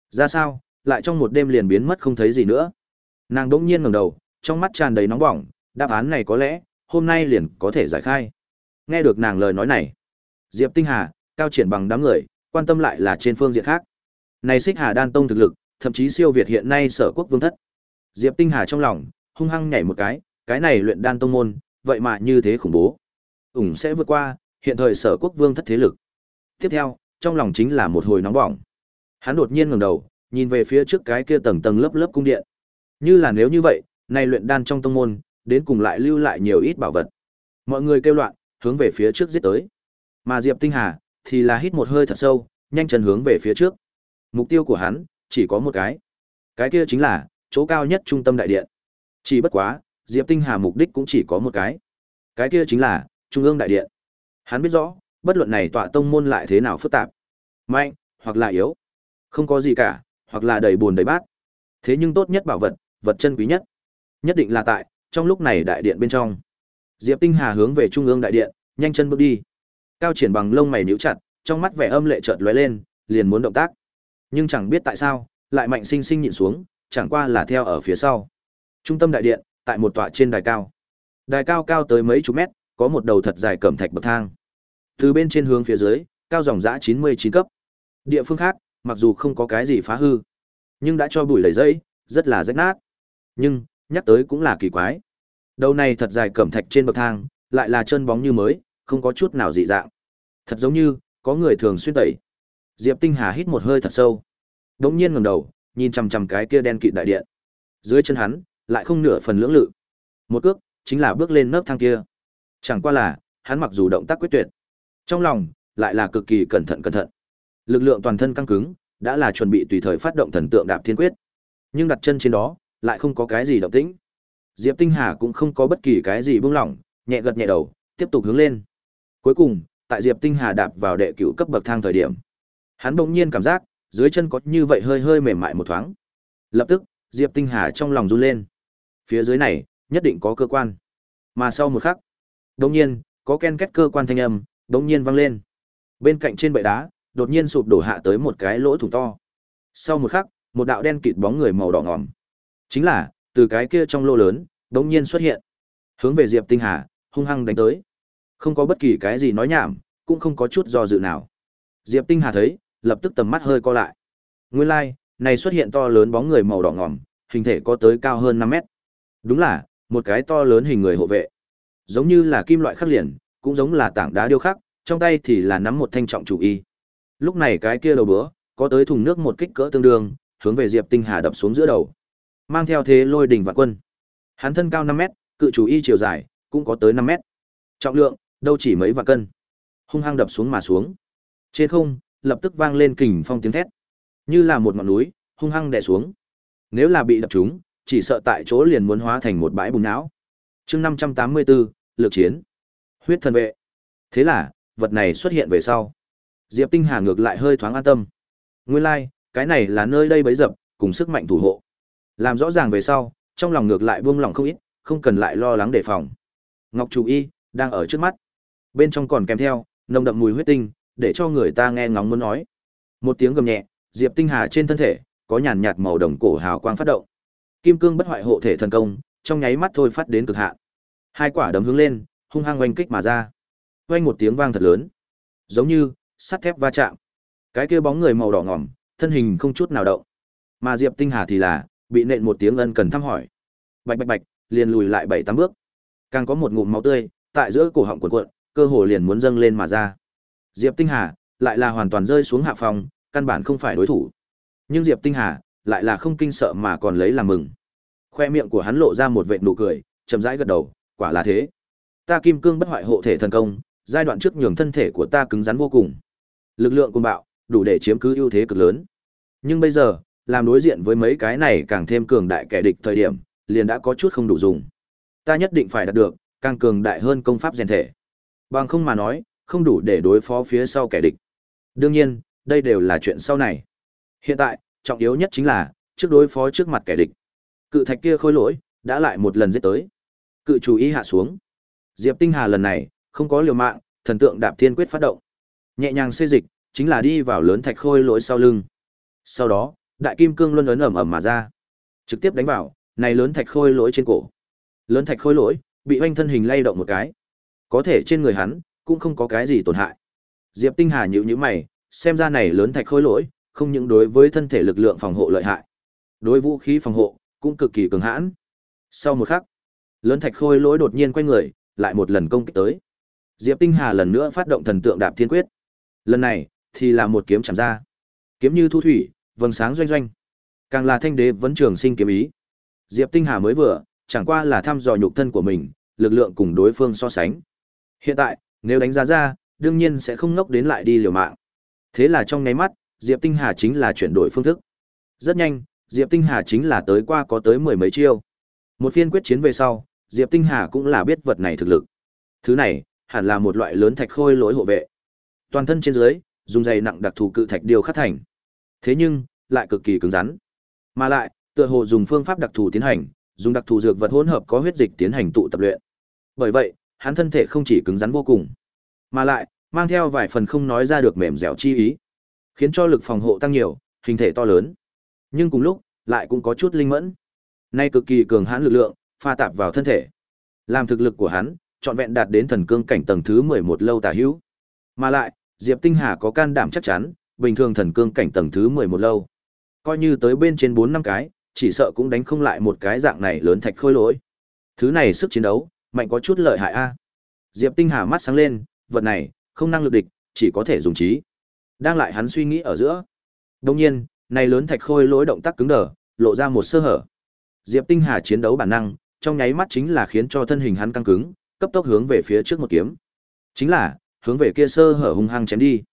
Ra sao, lại trong một đêm liền biến mất không thấy gì nữa. Nàng đỗng nhiên ngẩng đầu, trong mắt tràn đầy nóng bỏng, đáp án này có lẽ hôm nay liền có thể giải khai. Nghe được nàng lời nói này, Diệp Tinh Hà, cao triển bằng đám người, quan tâm lại là trên phương diện khác. Này Xích Hà Đan Tông thực lực, thậm chí siêu việt hiện nay sở quốc vương thất. Diệp Tinh Hà trong lòng hung hăng nhảy một cái, cái này luyện đan tông môn, vậy mà như thế khủng bố. Ủng sẽ vượt qua hiện thời sở quốc vương thất thế lực. Tiếp theo, trong lòng chính là một hồi nóng bỏng. Hắn đột nhiên ngẩng đầu, nhìn về phía trước cái kia tầng tầng lớp lớp cung điện. Như là nếu như vậy, này luyện đan trong tông môn, đến cùng lại lưu lại nhiều ít bảo vật. Mọi người kêu loạn, hướng về phía trước giết tới. Mà Diệp Tinh Hà thì là hít một hơi thật sâu, nhanh chân hướng về phía trước. Mục tiêu của hắn chỉ có một cái. Cái kia chính là chỗ cao nhất trung tâm đại điện. Chỉ bất quá, Diệp Tinh Hà mục đích cũng chỉ có một cái. Cái kia chính là trung ương đại điện. Hắn biết rõ, bất luận này tọa tông môn lại thế nào phức tạp, mạnh hoặc là yếu, không có gì cả, hoặc là đầy buồn đầy bát. Thế nhưng tốt nhất bảo vật, vật chân quý nhất, nhất định là tại trong lúc này đại điện bên trong. Diệp Tinh Hà hướng về trung ương đại điện, nhanh chân bước đi. Cao triển bằng lông mày nhíu chặt, trong mắt vẻ âm lệ chợt lóe lên, liền muốn động tác. Nhưng chẳng biết tại sao, lại mạnh sinh sinh nhịn xuống, chẳng qua là theo ở phía sau. Trung tâm đại điện, tại một tọa trên đài cao. Đài cao cao tới mấy chục mét, có một đầu thật dài cẩm thạch bậc thang. Từ bên trên hướng phía dưới, cao dòng dã 99 cấp. Địa phương khác, mặc dù không có cái gì phá hư, nhưng đã cho bụi lầy dây, rất là rách nát. Nhưng, nhắc tới cũng là kỳ quái. Đầu này thật dài cẩm thạch trên bậc thang, lại là chân bóng như mới, không có chút nào dị dạng. Thật giống như, có người thường xuyên tẩy. Diệp Tinh Hà hít một hơi thật sâu. Đống nhiên ngẩng đầu, nhìn chằm chằm cái kia đen kịt đại điện. Dưới chân hắn, lại không nửa phần lưỡng lự. Một cước, chính là bước lên nấc thang kia. Chẳng qua là, hắn mặc dù động tác quyết tuyệt, trong lòng lại là cực kỳ cẩn thận cẩn thận. Lực lượng toàn thân căng cứng, đã là chuẩn bị tùy thời phát động thần tượng đạp thiên quyết. Nhưng đặt chân trên đó, lại không có cái gì động tĩnh. Diệp Tinh Hà cũng không có bất kỳ cái gì buông lỏng, nhẹ gật nhẹ đầu, tiếp tục hướng lên. Cuối cùng, tại Diệp Tinh Hà đạp vào đệ cửu cấp bậc thang thời điểm, hắn bỗng nhiên cảm giác dưới chân có như vậy hơi hơi mềm mại một thoáng. Lập tức, Diệp Tinh Hà trong lòng run lên. Phía dưới này, nhất định có cơ quan. Mà sau một khắc, đột nhiên, có ken kết cơ quan thanh âm, đột nhiên vang lên. Bên cạnh trên bệ đá, đột nhiên sụp đổ hạ tới một cái lỗ thủng to. Sau một khắc, một đạo đen kịt bóng người màu đỏ ngòm. Chính là, từ cái kia trong lô lớn, đột nhiên xuất hiện. Hướng về Diệp Tinh Hà, hung hăng đánh tới. Không có bất kỳ cái gì nói nhảm, cũng không có chút do dự nào. Diệp Tinh Hà thấy, lập tức tầm mắt hơi co lại. Nguyên lai, like, này xuất hiện to lớn bóng người màu đỏ ngòm, hình thể có tới cao hơn 5 mét. Đúng là, một cái to lớn hình người hộ vệ. Giống như là kim loại khắc liền, cũng giống là tảng đá điêu khắc, trong tay thì là nắm một thanh trọng chủ y. Lúc này cái kia đầu bữa, có tới thùng nước một kích cỡ tương đương, hướng về Diệp Tinh Hà đập xuống giữa đầu. Mang theo thế lôi đỉnh vạn quân. Hắn thân cao 5 mét, cự chủ y chiều dài cũng có tới 5 mét. Trọng lượng đâu chỉ mấy vạn cân. Hung hăng đập xuống mà xuống. Trên không, lập tức vang lên kình phong tiếng thét. Như là một ngọn núi, hung hăng đè xuống. Nếu là bị đập trúng, chỉ sợ tại chỗ liền muốn hóa thành một bãi bùn não. Chương 584, lược chiến. Huyết thần vệ. Thế là, vật này xuất hiện về sau. Diệp Tinh Hà ngược lại hơi thoáng an tâm. Nguyên lai, like, cái này là nơi đây bấy dập, cùng sức mạnh thủ hộ. Làm rõ ràng về sau, trong lòng ngược lại buông lòng không ít, không cần lại lo lắng đề phòng. Ngọc chủ y đang ở trước mắt. Bên trong còn kèm theo nồng đậm mùi huyết tinh, để cho người ta nghe ngóng muốn nói. Một tiếng gầm nhẹ, Diệp Tinh Hà trên thân thể có nhàn nhạt màu đồng cổ hào quang phát động. Kim cương bất hoại hộ thể thần công, trong nháy mắt thôi phát đến cực hạn. Hai quả đấm hướng lên, hung hăng oanh kích mà ra. Oanh một tiếng vang thật lớn, giống như sắt thép va chạm. Cái kia bóng người màu đỏ ngòm, thân hình không chút nào động. Mà Diệp Tinh Hà thì là bị nện một tiếng ân cần thăm hỏi. Bạch bạch bạch, liền lùi lại bảy tám bước. Càng có một ngụm máu tươi tại giữa cổ họng cuộn cuộn, cơ hồ liền muốn dâng lên mà ra. Diệp Tinh Hà lại là hoàn toàn rơi xuống hạ phòng, căn bản không phải đối thủ. Nhưng Diệp Tinh Hà lại là không kinh sợ mà còn lấy làm mừng. Khoe miệng của hắn lộ ra một vệt nụ cười, chậm rãi gật đầu, quả là thế. Ta kim cương bất hoại hộ thể thần công, giai đoạn trước nhường thân thể của ta cứng rắn vô cùng. Lực lượng cuồng bạo, đủ để chiếm cứ ưu thế cực lớn. Nhưng bây giờ, làm đối diện với mấy cái này càng thêm cường đại kẻ địch thời điểm, liền đã có chút không đủ dùng. Ta nhất định phải đạt được càng cường đại hơn công pháp rèn thể. Bằng không mà nói, không đủ để đối phó phía sau kẻ địch. Đương nhiên, đây đều là chuyện sau này. Hiện tại, trọng yếu nhất chính là trước đối phó trước mặt kẻ địch. Cự thạch kia khôi lỗi đã lại một lần giết tới. Cự chủ ý hạ xuống. Diệp Tinh Hà lần này không có liều mạng, thần tượng đạp thiên quyết phát động. Nhẹ nhàng xê dịch, chính là đi vào lớn thạch khôi lỗi sau lưng. Sau đó, đại kim cương luân ấn ẩm ẩm mà ra, trực tiếp đánh vào này lớn thạch khôi lỗi trên cổ. Lớn thạch khôi lỗi bị oanh thân hình lay động một cái. Có thể trên người hắn cũng không có cái gì tổn hại. Diệp Tinh Hà nhíu nhíu mày, xem ra này lớn thạch khôi lỗi, không những đối với thân thể lực lượng phòng hộ lợi hại, đối vũ khí phòng hộ cũng cực kỳ cường hãn. Sau một khắc, lớn thạch khôi lỗi đột nhiên quay người, lại một lần công kích tới. Diệp Tinh Hà lần nữa phát động thần tượng đạp thiên quyết. Lần này thì là một kiếm chạm ra. Kiếm như thu thủy, vầng sáng doanh doanh. Càng là thanh đế vẫn trường sinh kiếm ý. Diệp Tinh Hà mới vừa, chẳng qua là thăm dò nhục thân của mình, lực lượng cùng đối phương so sánh. Hiện tại, nếu đánh giá ra, đương nhiên sẽ không ngốc đến lại đi liều mạng. Thế là trong nháy mắt, Diệp Tinh Hà chính là chuyển đổi phương thức. Rất nhanh, Diệp Tinh Hà chính là tới qua có tới mười mấy chiêu. Một phiên quyết chiến về sau, Diệp Tinh Hà cũng là biết vật này thực lực. Thứ này, hẳn là một loại lớn thạch khôi lỗi hộ vệ. Toàn thân trên dưới, dùng dày nặng đặc thù cự thạch điều khắc thành. Thế nhưng, lại cực kỳ cứng rắn. Mà lại, tựa hồ dùng phương pháp đặc thù tiến hành, dùng đặc thù dược vật hỗn hợp có huyết dịch tiến hành tụ tập luyện. Bởi vậy, hắn thân thể không chỉ cứng rắn vô cùng, mà lại mang theo vài phần không nói ra được mềm dẻo chi ý, khiến cho lực phòng hộ tăng nhiều, hình thể to lớn. Nhưng cùng lúc, lại cũng có chút linh mẫn. Nay cực kỳ cường hãn lực lượng, pha tạp vào thân thể. Làm thực lực của hắn, trọn vẹn đạt đến thần cương cảnh tầng thứ 11 lâu tả hữu. Mà lại, Diệp Tinh Hà có can đảm chắc chắn, bình thường thần cương cảnh tầng thứ 11 lâu. Coi như tới bên trên 4 năm cái, chỉ sợ cũng đánh không lại một cái dạng này lớn thạch khôi lỗi. Thứ này sức chiến đấu, mạnh có chút lợi hại a. Diệp Tinh Hà mắt sáng lên, vật này, không năng lực địch, chỉ có thể dùng trí. Đang lại hắn suy nghĩ ở giữa. đông nhiên, này lớn thạch khôi lỗi động tác cứng đờ, lộ ra một sơ hở. Diệp Tinh Hà chiến đấu bản năng, trong nháy mắt chính là khiến cho thân hình hắn căng cứng, cấp tốc hướng về phía trước một kiếm. Chính là hướng về kia sơ hở hung hăng chém đi.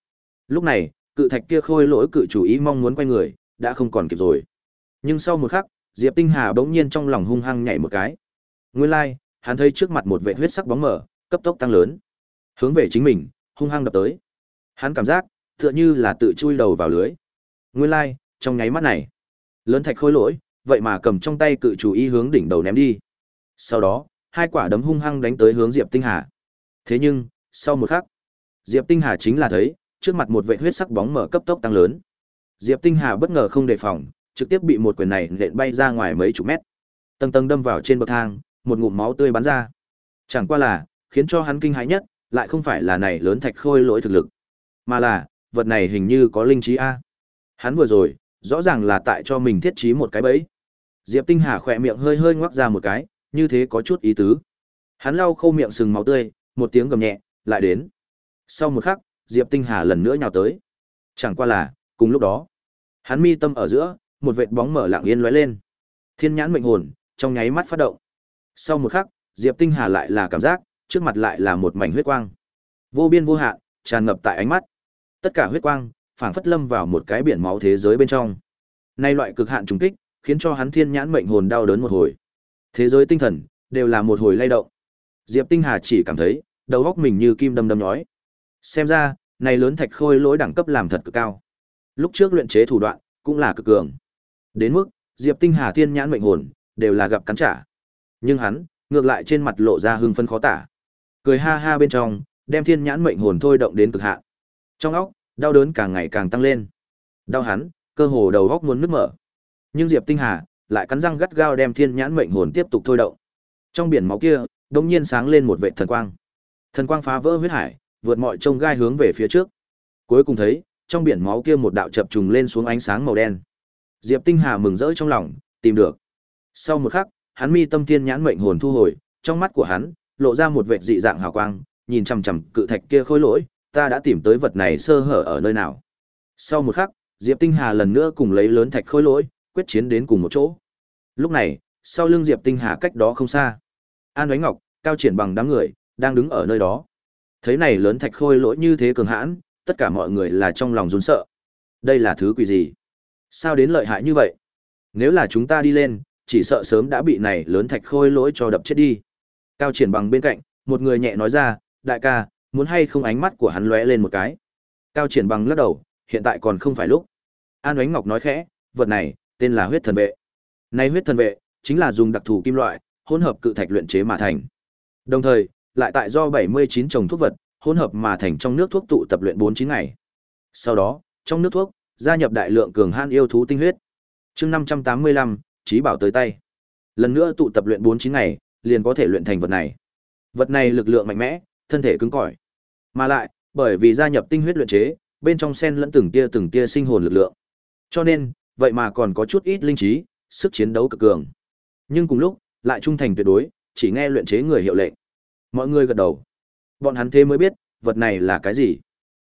Lúc này, cự thạch kia khôi lỗi cự chủ ý mong muốn quay người, đã không còn kịp rồi. Nhưng sau một khắc, Diệp Tinh Hà bỗng nhiên trong lòng hung hăng nhảy một cái. Nguyên lai, like, hắn thấy trước mặt một vệ huyết sắc bóng mở, cấp tốc tăng lớn, hướng về chính mình, hung hăng đập tới. Hắn cảm giác, tựa như là tự chui đầu vào lưới. Nguyên lai, like, trong nháy mắt này, lớn thạch khôi lỗi, vậy mà cầm trong tay cự chủ ý hướng đỉnh đầu ném đi. Sau đó, hai quả đấm hung hăng đánh tới hướng Diệp Tinh Hà. Thế nhưng, sau một khắc, Diệp Tinh Hà chính là thấy, trước mặt một vệ huyết sắc bóng mở cấp tốc tăng lớn. Diệp Tinh Hà bất ngờ không đề phòng, trực tiếp bị một quyền này nện bay ra ngoài mấy chục mét. Tầng tầng đâm vào trên bậc thang, một ngụm máu tươi bắn ra. Chẳng qua là, khiến cho hắn kinh hãi nhất, lại không phải là này lớn thạch khôi lỗi thực lực, mà là, vật này hình như có linh trí a. Hắn vừa rồi, rõ ràng là tại cho mình thiết trí một cái bẫy. Diệp Tinh Hà khỏe miệng hơi hơi ngoác ra một cái, như thế có chút ý tứ. Hắn lau khô miệng sừng máu tươi, một tiếng gầm nhẹ, lại đến. Sau một khắc, Diệp Tinh Hà lần nữa nhào tới. Chẳng qua là, cùng lúc đó, hắn mi tâm ở giữa, một vệt bóng mở lặng yên lóe lên. Thiên nhãn mệnh hồn, trong nháy mắt phát động. Sau một khắc, Diệp Tinh Hà lại là cảm giác, trước mặt lại là một mảnh huyết quang. Vô biên vô hạn, tràn ngập tại ánh mắt. Tất cả huyết quang, phảng phất lâm vào một cái biển máu thế giới bên trong. Nay loại cực hạn trùng kích, khiến cho hắn thiên nhãn mệnh hồn đau đớn một hồi. Thế giới tinh thần đều là một hồi lay động. Diệp Tinh Hà chỉ cảm thấy, đầu óc mình như kim đâm đâm nhói. Xem ra, này lớn thạch khôi lỗi đẳng cấp làm thật cực cao. Lúc trước luyện chế thủ đoạn cũng là cực cường. Đến mức, Diệp Tinh Hà thiên nhãn mệnh hồn đều là gặp cắn trả. Nhưng hắn ngược lại trên mặt lộ ra hưng phấn khó tả. Cười ha ha bên trong, đem thiên nhãn mệnh hồn thôi động đến cực hạn. Trong óc, đau đớn càng ngày càng tăng lên. Đau hắn, cơ hồ đầu óc muốn nứt mở. Nhưng Diệp Tinh Hà lại cắn răng gắt gao đem thiên nhãn mệnh hồn tiếp tục thôi động. Trong biển máu kia, đột nhiên sáng lên một vệt thần quang. Thần quang phá vỡ huyết hải, vượt mọi trông gai hướng về phía trước. Cuối cùng thấy, trong biển máu kia một đạo chập trùng lên xuống ánh sáng màu đen. Diệp Tinh Hà mừng rỡ trong lòng, tìm được. Sau một khắc, hắn mi tâm thiên nhãn mệnh hồn thu hồi, trong mắt của hắn lộ ra một vệt dị dạng hào quang, nhìn chằm chằm cự thạch kia khối lỗi, ta đã tìm tới vật này sơ hở ở nơi nào. Sau một khắc, Diệp Tinh Hà lần nữa cùng lấy lớn thạch khối lỗi, quyết chiến đến cùng một chỗ. Lúc này, sau lưng Diệp Tinh Hà cách đó không xa, An Ánh Ngọc, cao triển bằng đám người, đang đứng ở nơi đó. Thấy này lớn thạch khôi lỗi như thế cường hãn, tất cả mọi người là trong lòng run sợ. Đây là thứ quỷ gì? Sao đến lợi hại như vậy? Nếu là chúng ta đi lên, chỉ sợ sớm đã bị này lớn thạch khôi lỗi cho đập chết đi. Cao triển bằng bên cạnh, một người nhẹ nói ra, đại ca, muốn hay không ánh mắt của hắn lóe lên một cái. Cao triển bằng lắc đầu, hiện tại còn không phải lúc. An Ánh Ngọc nói khẽ, vật này, tên là huyết thần vệ. Này huyết thần vệ, chính là dùng đặc thù kim loại, hỗn hợp cự thạch luyện chế mà thành. Đồng thời, lại tại do 79 trồng thuốc vật, hỗn hợp mà thành trong nước thuốc tụ tập luyện 49 ngày. Sau đó, trong nước thuốc, gia nhập đại lượng cường han yêu thú tinh huyết. Chương 585, trí bảo tới tay. Lần nữa tụ tập luyện 49 ngày, liền có thể luyện thành vật này. Vật này lực lượng mạnh mẽ, thân thể cứng cỏi. Mà lại, bởi vì gia nhập tinh huyết luyện chế, bên trong sen lẫn từng tia từng tia sinh hồn lực lượng. Cho nên, vậy mà còn có chút ít linh trí, sức chiến đấu cực cường. Nhưng cùng lúc, lại trung thành tuyệt đối, chỉ nghe luyện chế người hiệu lệnh. Mọi người gật đầu. Bọn hắn thế mới biết, vật này là cái gì.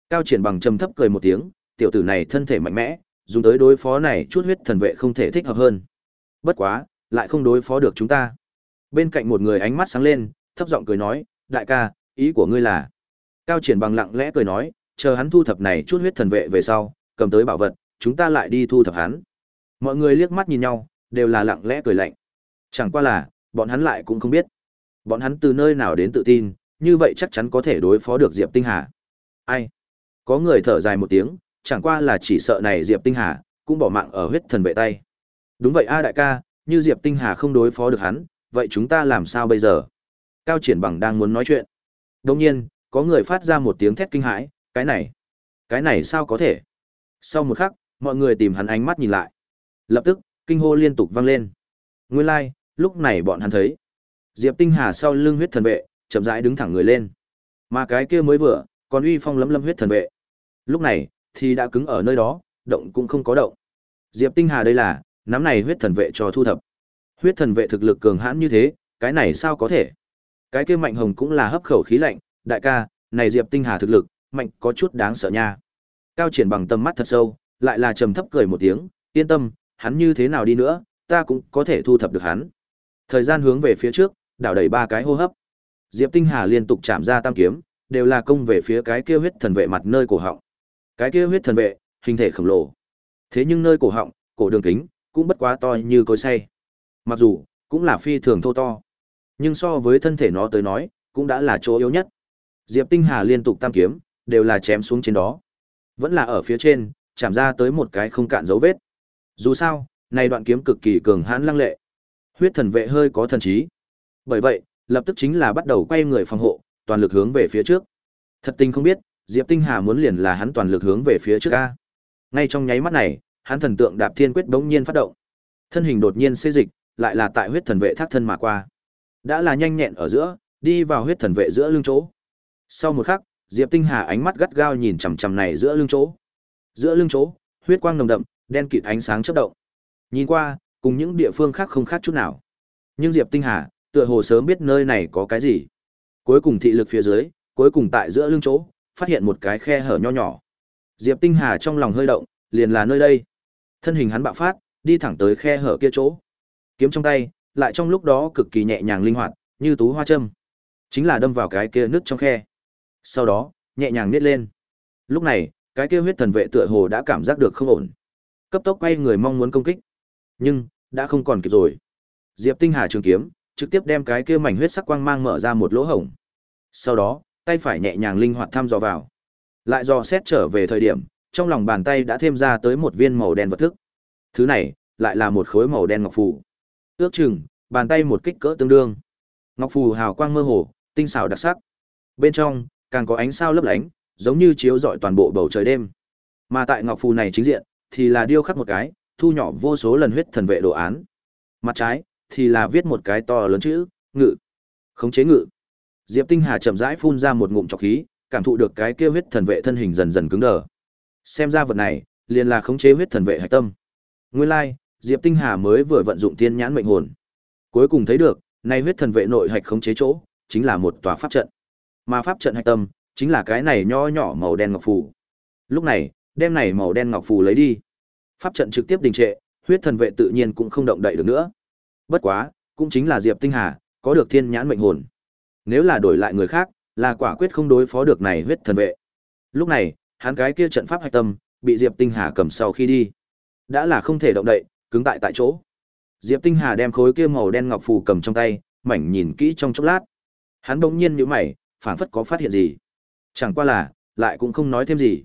Cao triển bằng trầm thấp cười một tiếng, tiểu tử này thân thể mạnh mẽ, dùng tới đối phó này chút huyết thần vệ không thể thích hợp hơn. Bất quá, lại không đối phó được chúng ta. Bên cạnh một người ánh mắt sáng lên, thấp giọng cười nói, đại ca, ý của ngươi là. Cao triển bằng lặng lẽ cười nói, chờ hắn thu thập này chút huyết thần vệ về sau, cầm tới bảo vật, chúng ta lại đi thu thập hắn. Mọi người liếc mắt nhìn nhau, đều là lặng lẽ cười lạnh. Chẳng qua là, bọn hắn lại cũng không biết. Bọn hắn từ nơi nào đến tự tin, như vậy chắc chắn có thể đối phó được Diệp Tinh Hà. Ai? Có người thở dài một tiếng, chẳng qua là chỉ sợ này Diệp Tinh Hà, cũng bỏ mạng ở huyết thần vệ tay. Đúng vậy a đại ca, như Diệp Tinh Hà không đối phó được hắn, vậy chúng ta làm sao bây giờ? Cao Triển Bằng đang muốn nói chuyện. Đột nhiên, có người phát ra một tiếng thét kinh hãi, cái này, cái này sao có thể? Sau một khắc, mọi người tìm hắn ánh mắt nhìn lại. Lập tức, kinh hô liên tục vang lên. Nguyên lai, like, lúc này bọn hắn thấy, Diệp Tinh Hà sau lưng huyết thần vệ, chậm rãi đứng thẳng người lên. Mà cái kia mới vừa, còn uy phong lấm lâm huyết thần vệ. Lúc này, thì đã cứng ở nơi đó, động cũng không có động. Diệp Tinh Hà đây là, nắm này huyết thần vệ cho thu thập. Huyết thần vệ thực lực cường hãn như thế, cái này sao có thể? Cái kia Mạnh Hồng cũng là hấp khẩu khí lạnh, đại ca, này Diệp Tinh Hà thực lực, mạnh có chút đáng sợ nha. Cao triển bằng tầm mắt thật sâu, lại là trầm thấp cười một tiếng, yên tâm, hắn như thế nào đi nữa, ta cũng có thể thu thập được hắn. Thời gian hướng về phía trước, đảo đẩy ba cái hô hấp. Diệp Tinh Hà liên tục chạm ra tam kiếm, đều là công về phía cái kia huyết thần vệ mặt nơi cổ họng. Cái kia huyết thần vệ, hình thể khổng lồ. Thế nhưng nơi cổ họng, cổ đường kính, cũng bất quá to như cối xay. Mặc dù, cũng là phi thường thô to. Nhưng so với thân thể nó tới nói, cũng đã là chỗ yếu nhất. Diệp Tinh Hà liên tục tam kiếm, đều là chém xuống trên đó. Vẫn là ở phía trên, chạm ra tới một cái không cạn dấu vết. Dù sao, này đoạn kiếm cực kỳ cường hãn lăng lệ. Huyết thần vệ hơi có thần trí. Bởi vậy, lập tức chính là bắt đầu quay người phòng hộ, toàn lực hướng về phía trước. Thật tình không biết, Diệp Tinh Hà muốn liền là hắn toàn lực hướng về phía trước a. Ngay trong nháy mắt này, hắn thần tượng đạp thiên quyết bỗng nhiên phát động. Thân hình đột nhiên xê dịch, lại là tại huyết thần vệ thác thân mà qua. Đã là nhanh nhẹn ở giữa, đi vào huyết thần vệ giữa lưng chỗ. Sau một khắc, Diệp Tinh Hà ánh mắt gắt gao nhìn chằm chằm này giữa lưng chỗ. Giữa lưng chỗ, huyết quang nồng đậm, đen kịt ánh sáng chớp động. Nhìn qua, cùng những địa phương khác không khác chút nào. Nhưng Diệp Tinh Hà, tựa hồ sớm biết nơi này có cái gì. Cuối cùng thị lực phía dưới, cuối cùng tại giữa lưng chỗ, phát hiện một cái khe hở nho nhỏ. Diệp Tinh Hà trong lòng hơi động, liền là nơi đây. Thân hình hắn bạo phát, đi thẳng tới khe hở kia chỗ. Kiếm trong tay, lại trong lúc đó cực kỳ nhẹ nhàng linh hoạt, như tú hoa châm. Chính là đâm vào cái kia nước trong khe. Sau đó, nhẹ nhàng nít lên. Lúc này, cái kia huyết thần vệ tựa hồ đã cảm giác được không ổn. Cấp tốc quay người mong muốn công kích. Nhưng, đã không còn kịp rồi. Diệp Tinh Hà trường kiếm, trực tiếp đem cái kia mảnh huyết sắc quang mang mở ra một lỗ hổng. Sau đó, tay phải nhẹ nhàng linh hoạt thăm dò vào. Lại dò xét trở về thời điểm, trong lòng bàn tay đã thêm ra tới một viên màu đen vật thức. Thứ này, lại là một khối màu đen ngọc phù. Ước chừng, bàn tay một kích cỡ tương đương. Ngọc phù hào quang mơ hồ, tinh xảo đặc sắc. Bên trong càng có ánh sao lấp lánh, giống như chiếu rọi toàn bộ bầu trời đêm. Mà tại ngọc phù này chính diện thì là điêu khắc một cái, thu nhỏ vô số lần huyết thần vệ đồ án. Mặt trái thì là viết một cái to lớn chữ, ngự. Khống chế ngự. Diệp Tinh Hà chậm rãi phun ra một ngụm trọc khí, cảm thụ được cái kia huyết thần vệ thân hình dần dần cứng đờ. Xem ra vật này, liền là khống chế huyết thần vệ hạch tâm. Nguyên lai, like, Diệp Tinh Hà mới vừa vận dụng tiên nhãn mệnh hồn. Cuối cùng thấy được, nay huyết thần vệ nội hạch khống chế chỗ, chính là một tòa pháp trận. Mà pháp trận hạch tâm, chính là cái này nho nhỏ màu đen ngọc phù. Lúc này, đem này màu đen ngọc phù lấy đi. Pháp trận trực tiếp đình trệ, huyết thần vệ tự nhiên cũng không động đậy được nữa. Bất quá, cũng chính là Diệp Tinh Hà, có được thiên nhãn mệnh hồn. Nếu là đổi lại người khác, là quả quyết không đối phó được này huyết thần vệ. Lúc này, hắn cái kia trận pháp hạch tâm, bị Diệp Tinh Hà cầm sau khi đi. Đã là không thể động đậy, cứng tại tại chỗ. Diệp Tinh Hà đem khối kia màu đen ngọc phù cầm trong tay, mảnh nhìn kỹ trong chốc lát. Hắn bỗng nhiên nhíu mày, phảng phất có phát hiện gì. Chẳng qua là, lại cũng không nói thêm gì.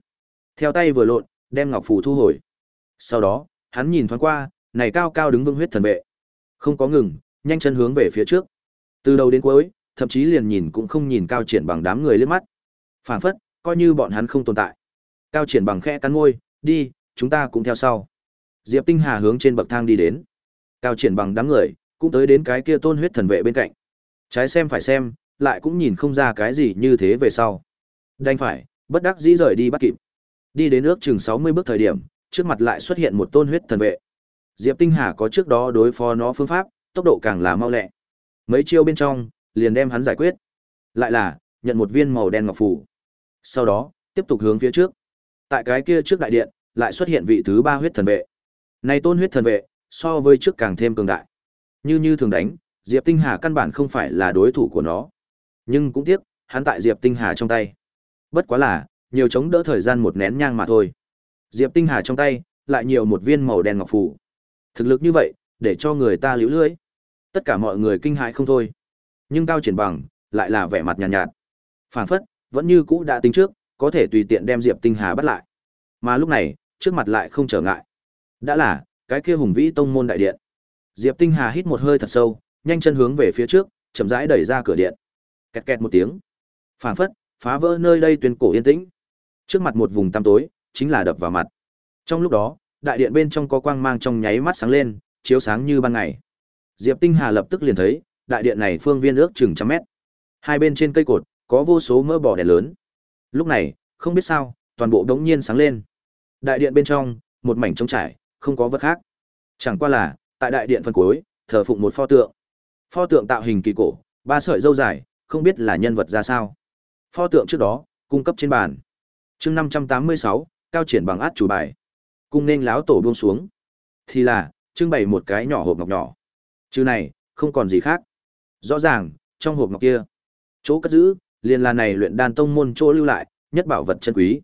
Theo tay vừa lộn, đem ngọc phù thu hồi. Sau đó, hắn nhìn thoáng qua, này cao cao đứng vững huyết thần vệ. Không có ngừng, nhanh chân hướng về phía trước. Từ đầu đến cuối, thậm chí liền nhìn cũng không nhìn cao triển bằng đám người liếc mắt. Phảng phất, coi như bọn hắn không tồn tại. Cao triển bằng khẽ cắn môi, đi, chúng ta cũng theo sau. Diệp Tinh Hà hướng trên bậc thang đi đến. Cao triển bằng đám người, cũng tới đến cái kia tôn huyết thần vệ bên cạnh. Trái xem phải xem, lại cũng nhìn không ra cái gì như thế về sau. Đành phải, bất đắc dĩ rời đi bắt kịp. Đi đến ước chừng 60 bước thời điểm, trước mặt lại xuất hiện một tôn huyết thần vệ. Diệp Tinh Hà có trước đó đối phó nó phương pháp, tốc độ càng là mau lẹ. Mấy chiêu bên trong, liền đem hắn giải quyết. Lại là, nhận một viên màu đen ngọc phù. Sau đó, tiếp tục hướng phía trước. Tại cái kia trước đại điện, lại xuất hiện vị thứ ba huyết thần vệ. Này tôn huyết thần vệ, so với trước càng thêm cường đại. Như như thường đánh, Diệp Tinh Hà căn bản không phải là đối thủ của nó. Nhưng cũng tiếc, hắn tại Diệp Tinh Hà trong tay. Bất quá là, nhiều chống đỡ thời gian một nén nhang mà thôi. Diệp Tinh Hà trong tay, lại nhiều một viên màu đen ngọc phù. Thực lực như vậy, để cho người ta liễu lưới. Tất cả mọi người kinh hãi không thôi. Nhưng Cao Triển Bằng, lại là vẻ mặt nhàn nhạt, nhạt. phảng phất, vẫn như cũ đã tính trước, có thể tùy tiện đem Diệp Tinh Hà bắt lại. Mà lúc này, trước mặt lại không trở ngại. Đã là, cái kia hùng vĩ tông môn đại điện. Diệp Tinh Hà hít một hơi thật sâu, nhanh chân hướng về phía trước, chậm rãi đẩy ra cửa điện. Kẹt kẹt một tiếng. Phản phất, phá vỡ nơi đây tuyên cổ yên tĩnh. Trước mặt một vùng tăm tối, chính là đập vào mặt. Trong lúc đó, đại điện bên trong có quang mang trong nháy mắt sáng lên, chiếu sáng như ban ngày. Diệp Tinh Hà lập tức liền thấy, đại điện này phương viên ước chừng trăm mét. Hai bên trên cây cột, có vô số mỡ bò đèn lớn. Lúc này, không biết sao, toàn bộ đống nhiên sáng lên. Đại điện bên trong, một mảnh trống trải, không có vật khác. Chẳng qua là, tại đại điện phần cuối, thờ phụng một pho tượng. Pho tượng tạo hình kỳ cổ, ba sợi râu dài, không biết là nhân vật ra sao. Pho tượng trước đó, cung cấp trên bàn. chương 586, cao triển bằng át chủ bài. Cung nên láo tổ buông xuống. Thì là, trưng bày một cái nhỏ hộp ngọc nhỏ. Chứ này, không còn gì khác. Rõ ràng, trong hộp ngọc kia, chỗ cất giữ, liền là này luyện đan tông môn chỗ lưu lại, nhất bảo vật chân quý.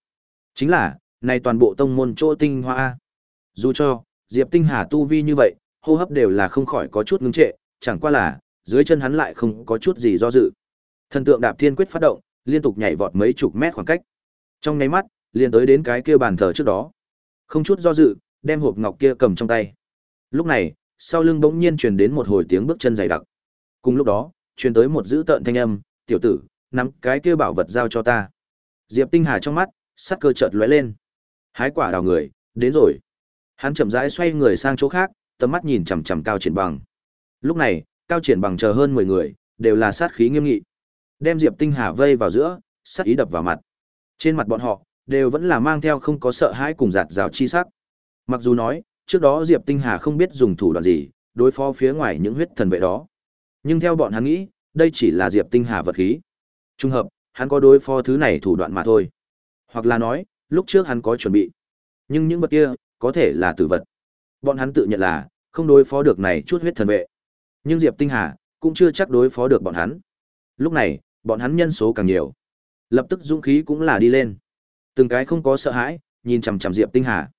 Chính là, này toàn bộ tông môn chỗ tinh hoa. Dù cho, Diệp Tinh Hà tu vi như vậy, hô hấp đều là không khỏi có chút ngưng trệ, chẳng qua là, dưới chân hắn lại không có chút gì do dự. Thần tượng đạp thiên quyết phát động, liên tục nhảy vọt mấy chục mét khoảng cách. Trong nháy mắt, liền tới đến cái kia bàn thờ trước đó. Không chút do dự, đem hộp ngọc kia cầm trong tay. Lúc này, sau lưng bỗng nhiên truyền đến một hồi tiếng bước chân dày đặc. Cùng lúc đó, truyền tới một dữ tợn thanh âm, "Tiểu tử, nắm cái kia bảo vật giao cho ta." Diệp Tinh Hà trong mắt, sắc cơ chợt lóe lên. Hái quả đào người, đến rồi. Hắn chậm rãi xoay người sang chỗ khác, tầm mắt nhìn chằm chằm Cao Triển Bằng. Lúc này, Cao Triển Bằng chờ hơn 10 người, đều là sát khí nghiêm nghị. Đem Diệp Tinh Hà vây vào giữa, sát ý đập vào mặt. Trên mặt bọn họ, đều vẫn là mang theo không có sợ hãi cùng giạt rào chi sắc. Mặc dù nói, trước đó Diệp Tinh Hà không biết dùng thủ đoạn gì, đối phó phía ngoài những huyết thần vệ đó. Nhưng theo bọn hắn nghĩ, đây chỉ là Diệp Tinh Hà vật khí. Trung hợp, hắn có đối phó thứ này thủ đoạn mà thôi. Hoặc là nói, lúc trước hắn có chuẩn bị. Nhưng những vật kia, có thể là tử vật. Bọn hắn tự nhận là, không đối phó được này chút huyết thần vệ. Nhưng Diệp Tinh Hà, cũng chưa chắc đối phó được bọn hắn. Lúc này, bọn hắn nhân số càng nhiều. Lập tức dũng khí cũng là đi lên. Từng cái không có sợ hãi, nhìn chằm chằm Diệp Tinh Hà.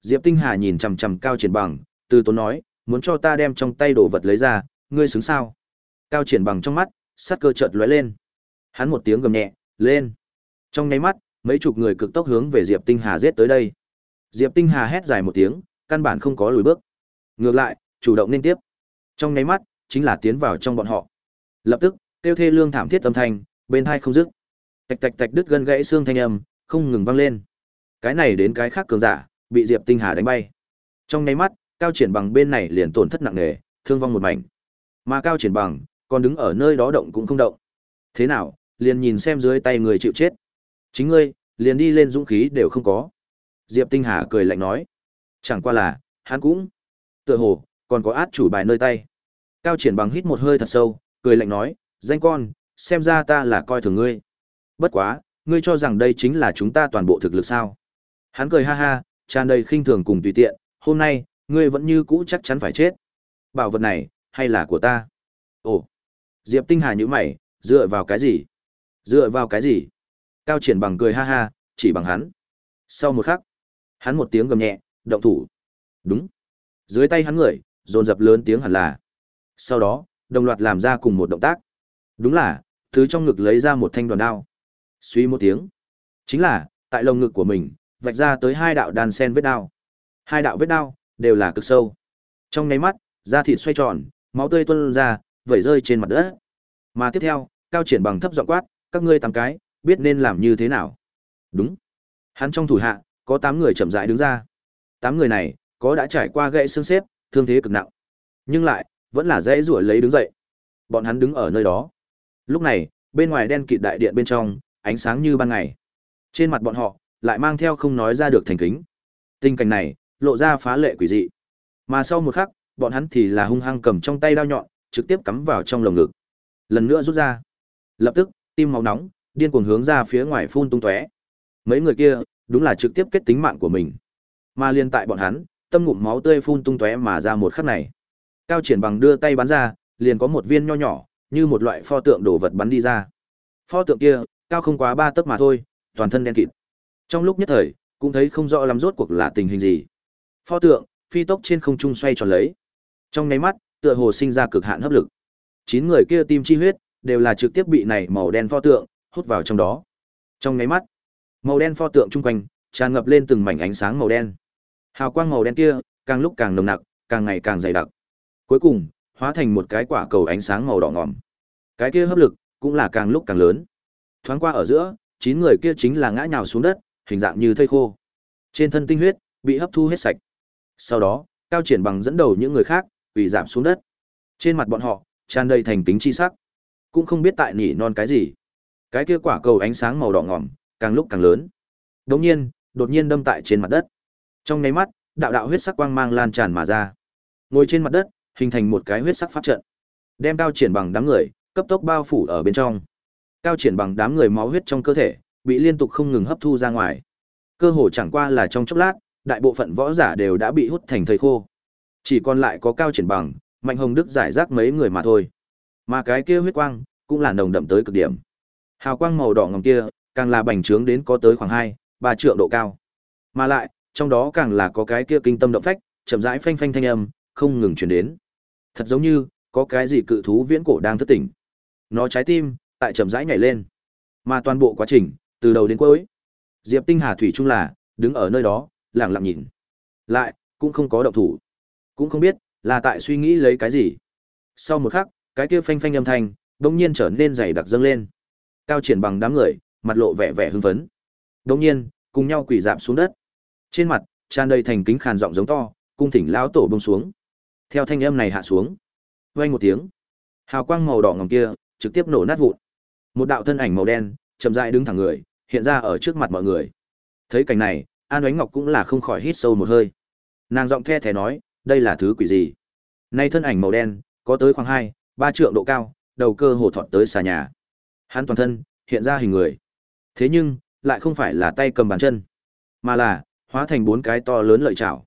Diệp Tinh Hà nhìn chằm chằm Cao Triển Bằng, từ tốn nói, muốn cho ta đem trong tay đồ vật lấy ra, ngươi xứng sao? Cao Triển Bằng trong mắt, sát cơ chợt lóe lên. Hắn một tiếng gầm nhẹ, lên. Trong nháy mắt, mấy chục người cực tốc hướng về Diệp Tinh Hà giết tới đây. Diệp Tinh Hà hét dài một tiếng, căn bản không có lùi bước. Ngược lại, chủ động nên tiếp. Trong nháy mắt, chính là tiến vào trong bọn họ. Lập tức, tiêu thê lương thảm thiết âm thanh, bên hai không dứt. Tạch tạch tạch đứt gân gãy xương thanh âm, không ngừng vang lên. Cái này đến cái khác cường giả, bị Diệp Tinh Hà đánh bay. Trong nháy mắt, Cao Triển Bằng bên này liền tổn thất nặng nề, thương vong một mảnh. Mà Cao Triển Bằng, còn đứng ở nơi đó động cũng không động. Thế nào, liền nhìn xem dưới tay người chịu chết. Chính ngươi, liền đi lên dũng khí đều không có. Diệp Tinh Hà cười lạnh nói. Chẳng qua là, hắn cũng, tựa hồ, còn có át chủ bài nơi tay. Cao Triển Bằng hít một hơi thật sâu, cười lạnh nói, danh con, xem ra ta là coi thường ngươi. Bất quá, ngươi cho rằng đây chính là chúng ta toàn bộ thực lực sao? Hắn cười ha ha, tràn đầy khinh thường cùng tùy tiện, hôm nay, ngươi vẫn như cũ chắc chắn phải chết. Bảo vật này, hay là của ta? Ồ, Diệp Tinh Hà như mày, dựa vào cái gì? Dựa vào cái gì? Cao triển bằng cười ha ha, chỉ bằng hắn. Sau một khắc, hắn một tiếng gầm nhẹ, động thủ. Đúng. Dưới tay hắn người, dồn dập lớn tiếng hẳn là. Sau đó, đồng loạt làm ra cùng một động tác. Đúng là, thứ trong ngực lấy ra một thanh đoàn đao. Suy một tiếng. Chính là, tại lồng ngực của mình, vạch ra tới hai đạo đàn sen vết đao. Hai đạo vết đao, đều là cực sâu. Trong nháy mắt, da thịt xoay tròn, máu tươi tuôn ra, vẩy rơi trên mặt đất. Mà tiếp theo, cao triển bằng thấp giọng quát, các ngươi tám cái, biết nên làm như thế nào. Đúng. Hắn trong thủ hạ, có tám người chậm rãi đứng ra. Tám người này, có đã trải qua gãy xương xếp, thương thế cực nặng. Nhưng lại, vẫn là dễ rủa lấy đứng dậy. Bọn hắn đứng ở nơi đó. Lúc này, bên ngoài đen kịt đại điện bên trong, ánh sáng như ban ngày. Trên mặt bọn họ, lại mang theo không nói ra được thành kính. Tình cảnh này, lộ ra phá lệ quỷ dị. Mà sau một khắc, bọn hắn thì là hung hăng cầm trong tay đao nhọn, trực tiếp cắm vào trong lồng ngực. Lần nữa rút ra. Lập tức, tim máu nóng, điên cuồng hướng ra phía ngoài phun tung tóe. Mấy người kia, đúng là trực tiếp kết tính mạng của mình. Mà liên tại bọn hắn, tâm ngụm máu tươi phun tung tóe mà ra một khắc này. Cao Triển Bằng đưa tay bắn ra, liền có một viên nho nhỏ, như một loại pho tượng đồ vật bắn đi ra. Pho tượng kia, cao không quá ba tấc mà thôi, toàn thân đen kịt. Trong lúc nhất thời, cũng thấy không rõ lắm rốt cuộc là tình hình gì. Pho tượng, phi tốc trên không trung xoay tròn lấy. Trong nháy mắt, tựa hồ sinh ra cực hạn hấp lực. Chín người kia tim chi huyết, đều là trực tiếp bị này màu đen pho tượng hút vào trong đó. Trong nháy mắt, màu đen pho tượng chung quanh tràn ngập lên từng mảnh ánh sáng màu đen. Hào quang màu đen kia, càng lúc càng nồng nặc, càng ngày càng dày đặc. Cuối cùng, hóa thành một cái quả cầu ánh sáng màu đỏ ngòm. Cái kia hấp lực cũng là càng lúc càng lớn. Thoáng qua ở giữa, chín người kia chính là ngã nhào xuống đất, hình dạng như thây khô. Trên thân tinh huyết bị hấp thu hết sạch. Sau đó, cao triển bằng dẫn đầu những người khác, quỳ giảm xuống đất. Trên mặt bọn họ tràn đầy thành kính chi sắc, cũng không biết tại nỉ non cái gì. Cái kia quả cầu ánh sáng màu đỏ ngỏm, càng lúc càng lớn. Đột nhiên, đột nhiên đâm tại trên mặt đất. Trong nháy mắt, đạo đạo huyết sắc quang mang lan tràn mà ra. Ngồi trên mặt đất, hình thành một cái huyết sắc pháp trận. Đem cao triển bằng đám người, cấp tốc bao phủ ở bên trong. Cao triển bằng đám người máu huyết trong cơ thể, bị liên tục không ngừng hấp thu ra ngoài. Cơ hồ chẳng qua là trong chốc lát, đại bộ phận võ giả đều đã bị hút thành thầy khô. Chỉ còn lại có cao triển bằng, Mạnh Hồng Đức giải rác mấy người mà thôi. Mà cái kia huyết quang, cũng là nồng đậm tới cực điểm. Hào quang màu đỏ ngòm kia, càng là bành trướng đến có tới khoảng 2, 3 trượng độ cao. Mà lại, trong đó càng là có cái kia kinh tâm động phách, chậm rãi phanh phanh thanh âm, không ngừng truyền đến. Thật giống như, có cái gì cự thú viễn cổ đang thức tỉnh. Nó trái tim, tại chậm rãi nhảy lên. Mà toàn bộ quá trình, từ đầu đến cuối, Diệp Tinh Hà thủy chung là đứng ở nơi đó, lặng lặng nhìn. Lại, cũng không có động thủ. Cũng không biết là tại suy nghĩ lấy cái gì. Sau một khắc, cái kia phanh phanh âm thanh, bỗng nhiên trở nên dày đặc dâng lên. Cao triển bằng đám người, mặt lộ vẻ vẻ hưng phấn. bỗng nhiên, cùng nhau quỳ dạp xuống đất. Trên mặt, tràn đầy thành kính khàn giọng giống to, cung thỉnh lão tổ bông xuống. Theo thanh âm này hạ xuống, vang một tiếng, hào quang màu đỏ ngòm kia trực tiếp nổ nát vụn. Một đạo thân ảnh màu đen, chậm rãi đứng thẳng người, hiện ra ở trước mặt mọi người. Thấy cảnh này, An Oánh Ngọc cũng là không khỏi hít sâu một hơi. Nàng giọng the thé nói, đây là thứ quỷ gì? Nay thân ảnh màu đen, có tới khoảng hai. Ba trượng độ cao, đầu cơ hồ thọt tới xà nhà. Hắn toàn thân, hiện ra hình người. Thế nhưng, lại không phải là tay cầm bàn chân, mà là hóa thành bốn cái to lớn lợi chảo.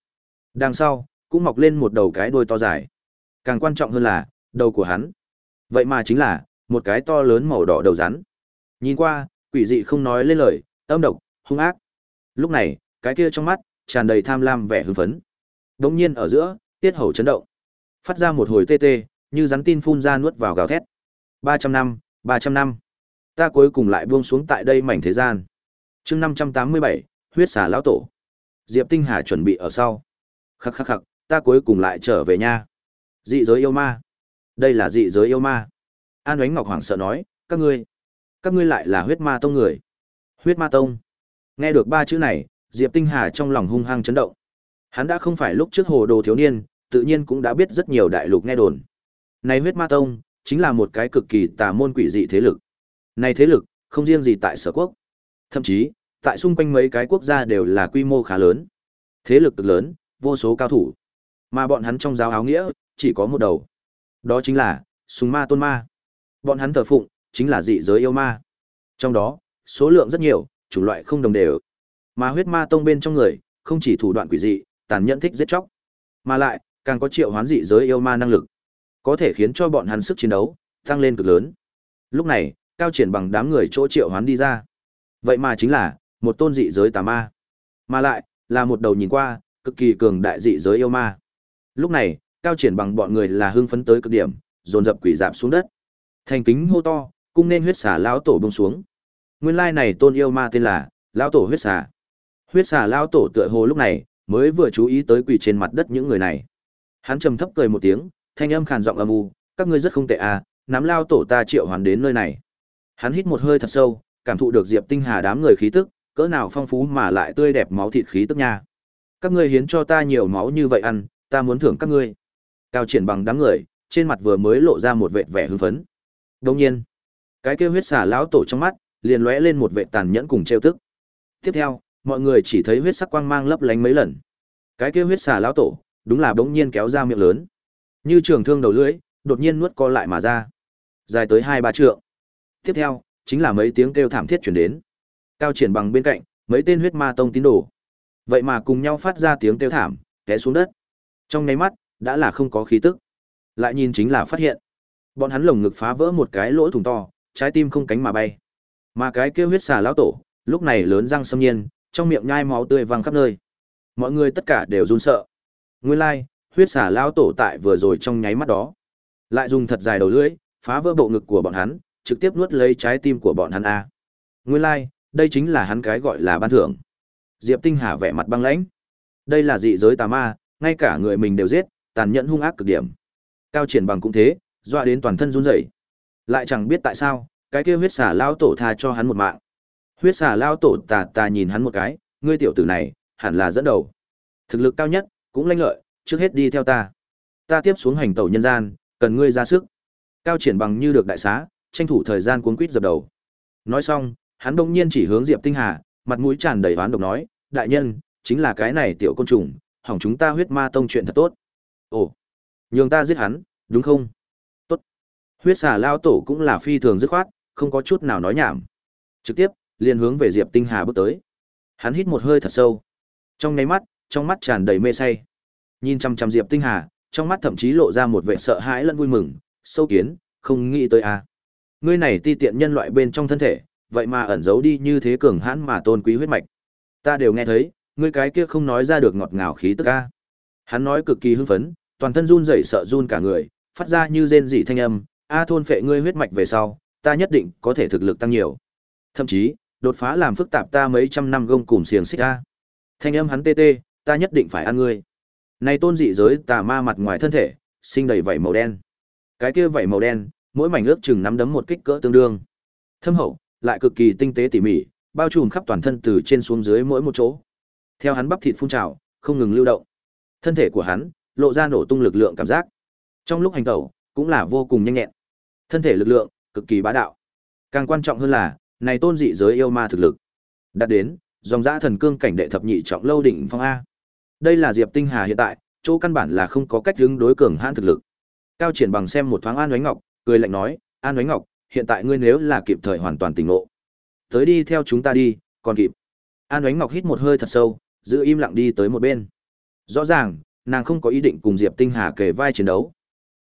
Đằng sau, cũng mọc lên một đầu cái đuôi to dài. Càng quan trọng hơn là, đầu của hắn. Vậy mà chính là, một cái to lớn màu đỏ đầu rắn. Nhìn qua, quỷ dị không nói lên lời, âm độc, hung ác. Lúc này, cái kia trong mắt, tràn đầy tham lam vẻ hưng phấn. Đống nhiên ở giữa, tiết hầu chấn động. Phát ra một hồi tê tê, như rắn tin phun ra nuốt vào gào thét. 300 năm, 300 năm. Ta cuối cùng lại buông xuống tại đây mảnh thế gian. chương 587, huyết xà lão tổ. Diệp Tinh Hà chuẩn bị ở sau. Khắc khắc khắc, ta cuối cùng lại trở về nha. Dị giới yêu ma. Đây là dị giới yêu ma. An Oánh Ngọc hoảng sợ nói, các ngươi, các ngươi lại là huyết ma tông người. Huyết ma tông. Nghe được ba chữ này, Diệp Tinh Hà trong lòng hung hăng chấn động. Hắn đã không phải lúc trước hồ đồ thiếu niên, tự nhiên cũng đã biết rất nhiều đại lục nghe đồn. Này huyết ma tông, chính là một cái cực kỳ tà môn quỷ dị thế lực. Này thế lực, không riêng gì tại sở quốc. Thậm chí, tại xung quanh mấy cái quốc gia đều là quy mô khá lớn. Thế lực cực lớn, vô số cao thủ. Mà bọn hắn trong giáo áo nghĩa, chỉ có một đầu. Đó chính là, sùng ma tôn ma. Bọn hắn thờ phụng, chính là dị giới yêu ma. Trong đó, số lượng rất nhiều, chủng loại không đồng đều. Mà huyết ma tông bên trong người, không chỉ thủ đoạn quỷ dị, tàn nhẫn thích giết chóc, mà lại, càng có triệu hoán dị giới yêu ma năng lực. Có thể khiến cho bọn hắn sức chiến đấu, tăng lên cực lớn. Lúc này, cao triển bằng đám người chỗ triệu hoán đi ra. Vậy mà chính là, một tôn dị giới tà ma. Mà lại, là một đầu nhìn qua, cực kỳ cường đại dị giới yêu ma. Lúc này, cao triển bằng bọn người là hưng phấn tới cực điểm, dồn dập quỷ dạp xuống đất. Thành kính hô to, cung nên huyết xà lão tổ bông xuống. Nguyên lai này tôn yêu ma tên là lão tổ huyết xà. Huyết xà lão tổ tựa hồ lúc này mới vừa chú ý tới quỷ trên mặt đất những người này. Hắn trầm thấp cười một tiếng, thanh âm khàn giọng âm u, các ngươi rất không tệ à, nắm lao tổ ta triệu hoàn đến nơi này. Hắn hít một hơi thật sâu, cảm thụ được Diệp Tinh Hà đám người khí tức, cỡ nào phong phú mà lại tươi đẹp máu thịt khí tức nha. Các ngươi hiến cho ta nhiều máu như vậy ăn, ta muốn thưởng các ngươi. Cao triển bằng đám người, trên mặt vừa mới lộ ra một vẻ vẻ hưng phấn. Đương nhiên, cái kia huyết xà lão tổ trong mắt liền lóe lên một vẻ tàn nhẫn cùng trêu tức. Tiếp theo, mọi người chỉ thấy huyết sắc quang mang lấp lánh mấy lần. Cái kia huyết xà lão tổ, đúng là bỗng nhiên kéo ra miệng lớn, như trường thương đầu lưỡi, đột nhiên nuốt co lại mà ra, dài tới hai ba trượng. Tiếp theo, chính là mấy tiếng kêu thảm thiết truyền đến. Cao triển bằng bên cạnh, mấy tên huyết ma tông tín đồ. Vậy mà cùng nhau phát ra tiếng kêu thảm, té xuống đất. Trong nháy mắt, đã là không có khí tức. Lại nhìn chính là phát hiện, bọn hắn lồng ngực phá vỡ một cái lỗ thủng to, trái tim không cánh mà bay. Mà cái kêu huyết xà lão tổ, lúc này lớn răng xâm nhiên, trong miệng nhai máu tươi văng khắp nơi. Mọi người tất cả đều run sợ. Nguyên lai, like, huyết xà lao tổ tại vừa rồi trong nháy mắt đó, lại dùng thật dài đầu lưỡi, phá vỡ bộ ngực của bọn hắn, trực tiếp nuốt lấy trái tim của bọn hắn a. Nguyên lai、like, đây chính là hắn cái gọi là ban thưởng. Diệp Tinh Hà vẻ mặt băng lãnh. Đây là dị giới tà ma, ngay cả người mình đều giết, tàn nhẫn hung ác cực điểm. Cao Triển Bằng cũng thế, dọa đến toàn thân run rẩy. Lại chẳng biết tại sao, cái kia huyết xà lao tổ tha cho hắn một mạng. Huyết xà lao tổ tà tà nhìn hắn một cái, ngươi tiểu tử này, hẳn là dẫn đầu. Thực lực cao nhất, cũng lanh lợi, trước hết đi theo ta. Ta tiếp xuống hành tẩu nhân gian, cần ngươi ra sức. Cao Triển Bằng như được đại xá, tranh thủ thời gian cuốn quýt dập đầu. Nói xong, hắn đông nhiên chỉ hướng Diệp Tinh Hà, mặt mũi tràn đầy oán độc nói, đại nhân, chính là cái này tiểu côn trùng, hỏng chúng ta huyết ma tông chuyện thật tốt. Ồ, nhường ta giết hắn, đúng không? Tốt. Huyết xà lao tổ cũng là phi thường dứt khoát, không có chút nào nói nhảm. Trực tiếp, liền hướng về Diệp Tinh Hà bước tới. Hắn hít một hơi thật sâu. Trong nháy mắt, trong mắt tràn đầy mê say. Nhìn chăm chăm Diệp Tinh Hà, trong mắt thậm chí lộ ra một vẻ sợ hãi lẫn vui mừng, sâu kiến, không nghĩ tới à. Ngươi này ti tiện nhân loại bên trong thân thể, vậy mà ẩn giấu đi như thế cường hãn mà tôn quý huyết mạch. Ta đều nghe thấy, ngươi cái kia không nói ra được ngọt ngào khí tức a. Hắn nói cực kỳ hưng phấn, toàn thân run rẩy sợ run cả người, phát ra như rên rỉ thanh âm, a thôn phệ ngươi huyết mạch về sau, ta nhất định có thể thực lực tăng nhiều. Thậm chí, đột phá làm phức tạp ta mấy trăm năm gông cùm xiềng xích a. Thanh âm hắn tê tê, ta nhất định phải ăn ngươi. Này tôn dị giới tà ma mặt ngoài thân thể, sinh đầy vảy màu đen. Cái kia vảy màu đen, mỗi mảnh ước chừng nắm đấm một kích cỡ tương đương. Thâm hậu, lại cực kỳ tinh tế tỉ mỉ, bao trùm khắp toàn thân từ trên xuống dưới mỗi một chỗ. Theo hắn bắp thịt phun trào, không ngừng lưu động. Thân thể của hắn lộ ra nổ tung lực lượng cảm giác. Trong lúc hành tẩu, cũng là vô cùng nhanh nhẹn. Thân thể lực lượng cực kỳ bá đạo. Càng quan trọng hơn là, này tôn dị giới yêu ma thực lực. Đạt đến, dòng dã thần cương cảnh đệ thập nhị trọng lâu đỉnh phong a. Đây là Diệp Tinh Hà hiện tại, chỗ căn bản là không có cách hướng đối cường hãn thực lực. Cao Triển bằng xem một thoáng An ánh Ngọc, cười lạnh nói, An ánh Ngọc, hiện tại ngươi nếu là kịp thời hoàn toàn tỉnh ngộ, tới đi theo chúng ta đi, còn kịp. An ánh Ngọc hít một hơi thật sâu, giữ im lặng đi tới một bên. Rõ ràng, nàng không có ý định cùng Diệp Tinh Hà kề vai chiến đấu.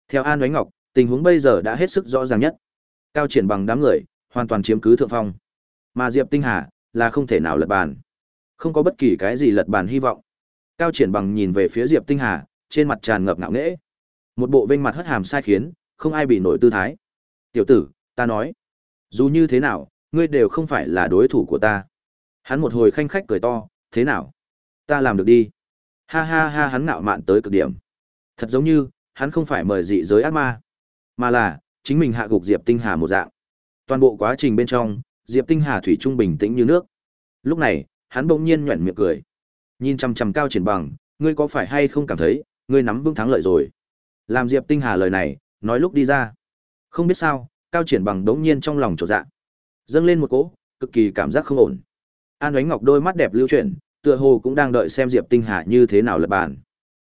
Theo An ánh Ngọc, tình huống bây giờ đã hết sức rõ ràng nhất. Cao triển bằng đám người, hoàn toàn chiếm cứ thượng phong. Mà Diệp Tinh Hà là không thể nào lật bàn. Không có bất kỳ cái gì lật bàn hy vọng. Cao triển bằng nhìn về phía Diệp Tinh Hà, trên mặt tràn ngập ngạo nghễ. Một bộ vênh mặt hất hàm sai khiến, không ai bị nổi tư thái. "Tiểu tử, ta nói, dù như thế nào, ngươi đều không phải là đối thủ của ta." Hắn một hồi khanh khách cười to, "Thế nào? Ta làm được đi." Ha ha ha hắn ngạo mạn tới cực điểm. Thật giống như, hắn không phải mời dị giới ác ma, mà là chính mình hạ gục Diệp Tinh Hà một dạng. Toàn bộ quá trình bên trong, Diệp Tinh Hà thủy trung bình tĩnh như nước. Lúc này, hắn bỗng nhiên nhuyễn miệng cười. Nhìn chằm chằm Cao Triển Bằng, ngươi có phải hay không cảm thấy, ngươi nắm vững thắng lợi rồi? Làm Diệp Tinh Hà lời này, nói lúc đi ra. Không biết sao, Cao Triển Bằng đống nhiên trong lòng trột dạ. Dâng lên một cỗ, cực kỳ cảm giác không ổn. An Ánh Ngọc đôi mắt đẹp lưu chuyển, tựa hồ cũng đang đợi xem Diệp Tinh Hà như thế nào lật bàn.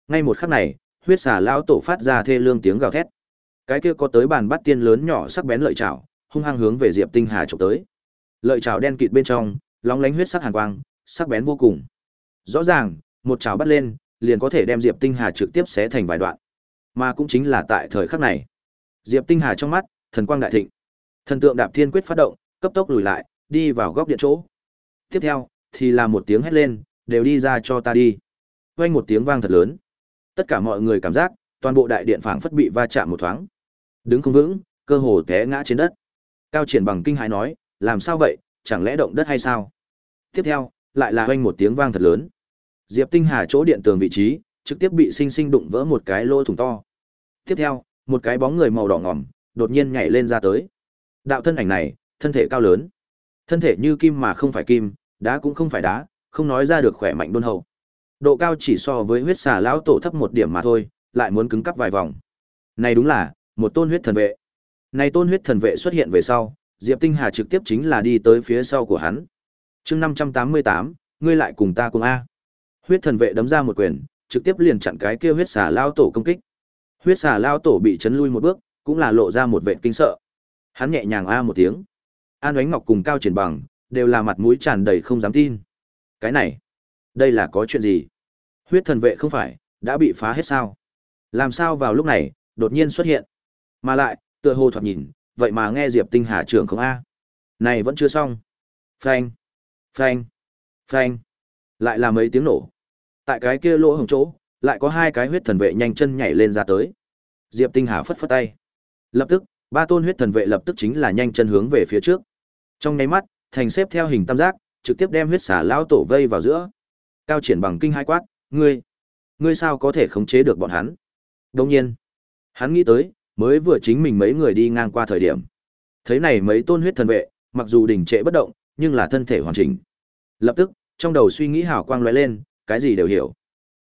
Ngay một khắc này, huyết xà lão tổ phát ra thê lương tiếng gào thét. Cái kia có tới bàn bắt tiên lớn nhỏ sắc bén lợi chảo, hung hăng hướng về Diệp Tinh Hà chụp tới. Lợi chảo đen kịt bên trong, lóng lánh huyết sắc hàn quang, sắc bén vô cùng. Rõ ràng, một chảo bắt lên, liền có thể đem Diệp Tinh Hà trực tiếp xé thành vài đoạn. Mà cũng chính là tại thời khắc này, Diệp Tinh Hà trong mắt, thần quang đại thịnh. Thần tượng đạp thiên quyết phát động, cấp tốc lùi lại, đi vào góc điện chỗ. Tiếp theo, thì là một tiếng hét lên, đều đi ra cho ta đi. Vang một tiếng vang thật lớn. Tất cả mọi người cảm giác, toàn bộ đại điện phảng phất bị va chạm một thoáng. Đứng không vững, cơ hồ té ngã trên đất. Cao Triển bằng kinh hãi nói, làm sao vậy, chẳng lẽ động đất hay sao? Tiếp theo, lại là oanh một tiếng vang thật lớn. Diệp Tinh Hà chỗ điện tường vị trí, trực tiếp bị sinh sinh đụng vỡ một cái lỗ thủng to. Tiếp theo, một cái bóng người màu đỏ ngòm, đột nhiên nhảy lên ra tới. Đạo thân ảnh này, thân thể cao lớn. Thân thể như kim mà không phải kim, đá cũng không phải đá, không nói ra được khỏe mạnh đôn hậu. Độ cao chỉ so với huyết xà lão tổ thấp một điểm mà thôi, lại muốn cứng cắp vài vòng. Này đúng là một tôn huyết thần vệ. Này tôn huyết thần vệ xuất hiện về sau, Diệp Tinh Hà trực tiếp chính là đi tới phía sau của hắn. Chương 588, ngươi lại cùng ta cùng a. Huyết thần vệ đấm ra một quyền, trực tiếp liền chặn cái kia huyết xà lao tổ công kích. Huyết xà lao tổ bị chấn lui một bước, cũng là lộ ra một vẻ kinh sợ. Hắn nhẹ nhàng a một tiếng. An Ánh Ngọc cùng Cao Triển Bằng đều là mặt mũi tràn đầy không dám tin. Cái này, đây là có chuyện gì? Huyết thần vệ không phải đã bị phá hết sao? Làm sao vào lúc này đột nhiên xuất hiện? Mà lại, tựa hồ thoạt nhìn, vậy mà nghe Diệp Tinh Hà trưởng không a. Này vẫn chưa xong. Phanh, phanh, phanh. Lại là mấy tiếng nổ. Tại cái kia lỗ hổng chỗ, lại có hai cái huyết thần vệ nhanh chân nhảy lên ra tới. Diệp Tinh Hà phất phất tay. Lập tức, ba tôn huyết thần vệ lập tức chính là nhanh chân hướng về phía trước. Trong nháy mắt, thành xếp theo hình tam giác, trực tiếp đem huyết xà lão tổ vây vào giữa. Cao triển bằng kinh hai quát, "Ngươi, ngươi sao có thể khống chế được bọn hắn?" Đương nhiên, hắn nghĩ tới, mới vừa chính mình mấy người đi ngang qua thời điểm. Thấy này mấy tôn huyết thần vệ, mặc dù đình trệ bất động, nhưng là thân thể hoàn chỉnh. Lập tức, trong đầu suy nghĩ hào quang lóe lên, cái gì đều hiểu.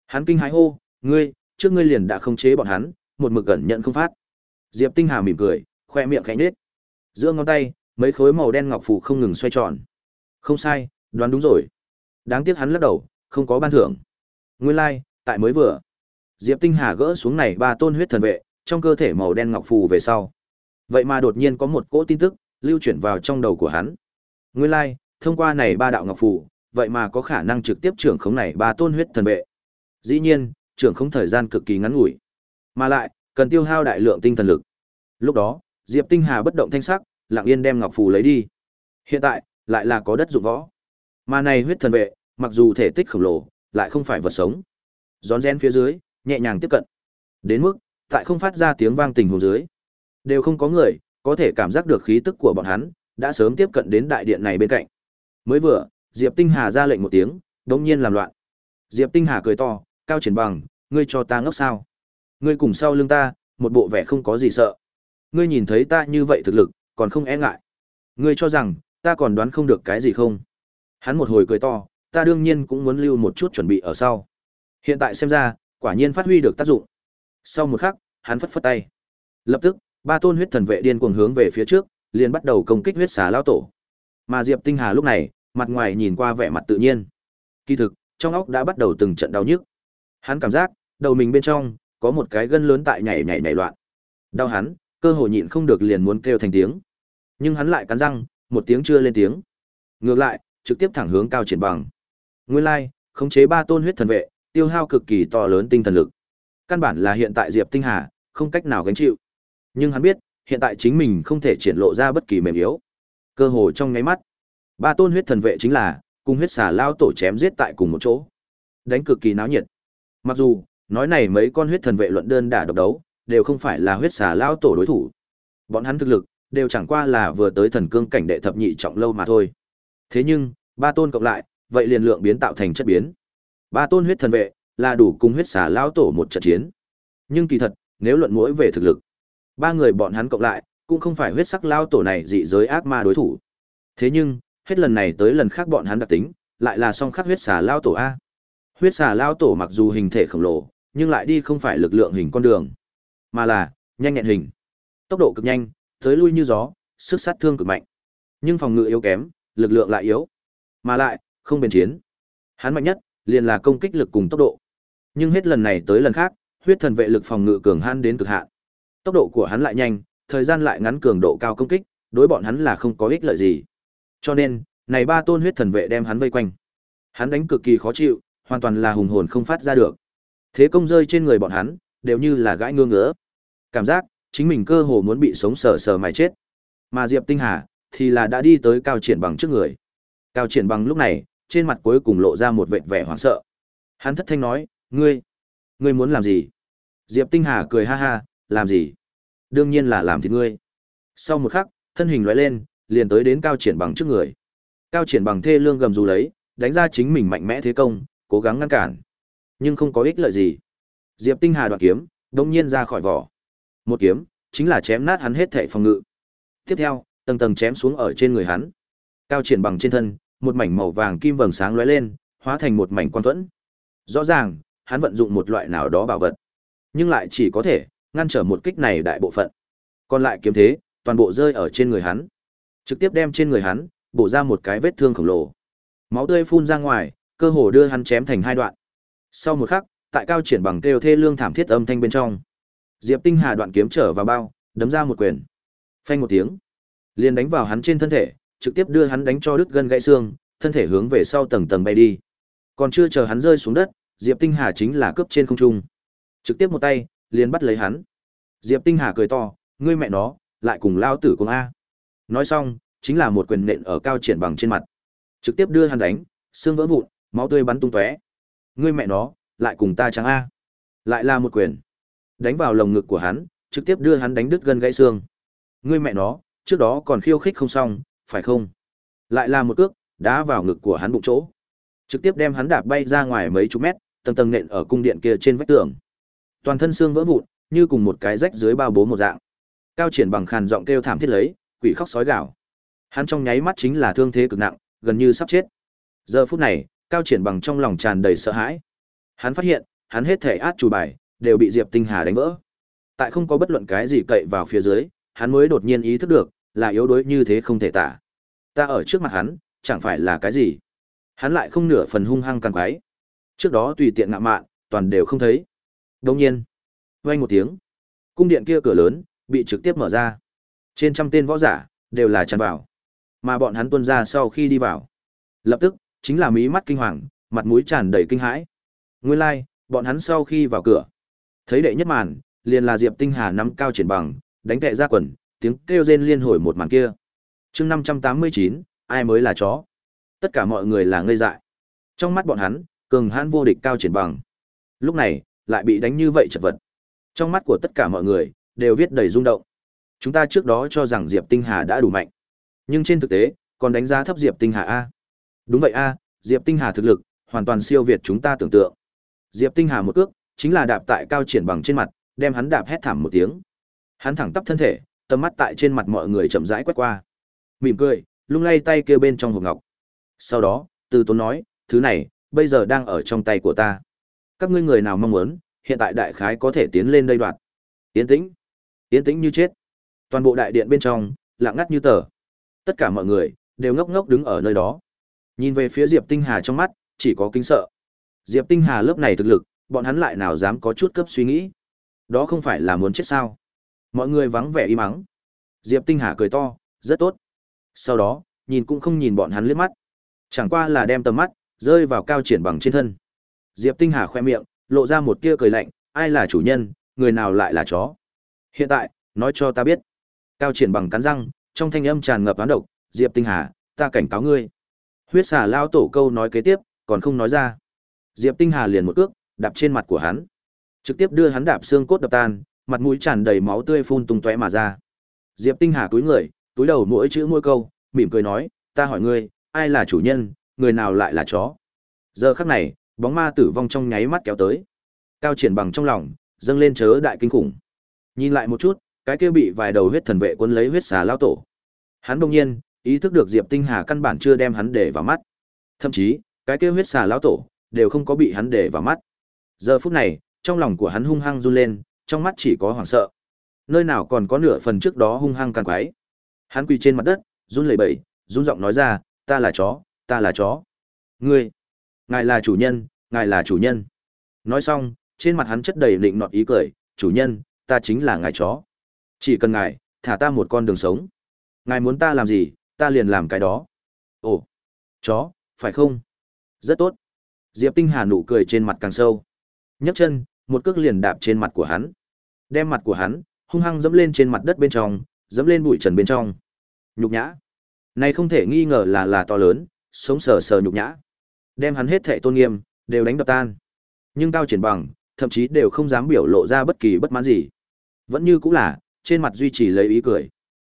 Hắn kinh hãi hô, "Ngươi, trước ngươi liền đã không chế bọn hắn, một mực gần nhận không phát." Diệp Tinh Hà mỉm cười, khoe miệng khẽ nhếch. Giữa ngón tay, mấy khối màu đen ngọc phù không ngừng xoay tròn. Không sai, đoán đúng rồi. Đáng tiếc hắn lắc đầu, không có ban thưởng. Nguyên lai, like, tại mới vừa. Diệp Tinh Hà gỡ xuống này ba tôn huyết thần vệ, trong cơ thể màu đen ngọc phù về sau. Vậy mà đột nhiên có một cỗ tin tức lưu chuyển vào trong đầu của hắn. Nguyên lai, like, thông qua này ba đạo ngọc phù, vậy mà có khả năng trực tiếp trưởng khống này ba tôn huyết thần vệ. Dĩ nhiên, trưởng khống thời gian cực kỳ ngắn ngủi, mà lại cần tiêu hao đại lượng tinh thần lực. Lúc đó, Diệp Tinh Hà bất động thanh sắc, lặng yên đem ngọc phù lấy đi. Hiện tại, lại là có đất dụng võ. Mà này huyết thần vệ, mặc dù thể tích khổng lồ, lại không phải vật sống. Gión rén phía dưới, nhẹ nhàng tiếp cận. Đến mức, tại không phát ra tiếng vang tình huống dưới, đều không có người có thể cảm giác được khí tức của bọn hắn đã sớm tiếp cận đến đại điện này bên cạnh. Mới vừa, Diệp Tinh Hà ra lệnh một tiếng, đột nhiên làm loạn. Diệp Tinh Hà cười to, cao triển bằng, ngươi cho ta ngốc sao? Ngươi cùng sau lưng ta, một bộ vẻ không có gì sợ. Ngươi nhìn thấy ta như vậy thực lực, còn không e ngại. Ngươi cho rằng, ta còn đoán không được cái gì không? Hắn một hồi cười to, ta đương nhiên cũng muốn lưu một chút chuẩn bị ở sau. Hiện tại xem ra, quả nhiên phát huy được tác dụng. Sau một khắc, hắn phất phất tay. Lập tức, ba tôn huyết thần vệ điên cuồng hướng về phía trước, liền bắt đầu công kích huyết xà lão tổ. Mà Diệp Tinh Hà lúc này, mặt ngoài nhìn qua vẻ mặt tự nhiên. Kỳ thực, trong óc đã bắt đầu từng trận đau nhức. Hắn cảm giác, đầu mình bên trong có một cái gân lớn tại nhảy nhảy nhảy loạn. Đau hắn, cơ hội nhịn không được liền muốn kêu thành tiếng. Nhưng hắn lại cắn răng, một tiếng chưa lên tiếng. Ngược lại, trực tiếp thẳng hướng cao triển bằng. Nguyên lai, like, khống chế ba tôn huyết thần vệ, tiêu hao cực kỳ to lớn tinh thần lực. Căn bản là hiện tại Diệp Tinh Hà không cách nào gánh chịu. Nhưng hắn biết, hiện tại chính mình không thể triển lộ ra bất kỳ mềm yếu. Cơ hồ trong nháy mắt, ba tôn huyết thần vệ chính là cùng huyết xà lao tổ chém giết tại cùng một chỗ. Đánh cực kỳ náo nhiệt. Mặc dù, nói này mấy con huyết thần vệ luận đơn đả độc đấu, đều không phải là huyết xà lao tổ đối thủ. Bọn hắn thực lực đều chẳng qua là vừa tới thần cương cảnh đệ thập nhị trọng lâu mà thôi. Thế nhưng, ba tôn cộng lại, vậy liền lượng biến tạo thành chất biến. Ba tôn huyết thần vệ là đủ cùng huyết xà lao tổ một trận chiến. Nhưng kỳ thật, nếu luận mỗi về thực lực, ba người bọn hắn cộng lại, cũng không phải huyết sắc lao tổ này dị giới ác ma đối thủ. Thế nhưng, hết lần này tới lần khác bọn hắn đặc tính, lại là song khắc huyết xà lao tổ A. Huyết xà lao tổ mặc dù hình thể khổng lồ, nhưng lại đi không phải lực lượng hình con đường, mà là nhanh nhẹn hình. Tốc độ cực nhanh, tới lui như gió, sức sát thương cực mạnh. Nhưng phòng ngự yếu kém, lực lượng lại yếu, mà lại không bền chiến. Hắn mạnh nhất liền là công kích lực cùng tốc độ. Nhưng hết lần này tới lần khác, huyết thần vệ lực phòng ngự cường hãn đến cực hạn. Tốc độ của hắn lại nhanh, thời gian lại ngắn cường độ cao công kích, đối bọn hắn là không có ích lợi gì. Cho nên, này ba tôn huyết thần vệ đem hắn vây quanh. Hắn đánh cực kỳ khó chịu, hoàn toàn là hùng hồn không phát ra được. Thế công rơi trên người bọn hắn, đều như là gãi ngương ngứa. Cảm giác, chính mình cơ hồ muốn bị sống sờ sờ mài chết. Mà Diệp Tinh Hà, thì là đã đi tới Cao Triển Bằng trước người. Cao Triển Bằng lúc này, trên mặt cuối cùng lộ ra một vệt vẻ hoảng sợ. Hắn thất thanh nói, ngươi, ngươi muốn làm gì? Diệp Tinh Hà cười ha ha, làm gì? Đương nhiên là làm thịt ngươi. Sau một khắc, thân hình lóe lên, liền tới đến Cao Triển Bằng trước người. Cao Triển Bằng thê lương gầm rú lấy, đánh ra chính mình mạnh mẽ thế công, cố gắng ngăn cản. Nhưng không có ích lợi gì. Diệp Tinh Hà đoạt kiếm, đống nhiên ra khỏi vỏ. Một kiếm, chính là chém nát hắn hết thảy phòng ngự. Tiếp theo, tầng tầng chém xuống ở trên người hắn. Cao Triển Bằng trên thân, một mảnh màu vàng kim vầng sáng lóe lên, hóa thành một mảnh quan thuẫn. Rõ ràng, hắn vận dụng một loại nào đó bảo vật, nhưng lại chỉ có thể ngăn trở một kích này đại bộ phận. Còn lại kiếm thế, toàn bộ rơi ở trên người hắn, trực tiếp đem trên người hắn bổ ra một cái vết thương khổng lồ. Máu tươi phun ra ngoài, cơ hồ đưa hắn chém thành hai đoạn. Sau một khắc, tại cao triển bằng kêu thê lương thảm thiết âm thanh bên trong, Diệp Tinh Hà đoạn kiếm trở vào bao, đấm ra một quyền. Phanh một tiếng, liền đánh vào hắn trên thân thể, trực tiếp đưa hắn đánh cho đứt gân gãy xương, thân thể hướng về sau tầng tầng bay đi. Còn chưa chờ hắn rơi xuống đất, Diệp Tinh Hà chính là cướp trên không trung. Trực tiếp một tay, liền bắt lấy hắn. Diệp Tinh Hà cười to, ngươi mẹ nó, lại cùng lao tử cùng a. Nói xong, chính là một quyền nện ở cao triển bằng trên mặt. Trực tiếp đưa hắn đánh, xương vỡ vụn, máu tươi bắn tung tóe. Ngươi mẹ nó, lại cùng ta trắng a. Lại là một quyền. Đánh vào lồng ngực của hắn, trực tiếp đưa hắn đánh đứt gân gãy xương. Ngươi mẹ nó, trước đó còn khiêu khích không xong, phải không? Lại là một cước, đá vào ngực của hắn bụng chỗ. Trực tiếp đem hắn đạp bay ra ngoài mấy chục mét, tầng tầng nện ở cung điện kia trên vách tường. Toàn thân xương vỡ vụn, như cùng một cái rách dưới bao bố một dạng. Cao triển bằng khàn giọng kêu thảm thiết lấy, quỷ khóc sói gào. Hắn trong nháy mắt chính là thương thế cực nặng, gần như sắp chết. Giờ phút này, Cao triển bằng trong lòng tràn đầy sợ hãi. Hắn phát hiện, hắn hết thể át chủ bài đều bị Diệp Tinh Hà đánh vỡ. Tại không có bất luận cái gì cậy vào phía dưới, hắn mới đột nhiên ý thức được, là yếu đuối như thế không thể tả. Ta ở trước mặt hắn, chẳng phải là cái gì. Hắn lại không nửa phần hung hăng càng quái. Trước đó tùy tiện ngạ mạn, toàn đều không thấy. Đồng nhiên, vang một tiếng, cung điện kia cửa lớn bị trực tiếp mở ra. Trên trăm tên võ giả đều là tràn vào. Mà bọn hắn tuân ra sau khi đi vào, lập tức chính là mí mắt kinh hoàng, mặt mũi tràn đầy kinh hãi. Nguyên lai, like, bọn hắn sau khi vào cửa, thấy đệ nhất màn, liền là Diệp Tinh Hà nắm cao triển bằng, đánh tệ ra quần, tiếng kêu rên liên hồi một màn kia. Chương 589, ai mới là chó? Tất cả mọi người là ngây dại. Trong mắt bọn hắn, cường hãn vô địch cao triển bằng. Lúc này, lại bị đánh như vậy chật vật. Trong mắt của tất cả mọi người, đều viết đầy rung động. Chúng ta trước đó cho rằng Diệp Tinh Hà đã đủ mạnh. Nhưng trên thực tế, còn đánh giá thấp Diệp Tinh Hà A. Đúng vậy A, Diệp Tinh Hà thực lực, hoàn toàn siêu việt chúng ta tưởng tượng. Diệp Tinh Hà một cước, chính là đạp tại cao triển bằng trên mặt, đem hắn đạp hét thảm một tiếng. Hắn thẳng tắp thân thể, tầm mắt tại trên mặt mọi người chậm rãi quét qua. Mỉm cười, lung lay tay kia bên trong hộp ngọc. Sau đó, từ tốn nói, thứ này, bây giờ đang ở trong tay của ta. Các ngươi người nào mong muốn, hiện tại đại khái có thể tiến lên đây đoạt. Tiến tĩnh. Tiến tĩnh như chết. Toàn bộ đại điện bên trong, lặng ngắt như tờ. Tất cả mọi người, đều ngốc ngốc đứng ở nơi đó. Nhìn về phía Diệp Tinh Hà trong mắt, chỉ có kính sợ. Diệp Tinh Hà lớp này thực lực, bọn hắn lại nào dám có chút cấp suy nghĩ. Đó không phải là muốn chết sao. Mọi người vắng vẻ im mắng. Diệp Tinh Hà cười to, rất tốt. Sau đó, nhìn cũng không nhìn bọn hắn liếc mắt. Chẳng qua là đem tầm mắt, rơi vào cao triển bằng trên thân. Diệp Tinh Hà khoe miệng, lộ ra một tia cười lạnh, ai là chủ nhân, người nào lại là chó. Hiện tại, nói cho ta biết. Cao triển bằng cắn răng, trong thanh âm tràn ngập án độc, Diệp Tinh Hà, ta cảnh cáo ngươi. Huyết xà lao tổ câu nói kế tiếp, còn không nói ra. Diệp Tinh Hà liền một cước, đạp trên mặt của hắn. Trực tiếp đưa hắn đạp xương cốt đập tan, mặt mũi tràn đầy máu tươi phun tung tóe mà ra. Diệp Tinh Hà cúi người, túi đầu mỗi chữ mỗi câu, mỉm cười nói, ta hỏi ngươi, ai là chủ nhân, người nào lại là chó. Giờ khắc này, bóng ma tử vong trong nháy mắt kéo tới. Cao triển bằng trong lòng, dâng lên chớ đại kinh khủng. Nhìn lại một chút, cái kia bị vài đầu huyết thần vệ cuốn lấy huyết xà lao tổ. Hắn đương nhiên ý thức được Diệp Tinh Hà căn bản chưa đem hắn để vào mắt. Thậm chí, cái kia huyết xà lão tổ đều không có bị hắn để vào mắt. Giờ phút này, trong lòng của hắn hung hăng run lên, trong mắt chỉ có hoảng sợ. Nơi nào còn có nửa phần trước đó hung hăng càng quái. Hắn quỳ trên mặt đất, run lẩy bẩy, run giọng nói ra, "Ta là chó, ta là chó." "Ngươi, ngài là chủ nhân, ngài là chủ nhân." Nói xong, trên mặt hắn chất đầy định nọt ý cười, "Chủ nhân, ta chính là ngài chó. Chỉ cần ngài thả ta một con đường sống. Ngài muốn ta làm gì, ta liền làm cái đó." "Ồ, chó, phải không?" "Rất tốt." Diệp Tinh Hà nụ cười trên mặt càng sâu. nhấc chân, một cước liền đạp trên mặt của hắn. Đem mặt của hắn hung hăng dẫm lên trên mặt đất bên trong, dẫm lên bụi trần bên trong. Nhục nhã. Này không thể nghi ngờ là là to lớn, sống sờ sờ nhục nhã. Đem hắn hết thệ tôn nghiêm đều đánh đập tan. Nhưng cao triển bằng, thậm chí đều không dám biểu lộ ra bất kỳ bất mãn gì. Vẫn như cũng là, trên mặt duy trì lấy ý cười.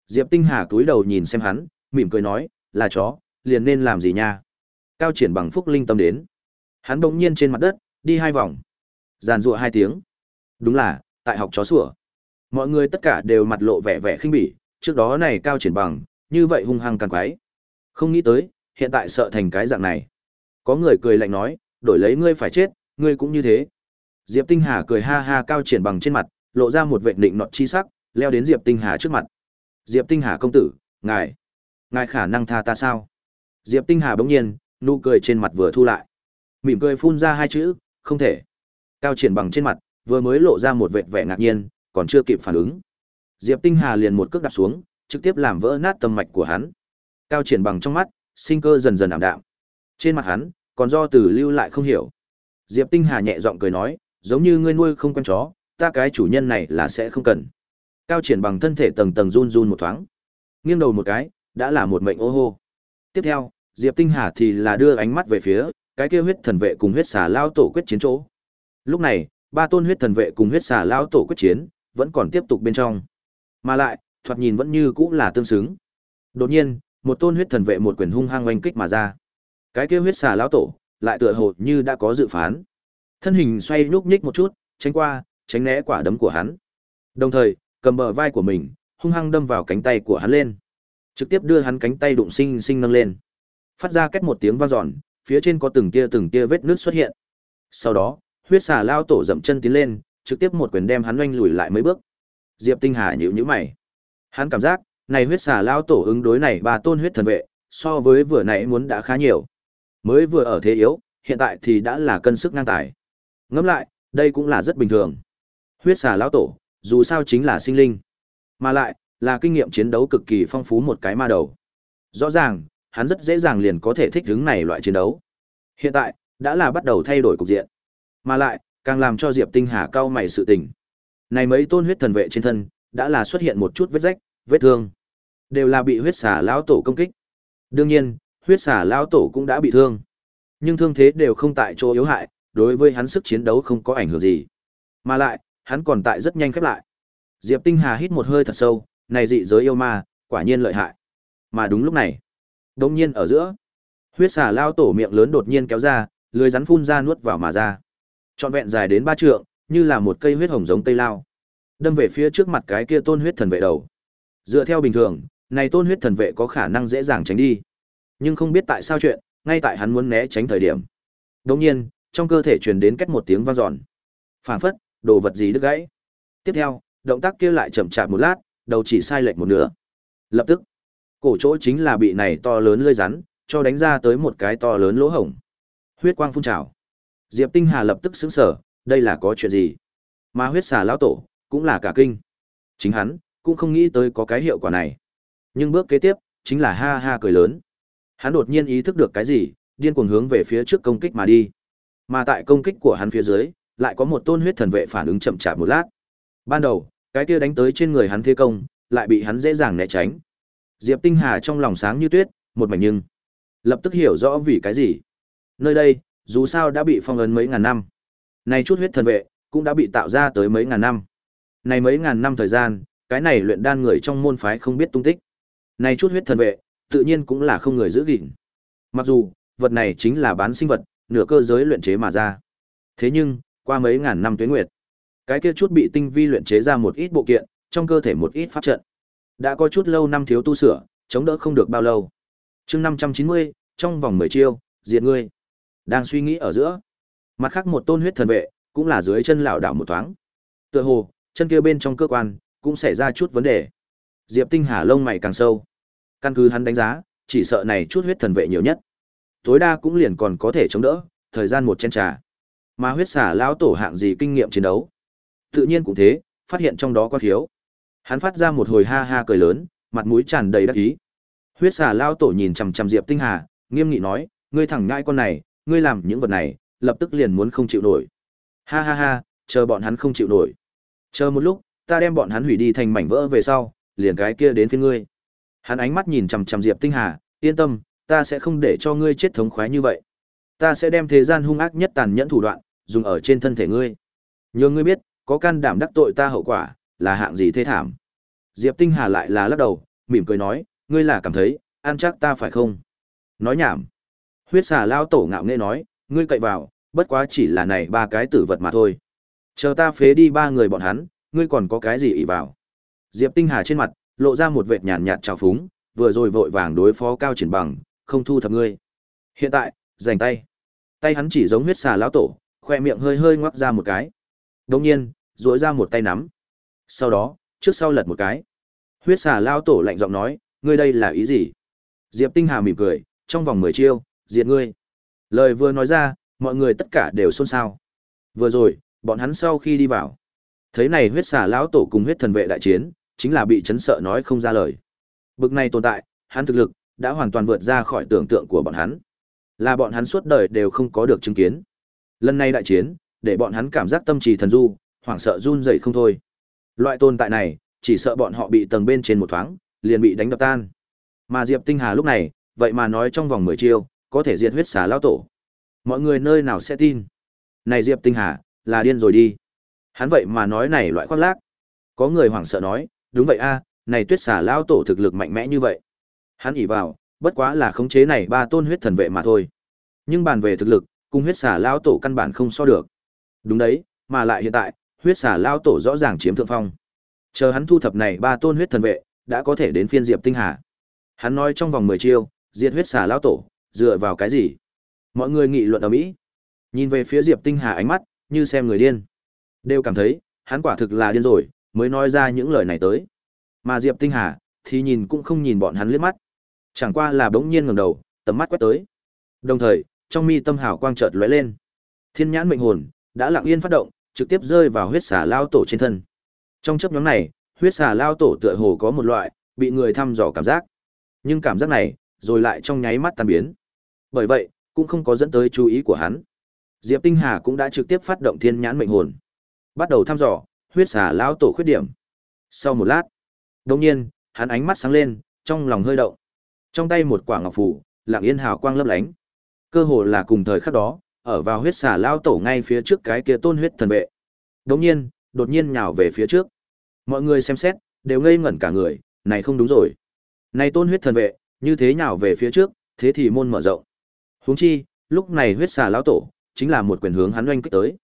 Diệp Tinh Hà cúi đầu nhìn xem hắn, mỉm cười nói, là chó, liền nên làm gì nha. Cao triển bằng phúc linh tâm đến. Hắn bỗng nhiên trên mặt đất, đi hai vòng. Giàn rụa hai tiếng. Đúng là, tại học chó sủa. Mọi người tất cả đều mặt lộ vẻ vẻ khinh bỉ, trước đó này cao triển bằng, như vậy hung hăng càng quái. Không nghĩ tới, hiện tại sợ thành cái dạng này. Có người cười lạnh nói, đổi lấy ngươi phải chết, ngươi cũng như thế. Diệp Tinh Hà cười ha ha cao triển bằng trên mặt, lộ ra một vệt định nọt chi sắc, leo đến Diệp Tinh Hà trước mặt. Diệp Tinh Hà công tử, ngài, ngài khả năng tha ta sao? Diệp Tinh Hà bỗng nhiên, nụ cười trên mặt vừa thu lại. Mỉm cười phun ra hai chữ, không thể. Cao triển bằng trên mặt, vừa mới lộ ra một vệt vẻ ngạc nhiên, còn chưa kịp phản ứng. Diệp Tinh Hà liền một cước đạp xuống, trực tiếp làm vỡ nát tâm mạch của hắn. Cao triển bằng trong mắt, sinh cơ dần dần ảm đạm. Trên mặt hắn, còn do từ lưu lại không hiểu. Diệp Tinh Hà nhẹ giọng cười nói, giống như ngươi nuôi không con chó, ta cái chủ nhân này là sẽ không cần. Cao triển bằng thân thể tầng tầng run run một thoáng. Nghiêng đầu một cái, đã là một mệnh ô hô. Tiếp theo, Diệp Tinh Hà thì là đưa ánh mắt về phía, cái kia huyết thần vệ cùng huyết xà lao tổ quyết chiến chỗ. Lúc này, ba tôn huyết thần vệ cùng huyết xà lao tổ quyết chiến, vẫn còn tiếp tục bên trong. Mà lại, thoạt nhìn vẫn như cũ là tương xứng. Đột nhiên, một tôn huyết thần vệ một quyền hung hăng oanh kích mà ra. Cái kia huyết xà lão tổ, lại tựa hồ như đã có dự phán. Thân hình xoay nhúc nhích một chút, tránh qua, tránh né quả đấm của hắn. Đồng thời, cầm bờ vai của mình, hung hăng đâm vào cánh tay của hắn lên. Trực tiếp đưa hắn cánh tay đụng sinh sinh nâng lên. Phát ra cách một tiếng vang dọn, phía trên có từng tia từng tia vết nước xuất hiện. Sau đó, huyết xà lao tổ dậm chân tiến lên, trực tiếp một quyền đem hắn oanh lùi lại mấy bước. Diệp Tinh Hà nhíu nhíu mày. Hắn cảm giác, này huyết xà lao tổ ứng đối này ba tôn huyết thần vệ, so với vừa nãy muốn đã khá nhiều. Mới vừa ở thế yếu, hiện tại thì đã là cân sức ngang tài. Ngẫm lại, đây cũng là rất bình thường. Huyết xà lão tổ, dù sao chính là sinh linh, mà lại là kinh nghiệm chiến đấu cực kỳ phong phú một cái ma đầu. Rõ ràng, hắn rất dễ dàng liền có thể thích ứng này loại chiến đấu. Hiện tại, đã là bắt đầu thay đổi cục diện. Mà lại, càng làm cho Diệp Tinh Hà cao mày sự tình. Này mấy tôn huyết thần vệ trên thân, đã là xuất hiện một chút vết rách, vết thương. Đều là bị huyết xà lão tổ công kích. Đương nhiên, huyết xà lão tổ cũng đã bị thương. Nhưng thương thế đều không tại chỗ yếu hại, đối với hắn sức chiến đấu không có ảnh hưởng gì. Mà lại, hắn còn tại rất nhanh khép lại. Diệp Tinh Hà hít một hơi thật sâu, này dị giới yêu ma, quả nhiên lợi hại. Mà đúng lúc này, đột nhiên ở giữa, huyết xà lão tổ miệng lớn đột nhiên kéo ra, lưỡi rắn phun ra nuốt vào mà ra. Trọn vẹn dài đến ba trượng, như là một cây huyết hồng giống cây lao. Đâm về phía trước mặt cái kia tôn huyết thần vệ đầu. Dựa theo bình thường, này tôn huyết thần vệ có khả năng dễ dàng tránh đi. Nhưng không biết tại sao chuyện, ngay tại hắn muốn né tránh thời điểm. Đồng nhiên, trong cơ thể truyền đến cách một tiếng vang giòn Phảng phất, đồ vật gì đứt gãy. Tiếp theo, động tác kia lại chậm chạp một lát, đầu chỉ sai lệch một nửa. Lập tức, cổ chỗ chính là bị này to lớn lơi rắn, cho đánh ra tới một cái to lớn lỗ hổng. Huyết quang phun trào. Diệp Tinh Hà lập tức sững sờ, đây là có chuyện gì? Mà huyết xà lão tổ, cũng là cả kinh. Chính hắn, cũng không nghĩ tới có cái hiệu quả này. Nhưng bước kế tiếp, chính là ha ha cười lớn. Hắn đột nhiên ý thức được cái gì, điên cuồng hướng về phía trước công kích mà đi. Mà tại công kích của hắn phía dưới, lại có một tôn huyết thần vệ phản ứng chậm chạp một lát. Ban đầu, cái kia đánh tới trên người hắn thế công, lại bị hắn dễ dàng né tránh. Diệp Tinh Hà trong lòng sáng như tuyết, một mảnh nhưng lập tức hiểu rõ vì cái gì. Nơi đây, dù sao đã bị phong ấn mấy ngàn năm. Này chút huyết thần vệ, cũng đã bị tạo ra tới mấy ngàn năm. Này mấy ngàn năm thời gian, cái này luyện đan người trong môn phái không biết tung tích. Này chút huyết thần vệ, tự nhiên cũng là không người giữ gìn. Mặc dù, vật này chính là bán sinh vật, nửa cơ giới luyện chế mà ra. Thế nhưng, qua mấy ngàn năm tuế nguyệt, cái kia chút bị tinh vi luyện chế ra một ít bộ kiện, trong cơ thể một ít pháp trận. Đã có chút lâu năm thiếu tu sửa, chống đỡ không được bao lâu. chương 590, trong vòng 10 chiêu, diệt ngươi. Đang suy nghĩ ở giữa. Mặt khác một tôn huyết thần vệ, cũng là dưới chân lão đảo một thoáng. Tựa hồ, chân kia bên trong cơ quan, cũng xảy ra chút vấn đề. Diệp Tinh Hà lông mày càng sâu. Căn cứ hắn đánh giá, chỉ sợ này chút huyết thần vệ nhiều nhất. Tối đa cũng liền còn có thể chống đỡ, thời gian một chén trà. Mà huyết xả lão tổ hạng gì kinh nghiệm chiến đấu. Tự nhiên cũng thế, phát hiện trong đó có thiếu. Hắn phát ra một hồi ha ha cười lớn, mặt mũi tràn đầy đắc ý. Huyết xả lão tổ nhìn chằm chằm Diệp Tinh Hà, nghiêm nghị nói, ngươi thẳng nhãi con này, ngươi làm những vật này, lập tức liền muốn không chịu nổi. Ha ha ha, chờ bọn hắn không chịu nổi. Chờ một lúc, ta đem bọn hắn hủy đi thành mảnh vỡ về sau, liền cái kia đến phía ngươi. Hắn ánh mắt nhìn chằm chằm Diệp Tinh Hà, yên tâm, ta sẽ không để cho ngươi chết thống khoái như vậy. Ta sẽ đem thế gian hung ác nhất tàn nhẫn thủ đoạn, dùng ở trên thân thể ngươi. Nhưng ngươi biết, có can đảm đắc tội ta hậu quả, là hạng gì thế thảm. Diệp Tinh Hà lại là lắc đầu, mỉm cười nói, ngươi là cảm thấy, ăn chắc ta phải không? Nói nhảm. Huyết xà lao tổ ngạo nghễ nói, ngươi cậy vào, bất quá chỉ là này ba cái tử vật mà thôi. Chờ ta phế đi ba người bọn hắn, ngươi còn có cái gì ỷ vào? Diệp Tinh Hà trên mặt, lộ ra một vệt nhàn nhạt trào phúng, vừa rồi vội vàng đối phó cao triển bằng, không thu thập ngươi. Hiện tại, giành tay. Tay hắn chỉ giống huyết xà lão tổ, khoe miệng hơi hơi ngoắc ra một cái. Đồng nhiên, duỗi ra một tay nắm. Sau đó, trước sau lật một cái. Huyết xà lão tổ lạnh giọng nói, ngươi đây là ý gì? Diệp Tinh Hà mỉm cười, trong vòng 10 chiêu, diệt ngươi. Lời vừa nói ra, mọi người tất cả đều xôn xao. Vừa rồi, bọn hắn sau khi đi vào, thấy này huyết xà lão tổ cùng huyết thần vệ đại chiến, chính là bị chấn sợ nói không ra lời. Bực này tồn tại, hắn thực lực đã hoàn toàn vượt ra khỏi tưởng tượng của bọn hắn. Là bọn hắn suốt đời đều không có được chứng kiến. Lần này đại chiến, để bọn hắn cảm giác tâm trì thần du, hoảng sợ run rẩy không thôi. Loại tồn tại này, chỉ sợ bọn họ bị tầng bên trên một thoáng, liền bị đánh đập tan. Mà Diệp Tinh Hà lúc này, vậy mà nói trong vòng 10 chiêu, có thể diệt huyết xà lão tổ. Mọi người nơi nào sẽ tin? Này Diệp Tinh Hà, là điên rồi đi. Hắn vậy mà nói này loại khoác lác. Có người hoảng sợ nói, đúng vậy a, này tuyết xà lao tổ thực lực mạnh mẽ như vậy. Hắn ỉ vào, bất quá là khống chế này ba tôn huyết thần vệ mà thôi. Nhưng bàn về thực lực, cùng huyết xà lao tổ căn bản không so được. Đúng đấy, mà lại hiện tại, huyết xà lao tổ rõ ràng chiếm thượng phong. Chờ hắn thu thập này ba tôn huyết thần vệ, đã có thể đến phiên Diệp Tinh Hà. Hắn nói trong vòng 10 chiêu, diệt huyết xà lao tổ, dựa vào cái gì? Mọi người nghị luận ở mỹ. Nhìn về phía Diệp Tinh Hà ánh mắt, như xem người điên. Đều cảm thấy, hắn quả thực là điên rồi, mới nói ra những lời này tới. Mà Diệp Tinh Hà, thì nhìn cũng không nhìn bọn hắn liếc mắt. Chẳng qua là bỗng nhiên ngẩng đầu, tầm mắt quét tới. Đồng thời, trong mi tâm hào quang chợt lóe lên. Thiên nhãn mệnh hồn đã lặng yên phát động, trực tiếp rơi vào huyết xà lao tổ trên thân. Trong chớp nhoáng này, huyết xà lao tổ tựa hồ có một loại bị người thăm dò cảm giác. Nhưng cảm giác này, rồi lại trong nháy mắt tan biến. Bởi vậy, cũng không có dẫn tới chú ý của hắn. Diệp Tinh Hà cũng đã trực tiếp phát động thiên nhãn mệnh hồn, bắt đầu thăm dò huyết xà lão tổ khuyết điểm. Sau một lát, đột nhiên, hắn ánh mắt sáng lên, trong lòng hơi động. Trong tay một quả ngọc phù, lặng yên hào quang lấp lánh. Cơ hồ là cùng thời khắc đó, ở vào huyết xà lão tổ ngay phía trước cái kia tôn huyết thần vệ. Đột nhiên, đột nhiên nhào về phía trước. Mọi người xem xét, đều ngây ngẩn cả người, này không đúng rồi. Này tôn huyết thần vệ, như thế nhào về phía trước, thế thì môn mở rộng. Huống chi, lúc này huyết xà lão tổ chính là một quyền hướng hắn oanh kích tới.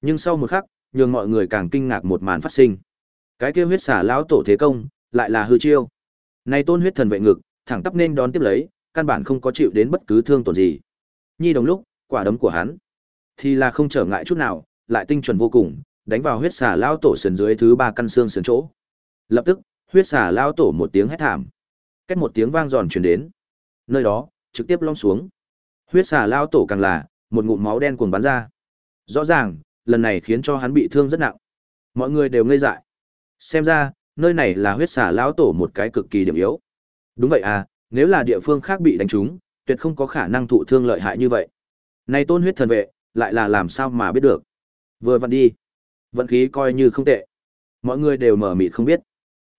Nhưng sau một khắc, nhường mọi người càng kinh ngạc một màn phát sinh. Cái kia huyết xả lão tổ thế công, lại là hư chiêu. Này tôn huyết thần vệ ngực, thẳng tắp nên đón tiếp lấy, căn bản không có chịu đến bất cứ thương tổn gì. Nhi đồng lúc, quả đấm của hắn thì là không trở ngại chút nào, lại tinh chuẩn vô cùng, đánh vào huyết xả lão tổ sườn dưới thứ ba căn xương sườn chỗ. Lập tức, huyết xả lão tổ một tiếng hét thảm. Cách một tiếng vang giòn truyền đến. Nơi đó, trực tiếp long xuống. Huyết xả lão tổ càng là một ngụm máu đen cuồn bắn ra. Rõ ràng, lần này khiến cho hắn bị thương rất nặng. Mọi người đều ngây dại. Xem ra, nơi này là huyết xà lão tổ một cái cực kỳ điểm yếu. Đúng vậy à, nếu là địa phương khác bị đánh trúng, tuyệt không có khả năng thụ thương lợi hại như vậy. Này tôn huyết thần vệ, lại là làm sao mà biết được. Vừa vặn đi. Vận khí coi như không tệ. Mọi người đều mở mịt không biết.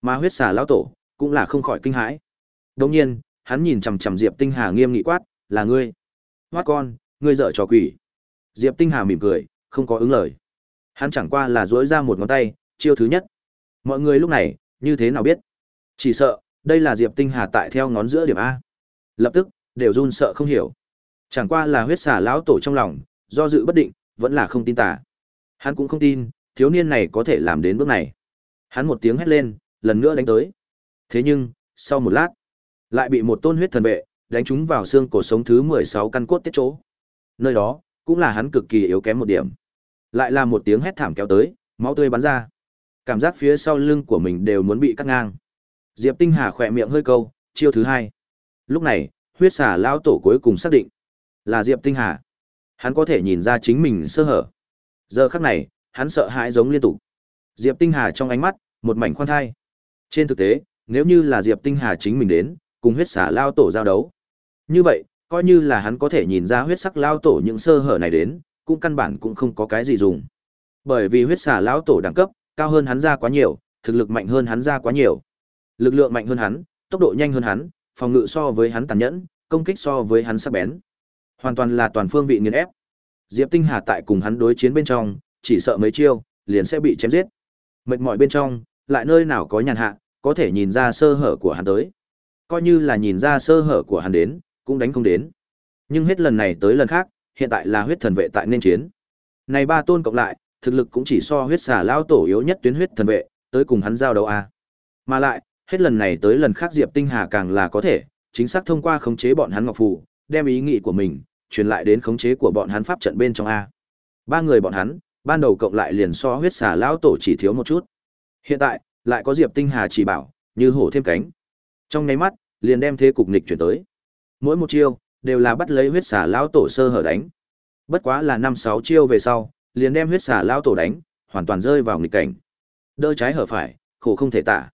Mà huyết xà lão tổ, cũng là không khỏi kinh hãi. Đồng nhiên, hắn nhìn chằm chằm Diệp Tinh Hà nghiêm nghị quát, là ngươi. Hoát con, ngươi dở trò quỷ. Diệp Tinh Hà mỉm cười, không có ứng lời. Hắn chẳng qua là duỗi ra một ngón tay, chiêu thứ nhất. Mọi người lúc này, như thế nào biết? Chỉ sợ, đây là Diệp Tinh Hà tại theo ngón giữa điểm A. Lập tức, đều run sợ không hiểu. Chẳng qua là huyết xả lão tổ trong lòng, do dự bất định, vẫn là không tin tà. Hắn cũng không tin, thiếu niên này có thể làm đến bước này. Hắn một tiếng hét lên, lần nữa đánh tới. Thế nhưng, sau một lát, lại bị một tôn huyết thần vệ đánh trúng vào xương cổ sống thứ 16 căn cốt tiết chỗ. Nơi đó, cũng là hắn cực kỳ yếu kém một điểm. Lại là một tiếng hét thảm kéo tới, máu tươi bắn ra. Cảm giác phía sau lưng của mình đều muốn bị cắt ngang. Diệp Tinh Hà khỏe miệng hơi câu, chiêu thứ hai. Lúc này, huyết xà lão tổ cuối cùng xác định là Diệp Tinh Hà. Hắn có thể nhìn ra chính mình sơ hở. Giờ khắc này, hắn sợ hãi giống liên tục. Diệp Tinh Hà trong ánh mắt, một mảnh khoan thai. Trên thực tế, nếu như là Diệp Tinh Hà chính mình đến, cùng huyết xà lao tổ giao đấu. Như vậy, coi như là hắn có thể nhìn ra huyết sắc lao tổ những sơ hở này đến, cũng căn bản cũng không có cái gì dùng. Bởi vì huyết xà lao tổ đẳng cấp cao hơn hắn ra quá nhiều, thực lực mạnh hơn hắn ra quá nhiều. Lực lượng mạnh hơn hắn, tốc độ nhanh hơn hắn, phòng ngự so với hắn tàn nhẫn, công kích so với hắn sắc bén. Hoàn toàn là toàn phương vị nghiền ép. Diệp Tinh Hà tại cùng hắn đối chiến bên trong, chỉ sợ mấy chiêu, liền sẽ bị chém giết. Mệt mỏi bên trong, lại nơi nào có nhàn hạ, có thể nhìn ra sơ hở của hắn tới. Coi như là nhìn ra sơ hở của hắn đến, cũng đánh không đến. Nhưng hết lần này tới lần khác, hiện tại là huyết thần vệ tại nên chiến. Này ba tôn cộng lại, thực lực cũng chỉ so huyết xà lao tổ yếu nhất tuyến huyết thần vệ, tới cùng hắn giao đấu a. Mà lại, hết lần này tới lần khác Diệp Tinh Hà càng là có thể, chính xác thông qua khống chế bọn hắn ngọc phù, đem ý nghĩ của mình truyền lại đến khống chế của bọn hắn pháp trận bên trong a. Ba người bọn hắn, ban đầu cộng lại liền so huyết xà lão tổ chỉ thiếu một chút. Hiện tại, lại có Diệp Tinh Hà chỉ bảo, như hổ thêm cánh. Trong nháy mắt, liền đem thế cục nghịch chuyển tới. Mỗi một chiêu đều là bắt lấy huyết xả lão tổ sơ hở đánh. Bất quá là năm sáu chiêu về sau, liền đem huyết xả lão tổ đánh, hoàn toàn rơi vào nghịch cảnh. Đỡ trái hở phải, khổ không thể tả.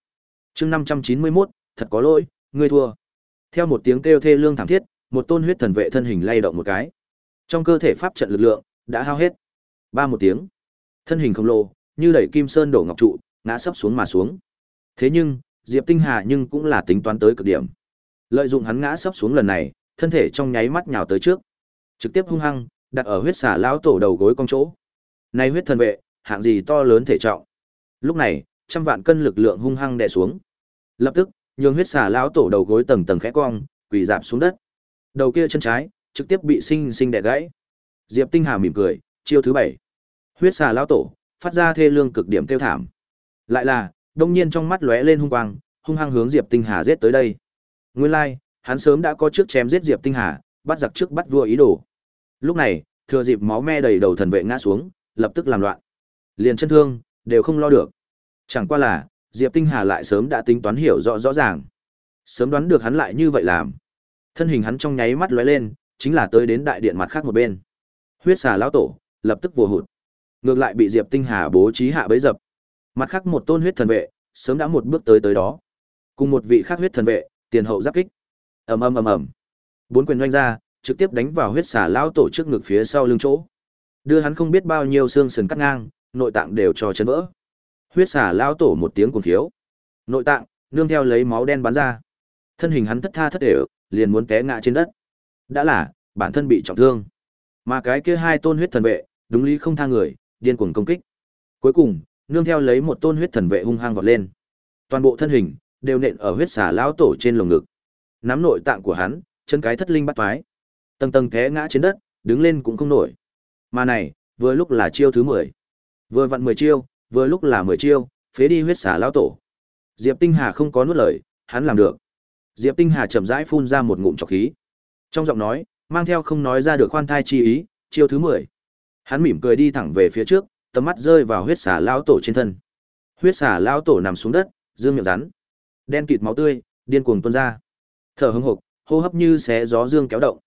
Chương 591, thật có lỗi, ngươi thua. Theo một tiếng kêu thê lương thảm thiết, một tôn huyết thần vệ thân hình lay động một cái. Trong cơ thể pháp trận lực lượng đã hao hết. Ba một tiếng, thân hình khổng lồ, như đẩy kim sơn đổ ngọc trụ, ngã sấp xuống mà xuống. Thế nhưng, Diệp Tinh Hà nhưng cũng là tính toán tới cực điểm. Lợi dụng hắn ngã sấp xuống lần này, thân thể trong nháy mắt nhào tới trước, trực tiếp hung hăng đặt ở huyết xà lão tổ đầu gối cong chỗ. Này huyết thần vệ, hạng gì to lớn thể trọng. Lúc này, trăm vạn cân lực lượng hung hăng đè xuống. Lập tức, nhường huyết xà lão tổ đầu gối tầng tầng khẽ cong, quỳ rạp xuống đất. Đầu kia chân trái trực tiếp bị sinh sinh đè gãy. Diệp Tinh Hà mỉm cười, chiêu thứ bảy. Huyết xà lão tổ phát ra thê lương cực điểm kêu thảm. Lại là, đông nhiên trong mắt lóe lên hung quang, hung hăng hướng Diệp Tinh Hà giết tới đây. Nguyên lai, like, hắn sớm đã có trước chém giết Diệp Tinh Hà, bắt giặc trước bắt vua ý đồ. Lúc này, thừa dịp máu me đầy đầu thần vệ ngã xuống, lập tức làm loạn. Liền chân thương đều không lo được. Chẳng qua là, Diệp Tinh Hà lại sớm đã tính toán hiểu rõ rõ ràng. Sớm đoán được hắn lại như vậy làm. Thân hình hắn trong nháy mắt lóe lên, chính là tới đến đại điện mặt khác một bên. Huyết xà lão tổ, lập tức vồ hụt. Ngược lại bị Diệp Tinh Hà bố trí hạ bấy dập. Mặt khác một tôn huyết thần vệ, sớm đã một bước tới tới đó. Cùng một vị khác huyết thần vệ, tiền hậu giáp kích. Ầm ầm ầm ầm. Bốn quyền doanh ra, trực tiếp đánh vào huyết xả lão tổ trước ngực phía sau lưng chỗ. Đưa hắn không biết bao nhiêu xương sườn cắt ngang, nội tạng đều cho chấn vỡ. Huyết xả lão tổ một tiếng cuồng khiếu. Nội tạng nương theo lấy máu đen bắn ra. Thân hình hắn thất tha thất đều, liền muốn té ngã trên đất. Đã là, bản thân bị trọng thương. Mà cái kia hai tôn huyết thần vệ, đúng lý không tha người, điên cuồng công kích. Cuối cùng, nương theo lấy một tôn huyết thần vệ hung hăng vọt lên. Toàn bộ thân hình đều nện ở huyết xà lão tổ trên lồng ngực. Nắm nội tạng của hắn, chân cái thất linh bắt phái, Tầng tầng té ngã trên đất, đứng lên cũng không nổi. Mà này, vừa lúc là chiêu thứ 10. Vừa vặn 10 chiêu, vừa lúc là 10 chiêu, phế đi huyết xà lão tổ. Diệp Tinh Hà không có nuốt lời, hắn làm được. Diệp Tinh Hà chậm rãi phun ra một ngụm trọc khí. Trong giọng nói, mang theo không nói ra được khoan thai chi ý, chiêu thứ 10. Hắn mỉm cười đi thẳng về phía trước, tầm mắt rơi vào huyết xà lão tổ trên thân. Huyết xà lão tổ nằm xuống đất, dương miệng rắn. Đen kịt máu tươi, điên cuồng tuôn ra. Thở hững hộc, hô hấp như xé gió dương kéo động.